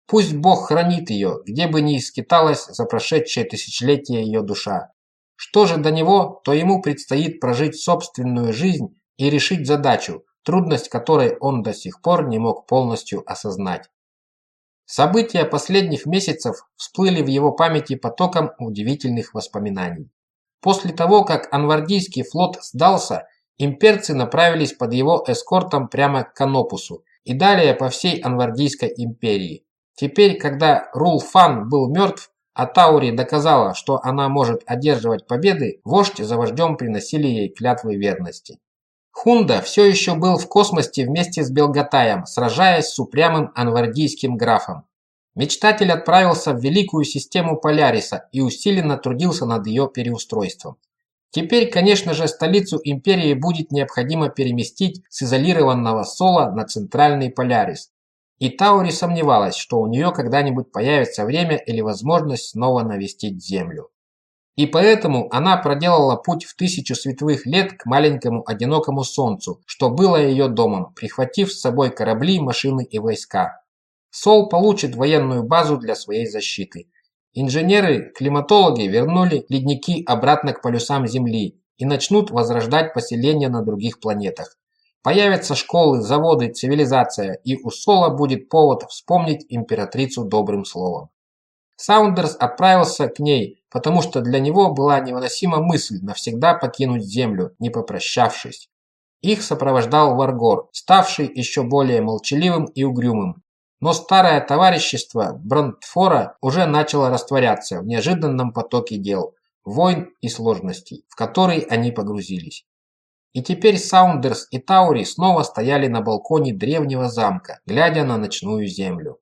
Пусть Бог хранит ее, где бы ни скиталась за прошедшее тысячелетие ее душа. Что же до него, то ему предстоит прожить собственную жизнь и решить задачу, трудность которой он до сих пор не мог полностью осознать. События последних месяцев всплыли в его памяти потоком удивительных воспоминаний. После того, как Анвардийский флот сдался, имперцы направились под его эскортом прямо к Канопусу и далее по всей Анвардийской империи. Теперь, когда Рулфан был мертв, а Таури доказала, что она может одерживать победы, вождь за вождем приносили ей клятвы верности. Хунда все еще был в космосе вместе с Белгатаем, сражаясь с упрямым анвардийским графом. Мечтатель отправился в великую систему Поляриса и усиленно трудился над ее переустройством. Теперь, конечно же, столицу империи будет необходимо переместить с изолированного Сола на центральный Полярис. И Таури сомневалась, что у нее когда-нибудь появится время или возможность снова навестить Землю. И поэтому она проделала путь в тысячу световых лет к маленькому одинокому солнцу, что было ее домом, прихватив с собой корабли, машины и войска. Сол получит военную базу для своей защиты. Инженеры-климатологи вернули ледники обратно к полюсам Земли и начнут возрождать поселения на других планетах. Появятся школы, заводы, цивилизация, и у Сола будет повод вспомнить императрицу добрым словом. Саундерс отправился к ней, потому что для него была невыносима мысль навсегда покинуть Землю, не попрощавшись. Их сопровождал Варгор, ставший еще более молчаливым и угрюмым. Но старое товарищество Брандфора уже начало растворяться в неожиданном потоке дел, войн и сложностей, в который они погрузились. И теперь Саундерс и Таури снова стояли на балконе древнего замка, глядя на ночную землю.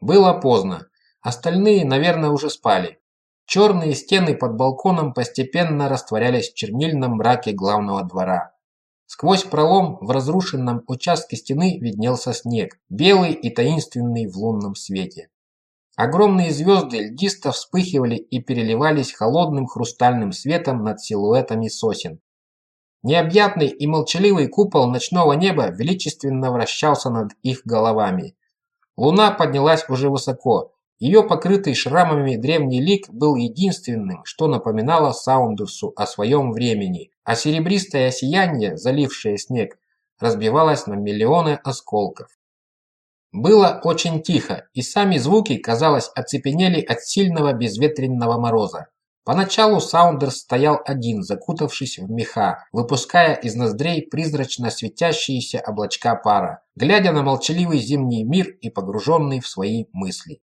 Было поздно. Остальные, наверное, уже спали. Черные стены под балконом постепенно растворялись в чернильном мраке главного двора. Сквозь пролом в разрушенном участке стены виднелся снег, белый и таинственный в лунном свете. Огромные звезды льдисто вспыхивали и переливались холодным хрустальным светом над силуэтами сосен. Необъятный и молчаливый купол ночного неба величественно вращался над их головами. Луна поднялась уже высоко, ее покрытый шрамами древний лик был единственным, что напоминало Саундерсу о своем времени, а серебристое сияние, залившее снег, разбивалось на миллионы осколков. Было очень тихо, и сами звуки, казалось, оцепенели от сильного безветренного мороза. Поначалу Саундерс стоял один, закутавшись в меха, выпуская из ноздрей призрачно светящиеся облачка пара, глядя на молчаливый зимний мир и погруженный в свои мысли.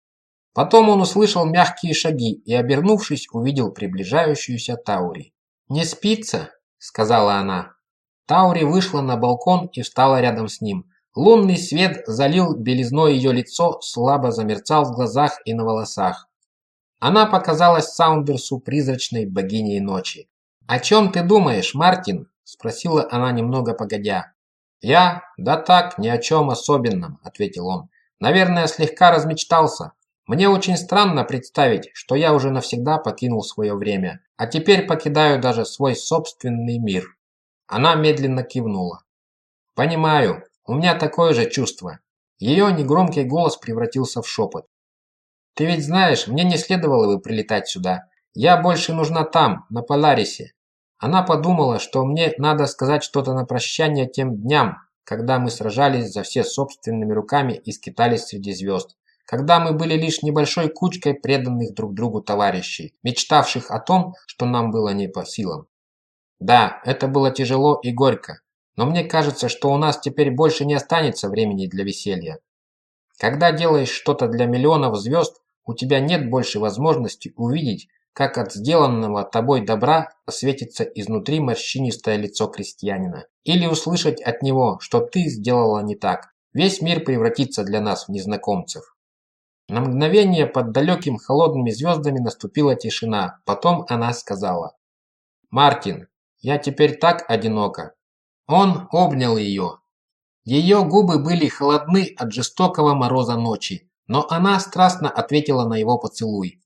Потом он услышал мягкие шаги и, обернувшись, увидел приближающуюся Таури. «Не спится?» – сказала она. Таури вышла на балкон и встала рядом с ним. Лунный свет залил белизной ее лицо, слабо замерцал в глазах и на волосах. Она показалась Саундерсу призрачной богиней ночи. «О чем ты думаешь, Мартин?» – спросила она немного погодя. «Я? Да так, ни о чем особенном», – ответил он. «Наверное, слегка размечтался. Мне очень странно представить, что я уже навсегда покинул свое время, а теперь покидаю даже свой собственный мир. Она медленно кивнула. Понимаю, у меня такое же чувство. Ее негромкий голос превратился в шепот. Ты ведь знаешь, мне не следовало бы прилетать сюда. Я больше нужна там, на Поларисе. Она подумала, что мне надо сказать что-то на прощание тем дням, когда мы сражались за все собственными руками и скитались среди звезд когда мы были лишь небольшой кучкой преданных друг другу товарищей, мечтавших о том, что нам было не по силам. Да, это было тяжело и горько, но мне кажется, что у нас теперь больше не останется времени для веселья. Когда делаешь что-то для миллионов звезд, у тебя нет больше возможности увидеть, как от сделанного тобой добра светится изнутри морщинистое лицо крестьянина, или услышать от него, что ты сделала не так. Весь мир превратится для нас в незнакомцев. На мгновение под далеким холодными звездами наступила тишина. Потом она сказала. «Мартин, я теперь так одинока». Он обнял ее. Ее губы были холодны от жестокого мороза ночи, но она страстно ответила на его поцелуй.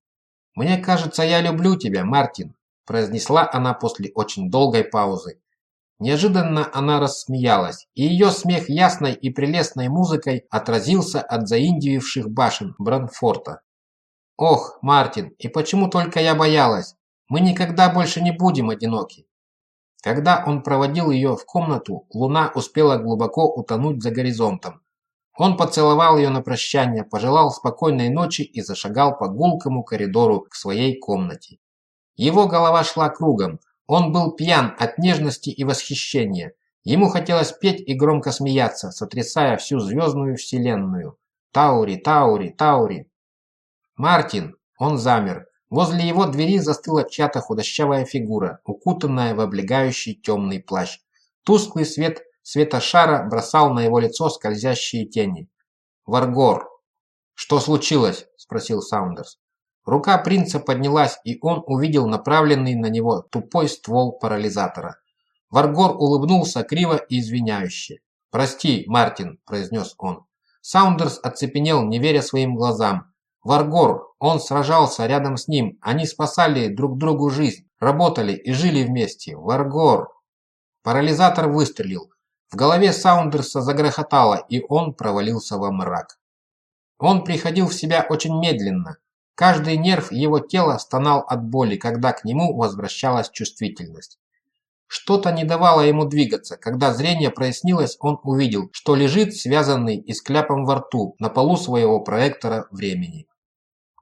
«Мне кажется, я люблю тебя, Мартин», произнесла она после очень долгой паузы. Неожиданно она рассмеялась, и ее смех ясной и прелестной музыкой отразился от заиндививших башен Бранфорта. «Ох, Мартин, и почему только я боялась? Мы никогда больше не будем одиноки». Когда он проводил ее в комнату, луна успела глубоко утонуть за горизонтом. Он поцеловал ее на прощание, пожелал спокойной ночи и зашагал по гулкому коридору к своей комнате. Его голова шла кругом, он был пьян от нежности и восхищения. Ему хотелось петь и громко смеяться, сотрясая всю звездную вселенную. Таури, Таури, Таури. Мартин, он замер. Возле его двери застыла чья-то худощавая фигура, укутанная в облегающий темный плащ. Тусклый свет света шара бросал на его лицо скользящие тени. «Варгор!» «Что случилось?» – спросил Саундерс. Рука принца поднялась, и он увидел направленный на него тупой ствол парализатора. Варгор улыбнулся криво и извиняюще. «Прости, Мартин», – произнес он. Саундерс оцепенел, не веря своим глазам. Варгор, он сражался рядом с ним, они спасали друг другу жизнь, работали и жили вместе. Варгор. Парализатор выстрелил. В голове Саундерса загрохотало, и он провалился во мрак. Он приходил в себя очень медленно. Каждый нерв его тела стонал от боли, когда к нему возвращалась чувствительность. Что-то не давало ему двигаться. Когда зрение прояснилось, он увидел, что лежит связанный и с кляпом во рту на полу своего проектора времени.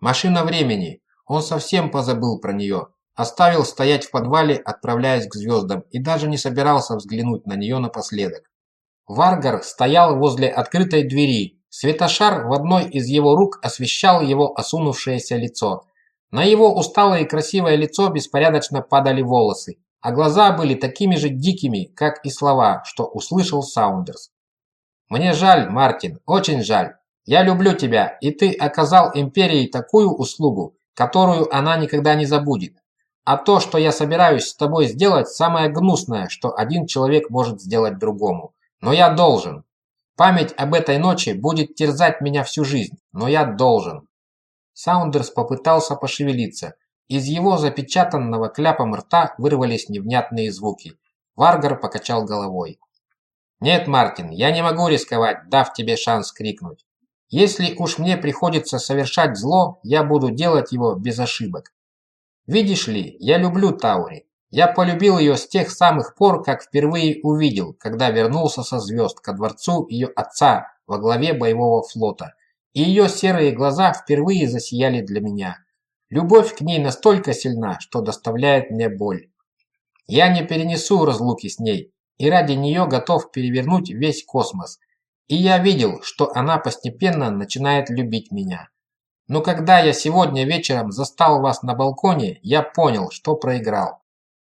Машина времени. Он совсем позабыл про нее. Оставил стоять в подвале, отправляясь к звездам, и даже не собирался взглянуть на нее напоследок. Варгар стоял возле открытой двери. Светошар в одной из его рук освещал его осунувшееся лицо. На его усталое и красивое лицо беспорядочно падали волосы, а глаза были такими же дикими, как и слова, что услышал Саундерс. «Мне жаль, Мартин, очень жаль. Я люблю тебя, и ты оказал Империи такую услугу, которую она никогда не забудет. А то, что я собираюсь с тобой сделать, самое гнусное, что один человек может сделать другому. Но я должен. Память об этой ночи будет терзать меня всю жизнь, но я должен. Саундерс попытался пошевелиться. Из его запечатанного кляпом рта вырвались невнятные звуки. Варгар покачал головой. «Нет, Мартин, я не могу рисковать, дав тебе шанс крикнуть. Если уж мне приходится совершать зло, я буду делать его без ошибок. Видишь ли, я люблю Таури. Я полюбил ее с тех самых пор, как впервые увидел, когда вернулся со звезд ко дворцу ее отца во главе боевого флота. И ее серые глаза впервые засияли для меня. Любовь к ней настолько сильна, что доставляет мне боль. Я не перенесу разлуки с ней, и ради нее готов перевернуть весь космос. И я видел, что она постепенно начинает любить меня. Но когда я сегодня вечером застал вас на балконе, я понял, что проиграл.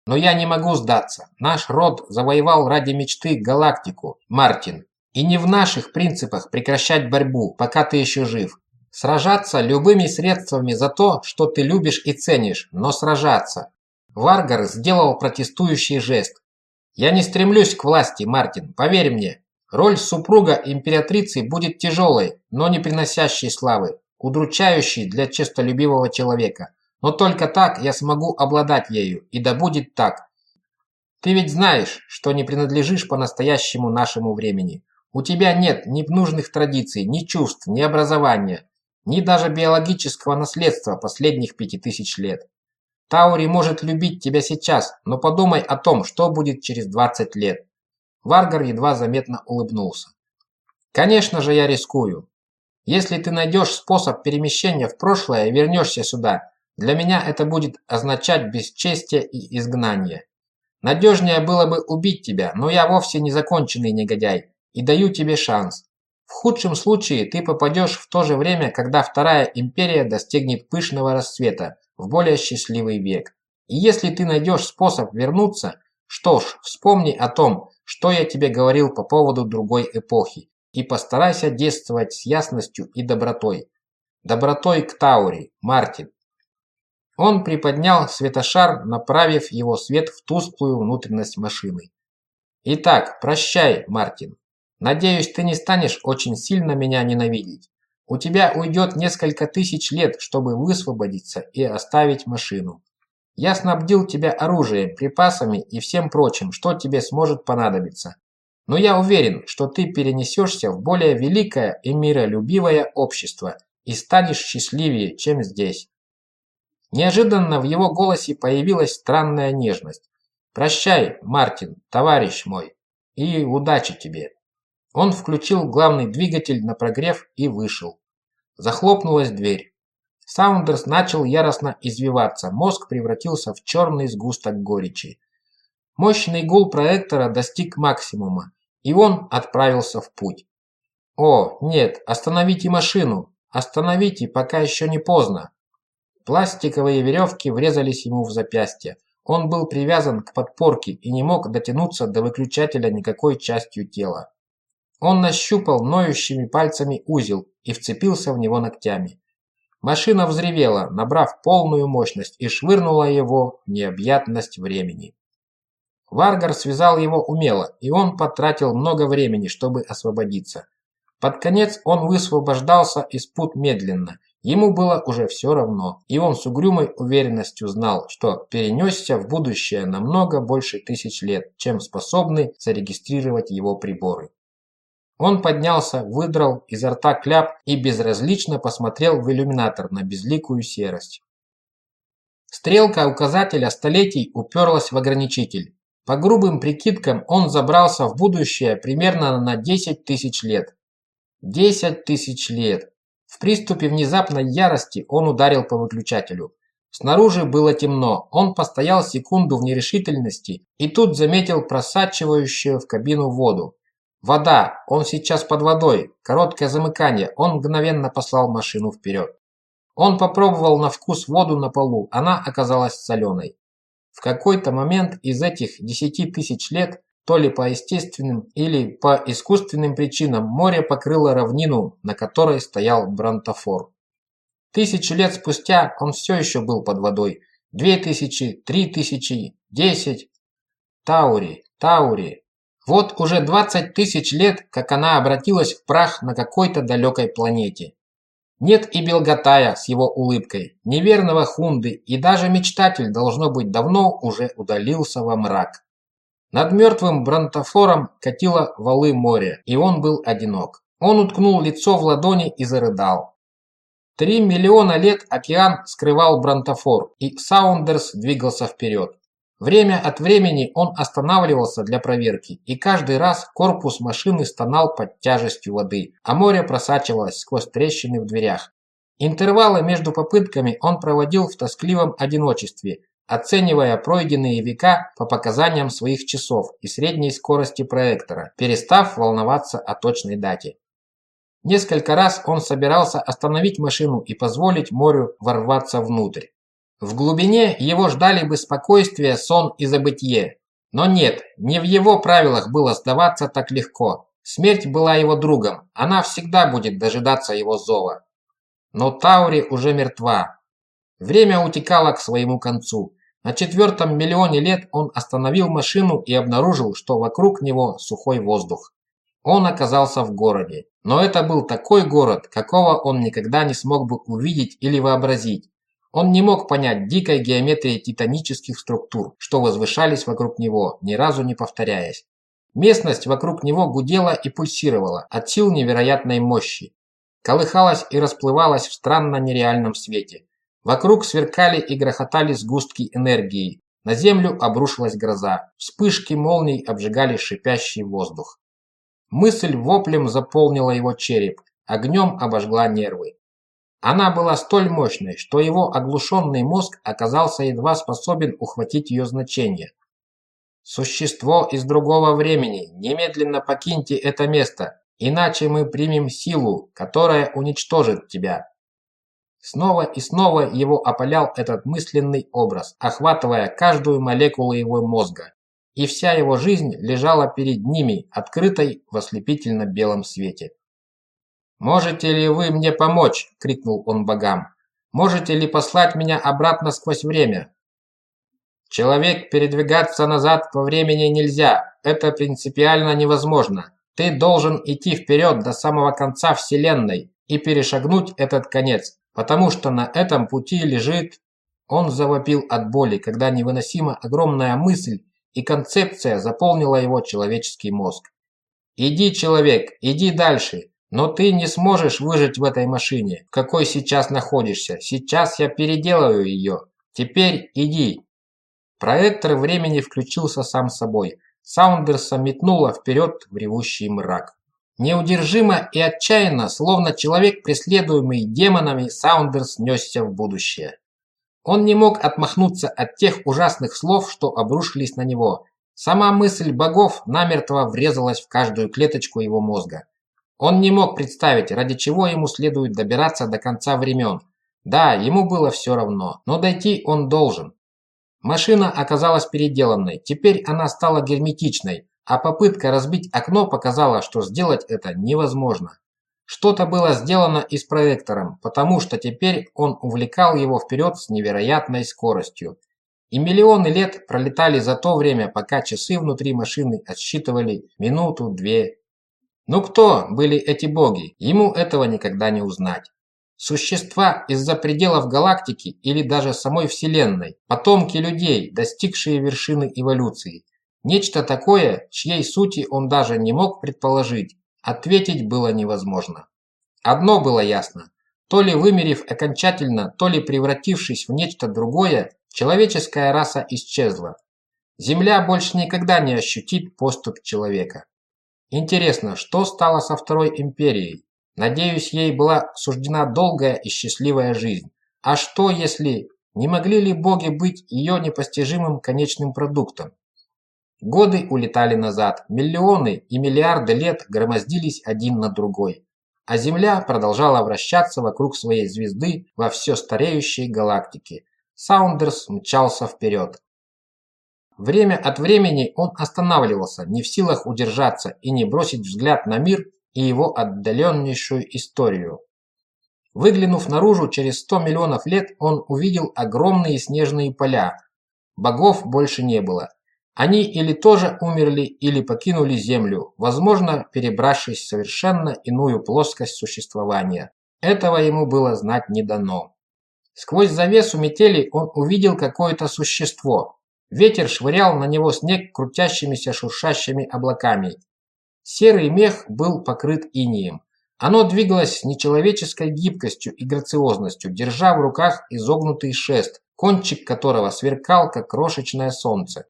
Но я не могу сдаться. Наш род завоевал ради мечты галактику, Мартин. И не в наших принципах прекращать борьбу, пока ты еще жив. Сражаться любыми средствами за то, что ты любишь и ценишь, но сражаться. Варгар сделал протестующий жест. Я не стремлюсь к власти, Мартин, поверь мне. Роль супруга императрицы будет тяжелой, но не приносящей славы удручающий для честолюбивого человека. Но только так я смогу обладать ею, и да будет так. Ты ведь знаешь, что не принадлежишь по-настоящему нашему времени. У тебя нет ни нужных традиций, ни чувств, ни образования, ни даже биологического наследства последних пяти тысяч лет. Таури может любить тебя сейчас, но подумай о том, что будет через 20 лет. Варгар едва заметно улыбнулся. Конечно же я рискую. Если ты найдешь способ перемещения в прошлое и вернешься сюда, для меня это будет означать бесчестие и изгнание. Надежнее было бы убить тебя, но я вовсе не законченный негодяй и даю тебе шанс. В худшем случае ты попадешь в то же время, когда Вторая Империя достигнет пышного расцвета в более счастливый век. И если ты найдешь способ вернуться, что ж, вспомни о том, что я тебе говорил по поводу другой эпохи, и постарайся действовать с ясностью и добротой. Добротой к Таури, Мартин. Он приподнял светошар, направив его свет в тусклую внутренность машины. Итак, прощай, Мартин. Надеюсь, ты не станешь очень сильно меня ненавидеть. У тебя уйдет несколько тысяч лет, чтобы высвободиться и оставить машину. Я снабдил тебя оружием, припасами и всем прочим, что тебе сможет понадобиться. Но я уверен, что ты перенесешься в более великое и миролюбивое общество и станешь счастливее, чем здесь. Неожиданно в его голосе появилась странная нежность. «Прощай, Мартин, товарищ мой, и удачи тебе!» Он включил главный двигатель на прогрев и вышел. Захлопнулась дверь. Саундерс начал яростно извиваться, мозг превратился в черный сгусток горечи. Мощный гул проектора достиг максимума, и он отправился в путь. «О, нет, остановите машину! Остановите, пока еще не поздно!» Пластиковые веревки врезались ему в запястье. Он был привязан к подпорке и не мог дотянуться до выключателя никакой частью тела. Он нащупал ноющими пальцами узел и вцепился в него ногтями. Машина взревела, набрав полную мощность, и швырнула его в необъятность времени. Варгар связал его умело, и он потратил много времени, чтобы освободиться. Под конец он высвобождался из пут медленно, Ему было уже все равно, и он с угрюмой уверенностью знал, что перенесся в будущее намного больше тысяч лет, чем способны зарегистрировать его приборы. Он поднялся, выдрал изо рта кляп и безразлично посмотрел в иллюминатор на безликую серость. Стрелка указателя столетий уперлась в ограничитель. По грубым прикидкам он забрался в будущее примерно на 10 тысяч лет. 10 тысяч лет. В приступе внезапной ярости он ударил по выключателю. Снаружи было темно, он постоял секунду в нерешительности и тут заметил просачивающую в кабину воду. Вода, он сейчас под водой, короткое замыкание, он мгновенно послал машину вперед. Он попробовал на вкус воду на полу, она оказалась соленой. В какой-то момент из этих десяти тысяч лет, то ли по естественным или по искусственным причинам, море покрыло равнину, на которой стоял Брантофор. Тысячи лет спустя он все еще был под водой. Две тысячи, три тысячи, десять. Таури, Таури. Вот уже двадцать тысяч лет, как она обратилась в прах на какой-то далекой планете. Нет и Белготая с его улыбкой, неверного Хунды и даже мечтатель, должно быть, давно уже удалился во мрак. Над мертвым бронтофором катило валы моря, и он был одинок. Он уткнул лицо в ладони и зарыдал. Три миллиона лет океан скрывал бронтофор, и Саундерс двигался вперед. Время от времени он останавливался для проверки, и каждый раз корпус машины стонал под тяжестью воды, а море просачивалось сквозь трещины в дверях. Интервалы между попытками он проводил в тоскливом одиночестве, оценивая пройденные века по показаниям своих часов и средней скорости проектора, перестав волноваться о точной дате. Несколько раз он собирался остановить машину и позволить морю ворваться внутрь. В глубине его ждали бы спокойствие, сон и забытье. Но нет, не в его правилах было сдаваться так легко. Смерть была его другом, она всегда будет дожидаться его зова. Но Таури уже мертва. Время утекало к своему концу. На четвертом миллионе лет он остановил машину и обнаружил, что вокруг него сухой воздух. Он оказался в городе. Но это был такой город, какого он никогда не смог бы увидеть или вообразить. Он не мог понять дикой геометрии титанических структур, что возвышались вокруг него, ни разу не повторяясь. Местность вокруг него гудела и пульсировала от сил невероятной мощи. Колыхалась и расплывалась в странно нереальном свете. Вокруг сверкали и грохотали сгустки энергии. На землю обрушилась гроза. Вспышки молний обжигали шипящий воздух. Мысль воплем заполнила его череп, огнем обожгла нервы. Она была столь мощной, что его оглушенный мозг оказался едва способен ухватить ее значение. «Существо из другого времени, немедленно покиньте это место, иначе мы примем силу, которая уничтожит тебя». Снова и снова его опалял этот мысленный образ, охватывая каждую молекулу его мозга. И вся его жизнь лежала перед ними, открытой в ослепительно белом свете. «Можете ли вы мне помочь?» – крикнул он богам. «Можете ли послать меня обратно сквозь время?» «Человек передвигаться назад по времени нельзя. Это принципиально невозможно. Ты должен идти вперед до самого конца Вселенной и перешагнуть этот конец, потому что на этом пути лежит...» Он завопил от боли, когда невыносимо огромная мысль и концепция заполнила его человеческий мозг. «Иди, человек, иди дальше. Но ты не сможешь выжить в этой машине, в какой сейчас находишься. Сейчас я переделаю ее. Теперь иди. Проектор времени включился сам собой. Саундерса метнуло вперед в ревущий мрак. Неудержимо и отчаянно, словно человек, преследуемый демонами, Саундерс несся в будущее. Он не мог отмахнуться от тех ужасных слов, что обрушились на него. Сама мысль богов намертво врезалась в каждую клеточку его мозга. Он не мог представить, ради чего ему следует добираться до конца времен. Да, ему было все равно, но дойти он должен. Машина оказалась переделанной, теперь она стала герметичной, а попытка разбить окно показала, что сделать это невозможно. Что-то было сделано и с проектором, потому что теперь он увлекал его вперед с невероятной скоростью. И миллионы лет пролетали за то время, пока часы внутри машины отсчитывали минуту, две, ну кто были эти боги? Ему этого никогда не узнать. Существа из-за пределов галактики или даже самой Вселенной, потомки людей, достигшие вершины эволюции. Нечто такое, чьей сути он даже не мог предположить, ответить было невозможно. Одно было ясно. То ли вымерев окончательно, то ли превратившись в нечто другое, человеческая раса исчезла. Земля больше никогда не ощутит поступь человека. Интересно, что стало со Второй Империей? Надеюсь, ей была суждена долгая и счастливая жизнь. А что, если... Не могли ли боги быть ее непостижимым конечным продуктом? Годы улетали назад, миллионы и миллиарды лет громоздились один на другой, а Земля продолжала вращаться вокруг своей звезды во все стареющей галактике. Саундерс мчался вперед. Время от времени он останавливался, не в силах удержаться и не бросить взгляд на мир и его отдаленнейшую историю. Выглянув наружу через 100 миллионов лет, он увидел огромные снежные поля. Богов больше не было. Они или тоже умерли, или покинули Землю, возможно, перебравшись в совершенно иную плоскость существования. Этого ему было знать не дано. Сквозь завесу метели он увидел какое-то существо. Ветер швырял на него снег крутящимися шуршащими облаками. Серый мех был покрыт инием. Оно двигалось с нечеловеческой гибкостью и грациозностью, держа в руках изогнутый шест, кончик которого сверкал, как крошечное солнце.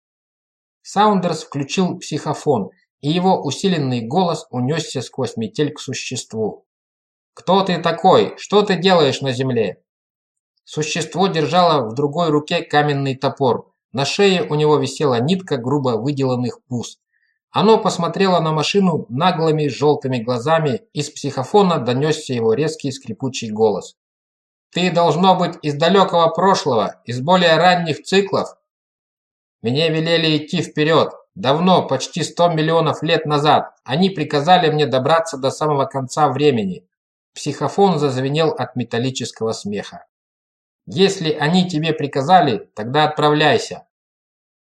Саундерс включил психофон, и его усиленный голос унесся сквозь метель к существу. «Кто ты такой? Что ты делаешь на земле?» Существо держало в другой руке каменный топор. На шее у него висела нитка грубо выделанных пуст. Оно посмотрело на машину наглыми желтыми глазами, из психофона донесся его резкий скрипучий голос. «Ты должно быть из далекого прошлого, из более ранних циклов. Мне велели идти вперед. Давно, почти 100 миллионов лет назад. Они приказали мне добраться до самого конца времени». Психофон зазвенел от металлического смеха. «Если они тебе приказали, тогда отправляйся».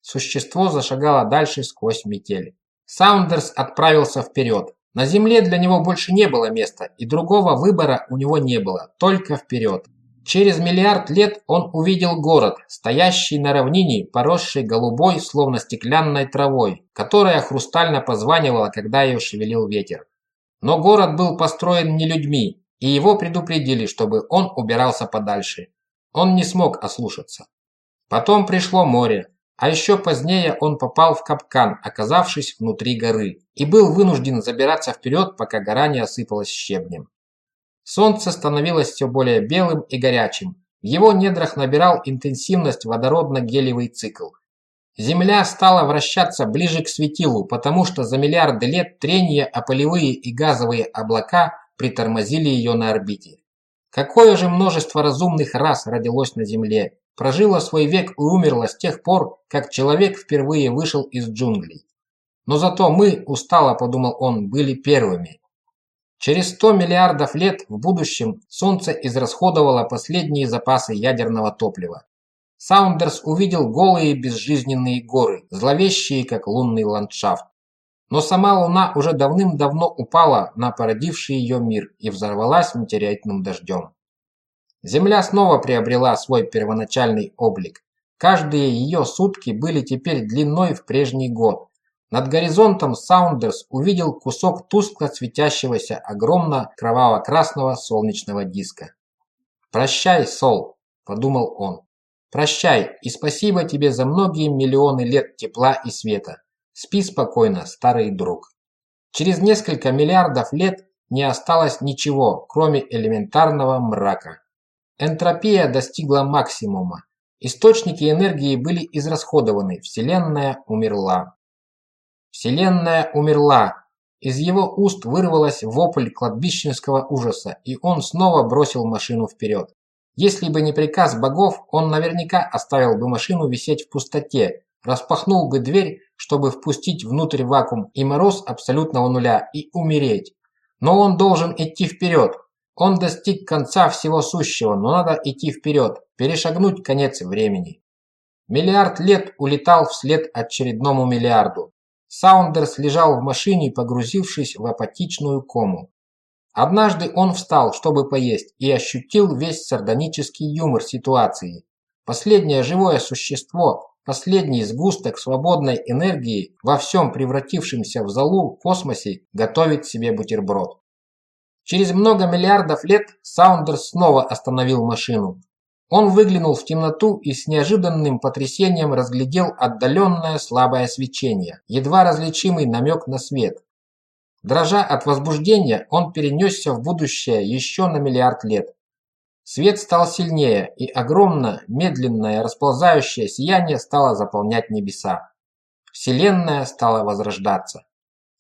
Существо зашагало дальше сквозь метель. Саундерс отправился вперед. На земле для него больше не было места, и другого выбора у него не было, только вперед. Через миллиард лет он увидел город, стоящий на равнине, поросший голубой, словно стеклянной травой, которая хрустально позванивала, когда ее шевелил ветер. Но город был построен не людьми, и его предупредили, чтобы он убирался подальше. Он не смог ослушаться. Потом пришло море, а еще позднее он попал в капкан, оказавшись внутри горы, и был вынужден забираться вперед, пока гора не осыпалась щебнем. Солнце становилось все более белым и горячим. В его недрах набирал интенсивность водородно-гелевый цикл. Земля стала вращаться ближе к светилу, потому что за миллиарды лет трения о полевые и газовые облака притормозили ее на орбите. Какое же множество разумных рас родилось на Земле, прожила свой век и умерла с тех пор, как человек впервые вышел из джунглей. Но зато мы, устало подумал он, были первыми. Через 100 миллиардов лет в будущем Солнце израсходовало последние запасы ядерного топлива. Саундерс увидел голые безжизненные горы, зловещие, как лунный ландшафт. Но сама Луна уже давным-давно упала на породивший ее мир и взорвалась метеоритным дождем. Земля снова приобрела свой первоначальный облик. Каждые ее сутки были теперь длиной в прежний год. Над горизонтом Саундерс увидел кусок тускло светящегося огромно кроваво-красного солнечного диска. «Прощай, Сол», – подумал он. «Прощай и спасибо тебе за многие миллионы лет тепла и света. Спи спокойно, старый друг». Через несколько миллиардов лет не осталось ничего, кроме элементарного мрака. Энтропия достигла максимума. Источники энергии были израсходованы, Вселенная умерла. Вселенная умерла. Из его уст вырвалась вопль кладбищенского ужаса, и он снова бросил машину вперед. Если бы не приказ богов, он наверняка оставил бы машину висеть в пустоте, распахнул бы дверь, чтобы впустить внутрь вакуум и мороз абсолютного нуля и умереть. Но он должен идти вперед, он достиг конца всего сущего, но надо идти вперед, перешагнуть конец времени. Миллиард лет улетал вслед очередному миллиарду. Саундерс лежал в машине, погрузившись в апатичную кому. Однажды он встал, чтобы поесть, и ощутил весь сардонический юмор ситуации. Последнее живое существо, последний сгусток свободной энергии во всем превратившемся в залу в космосе готовит себе бутерброд. Через много миллиардов лет Саундерс снова остановил машину. Он выглянул в темноту и с неожиданным потрясением разглядел отдаленное слабое свечение, едва различимый намек на свет. Дрожа от возбуждения, он перенесся в будущее еще на миллиард лет. Свет стал сильнее, и огромное, медленное, расползающее сияние стало заполнять небеса. Вселенная стала возрождаться.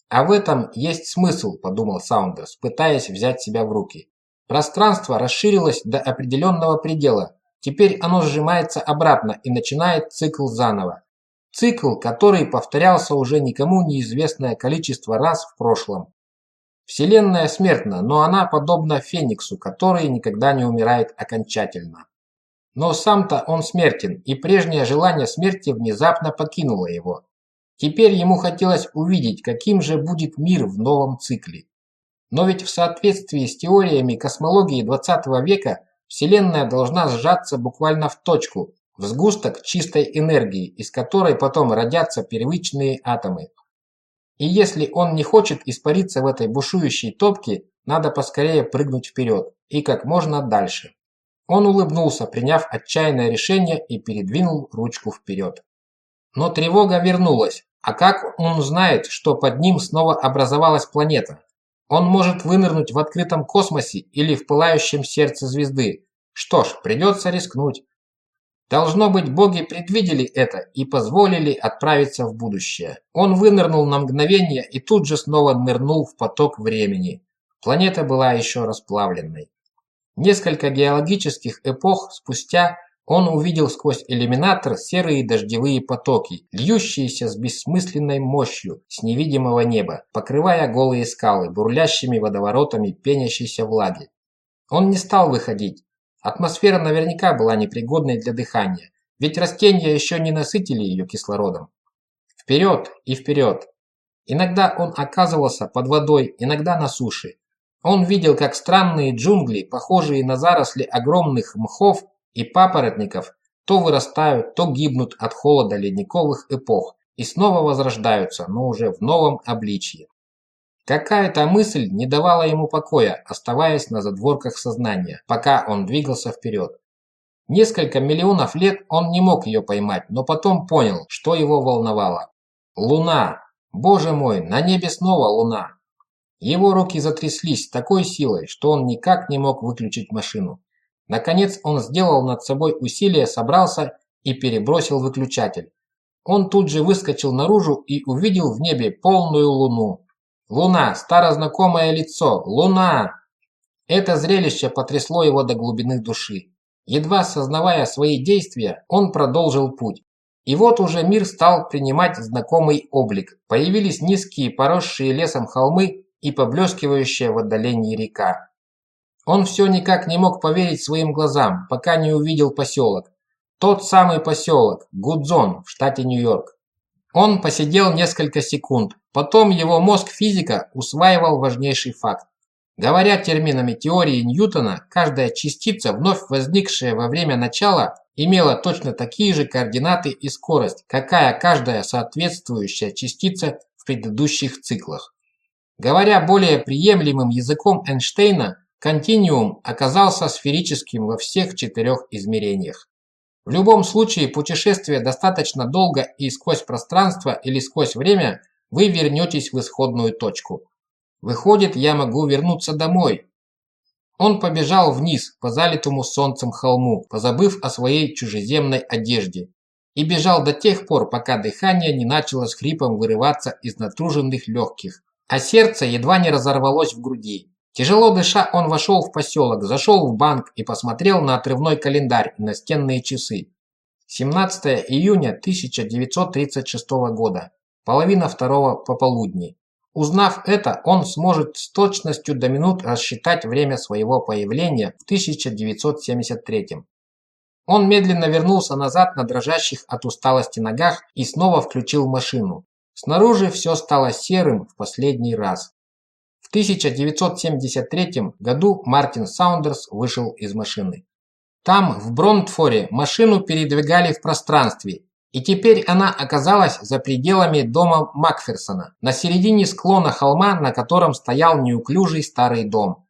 А в этом есть смысл, подумал Саундерс, пытаясь взять себя в руки. Пространство расширилось до определенного предела. Теперь оно сжимается обратно и начинает цикл заново. Цикл, который повторялся уже никому неизвестное количество раз в прошлом. Вселенная смертна, но она подобна Фениксу, который никогда не умирает окончательно. Но сам-то он смертен, и прежнее желание смерти внезапно покинуло его. Теперь ему хотелось увидеть, каким же будет мир в новом цикле. Но ведь в соответствии с теориями космологии 20 века Вселенная должна сжаться буквально в точку, в сгусток чистой энергии, из которой потом родятся первичные атомы. И если он не хочет испариться в этой бушующей топке, надо поскорее прыгнуть вперед и как можно дальше. Он улыбнулся, приняв отчаянное решение и передвинул ручку вперед. Но тревога вернулась. А как он знает, что под ним снова образовалась планета? Он может вынырнуть в открытом космосе или в пылающем сердце звезды. Что ж, придется рискнуть. Должно быть, боги предвидели это и позволили отправиться в будущее. Он вынырнул на мгновение и тут же снова нырнул в поток времени. Планета была еще расплавленной. Несколько геологических эпох спустя он увидел сквозь иллюминатор серые дождевые потоки, льющиеся с бессмысленной мощью с невидимого неба, покрывая голые скалы бурлящими водоворотами пенящейся влаги. Он не стал выходить, Атмосфера наверняка была непригодной для дыхания, ведь растения еще не насытили ее кислородом. Вперед и вперед. Иногда он оказывался под водой, иногда на суше. Он видел, как странные джунгли, похожие на заросли огромных мхов и папоротников, то вырастают, то гибнут от холода ледниковых эпох и снова возрождаются, но уже в новом обличье. Какая-то мысль не давала ему покоя, оставаясь на задворках сознания, пока он двигался вперед. Несколько миллионов лет он не мог ее поймать, но потом понял, что его волновало. Луна! Боже мой, на небе снова луна! Его руки затряслись такой силой, что он никак не мог выключить машину. Наконец он сделал над собой усилие, собрался и перебросил выключатель. Он тут же выскочил наружу и увидел в небе полную луну, Луна, старознакомое лицо, луна! Это зрелище потрясло его до глубины души. Едва сознавая свои действия, он продолжил путь. И вот уже мир стал принимать знакомый облик. Появились низкие, поросшие лесом холмы и поблескивающая в отдалении река. Он все никак не мог поверить своим глазам, пока не увидел поселок. Тот самый поселок, Гудзон, в штате Нью-Йорк. Он посидел несколько секунд, потом его мозг физика усваивал важнейший факт. Говоря терминами теории Ньютона, каждая частица, вновь возникшая во время начала, имела точно такие же координаты и скорость, какая каждая соответствующая частица в предыдущих циклах. Говоря более приемлемым языком Эйнштейна, континуум оказался сферическим во всех четырех измерениях. В любом случае, путешествие достаточно долго и сквозь пространство или сквозь время вы вернетесь в исходную точку. Выходит, я могу вернуться домой. Он побежал вниз по залитому солнцем холму, позабыв о своей чужеземной одежде. И бежал до тех пор, пока дыхание не начало с хрипом вырываться из натруженных легких, а сердце едва не разорвалось в груди. Тяжело дыша, он вошел в поселок, зашел в банк и посмотрел на отрывной календарь и настенные часы. 17 июня 1936 года, половина второго пополудни. Узнав это, он сможет с точностью до минут рассчитать время своего появления в 1973. Он медленно вернулся назад на дрожащих от усталости ногах и снова включил машину. Снаружи все стало серым в последний раз. 1973 году Мартин Саундерс вышел из машины. Там, в Бронтфоре, машину передвигали в пространстве, и теперь она оказалась за пределами дома Макферсона, на середине склона холма, на котором стоял неуклюжий старый дом.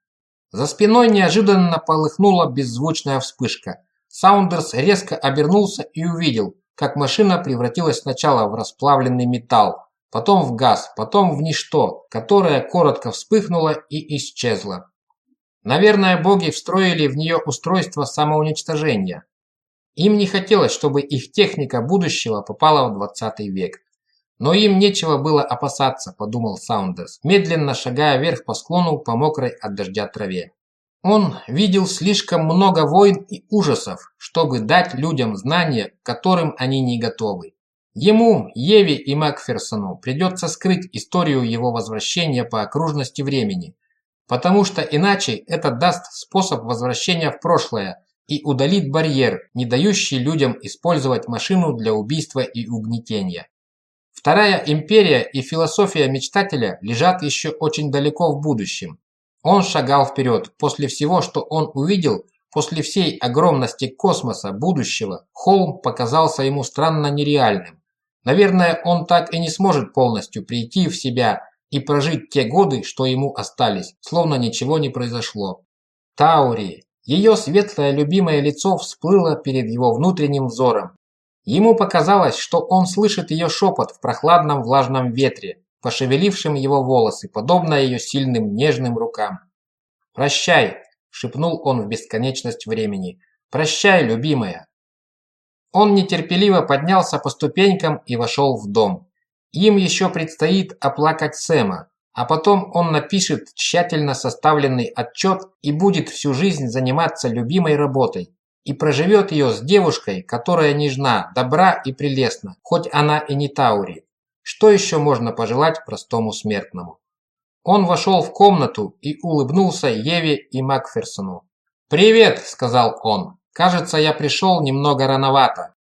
За спиной неожиданно полыхнула беззвучная вспышка. Саундерс резко обернулся и увидел, как машина превратилась сначала в расплавленный металл, потом в газ, потом в ничто, которое коротко вспыхнуло и исчезло. Наверное, боги встроили в нее устройство самоуничтожения. Им не хотелось, чтобы их техника будущего попала в 20 век. Но им нечего было опасаться, подумал Саундерс, медленно шагая вверх по склону по мокрой от дождя траве. Он видел слишком много войн и ужасов, чтобы дать людям знания, к которым они не готовы. Ему, Еве и Макферсону придется скрыть историю его возвращения по окружности времени, потому что иначе это даст способ возвращения в прошлое и удалит барьер, не дающий людям использовать машину для убийства и угнетения. Вторая империя и философия мечтателя лежат еще очень далеко в будущем. Он шагал вперед. После всего, что он увидел, после всей огромности космоса будущего, холм показался ему странно нереальным. Наверное, он так и не сможет полностью прийти в себя и прожить те годы, что ему остались, словно ничего не произошло. Таури. Ее светлое любимое лицо всплыло перед его внутренним взором. Ему показалось, что он слышит ее шепот в прохладном влажном ветре, пошевелившим его волосы, подобно ее сильным нежным рукам. «Прощай!» – шепнул он в бесконечность времени. «Прощай, любимая!» Он нетерпеливо поднялся по ступенькам и вошел в дом. Им еще предстоит оплакать Сэма, а потом он напишет тщательно составленный отчет и будет всю жизнь заниматься любимой работой. И проживет ее с девушкой, которая нежна, добра и прелестна, хоть она и не Таури. Что еще можно пожелать простому смертному? Он вошел в комнату и улыбнулся Еве и Макферсону. «Привет!» – сказал он. «Кажется, я пришел немного рановато.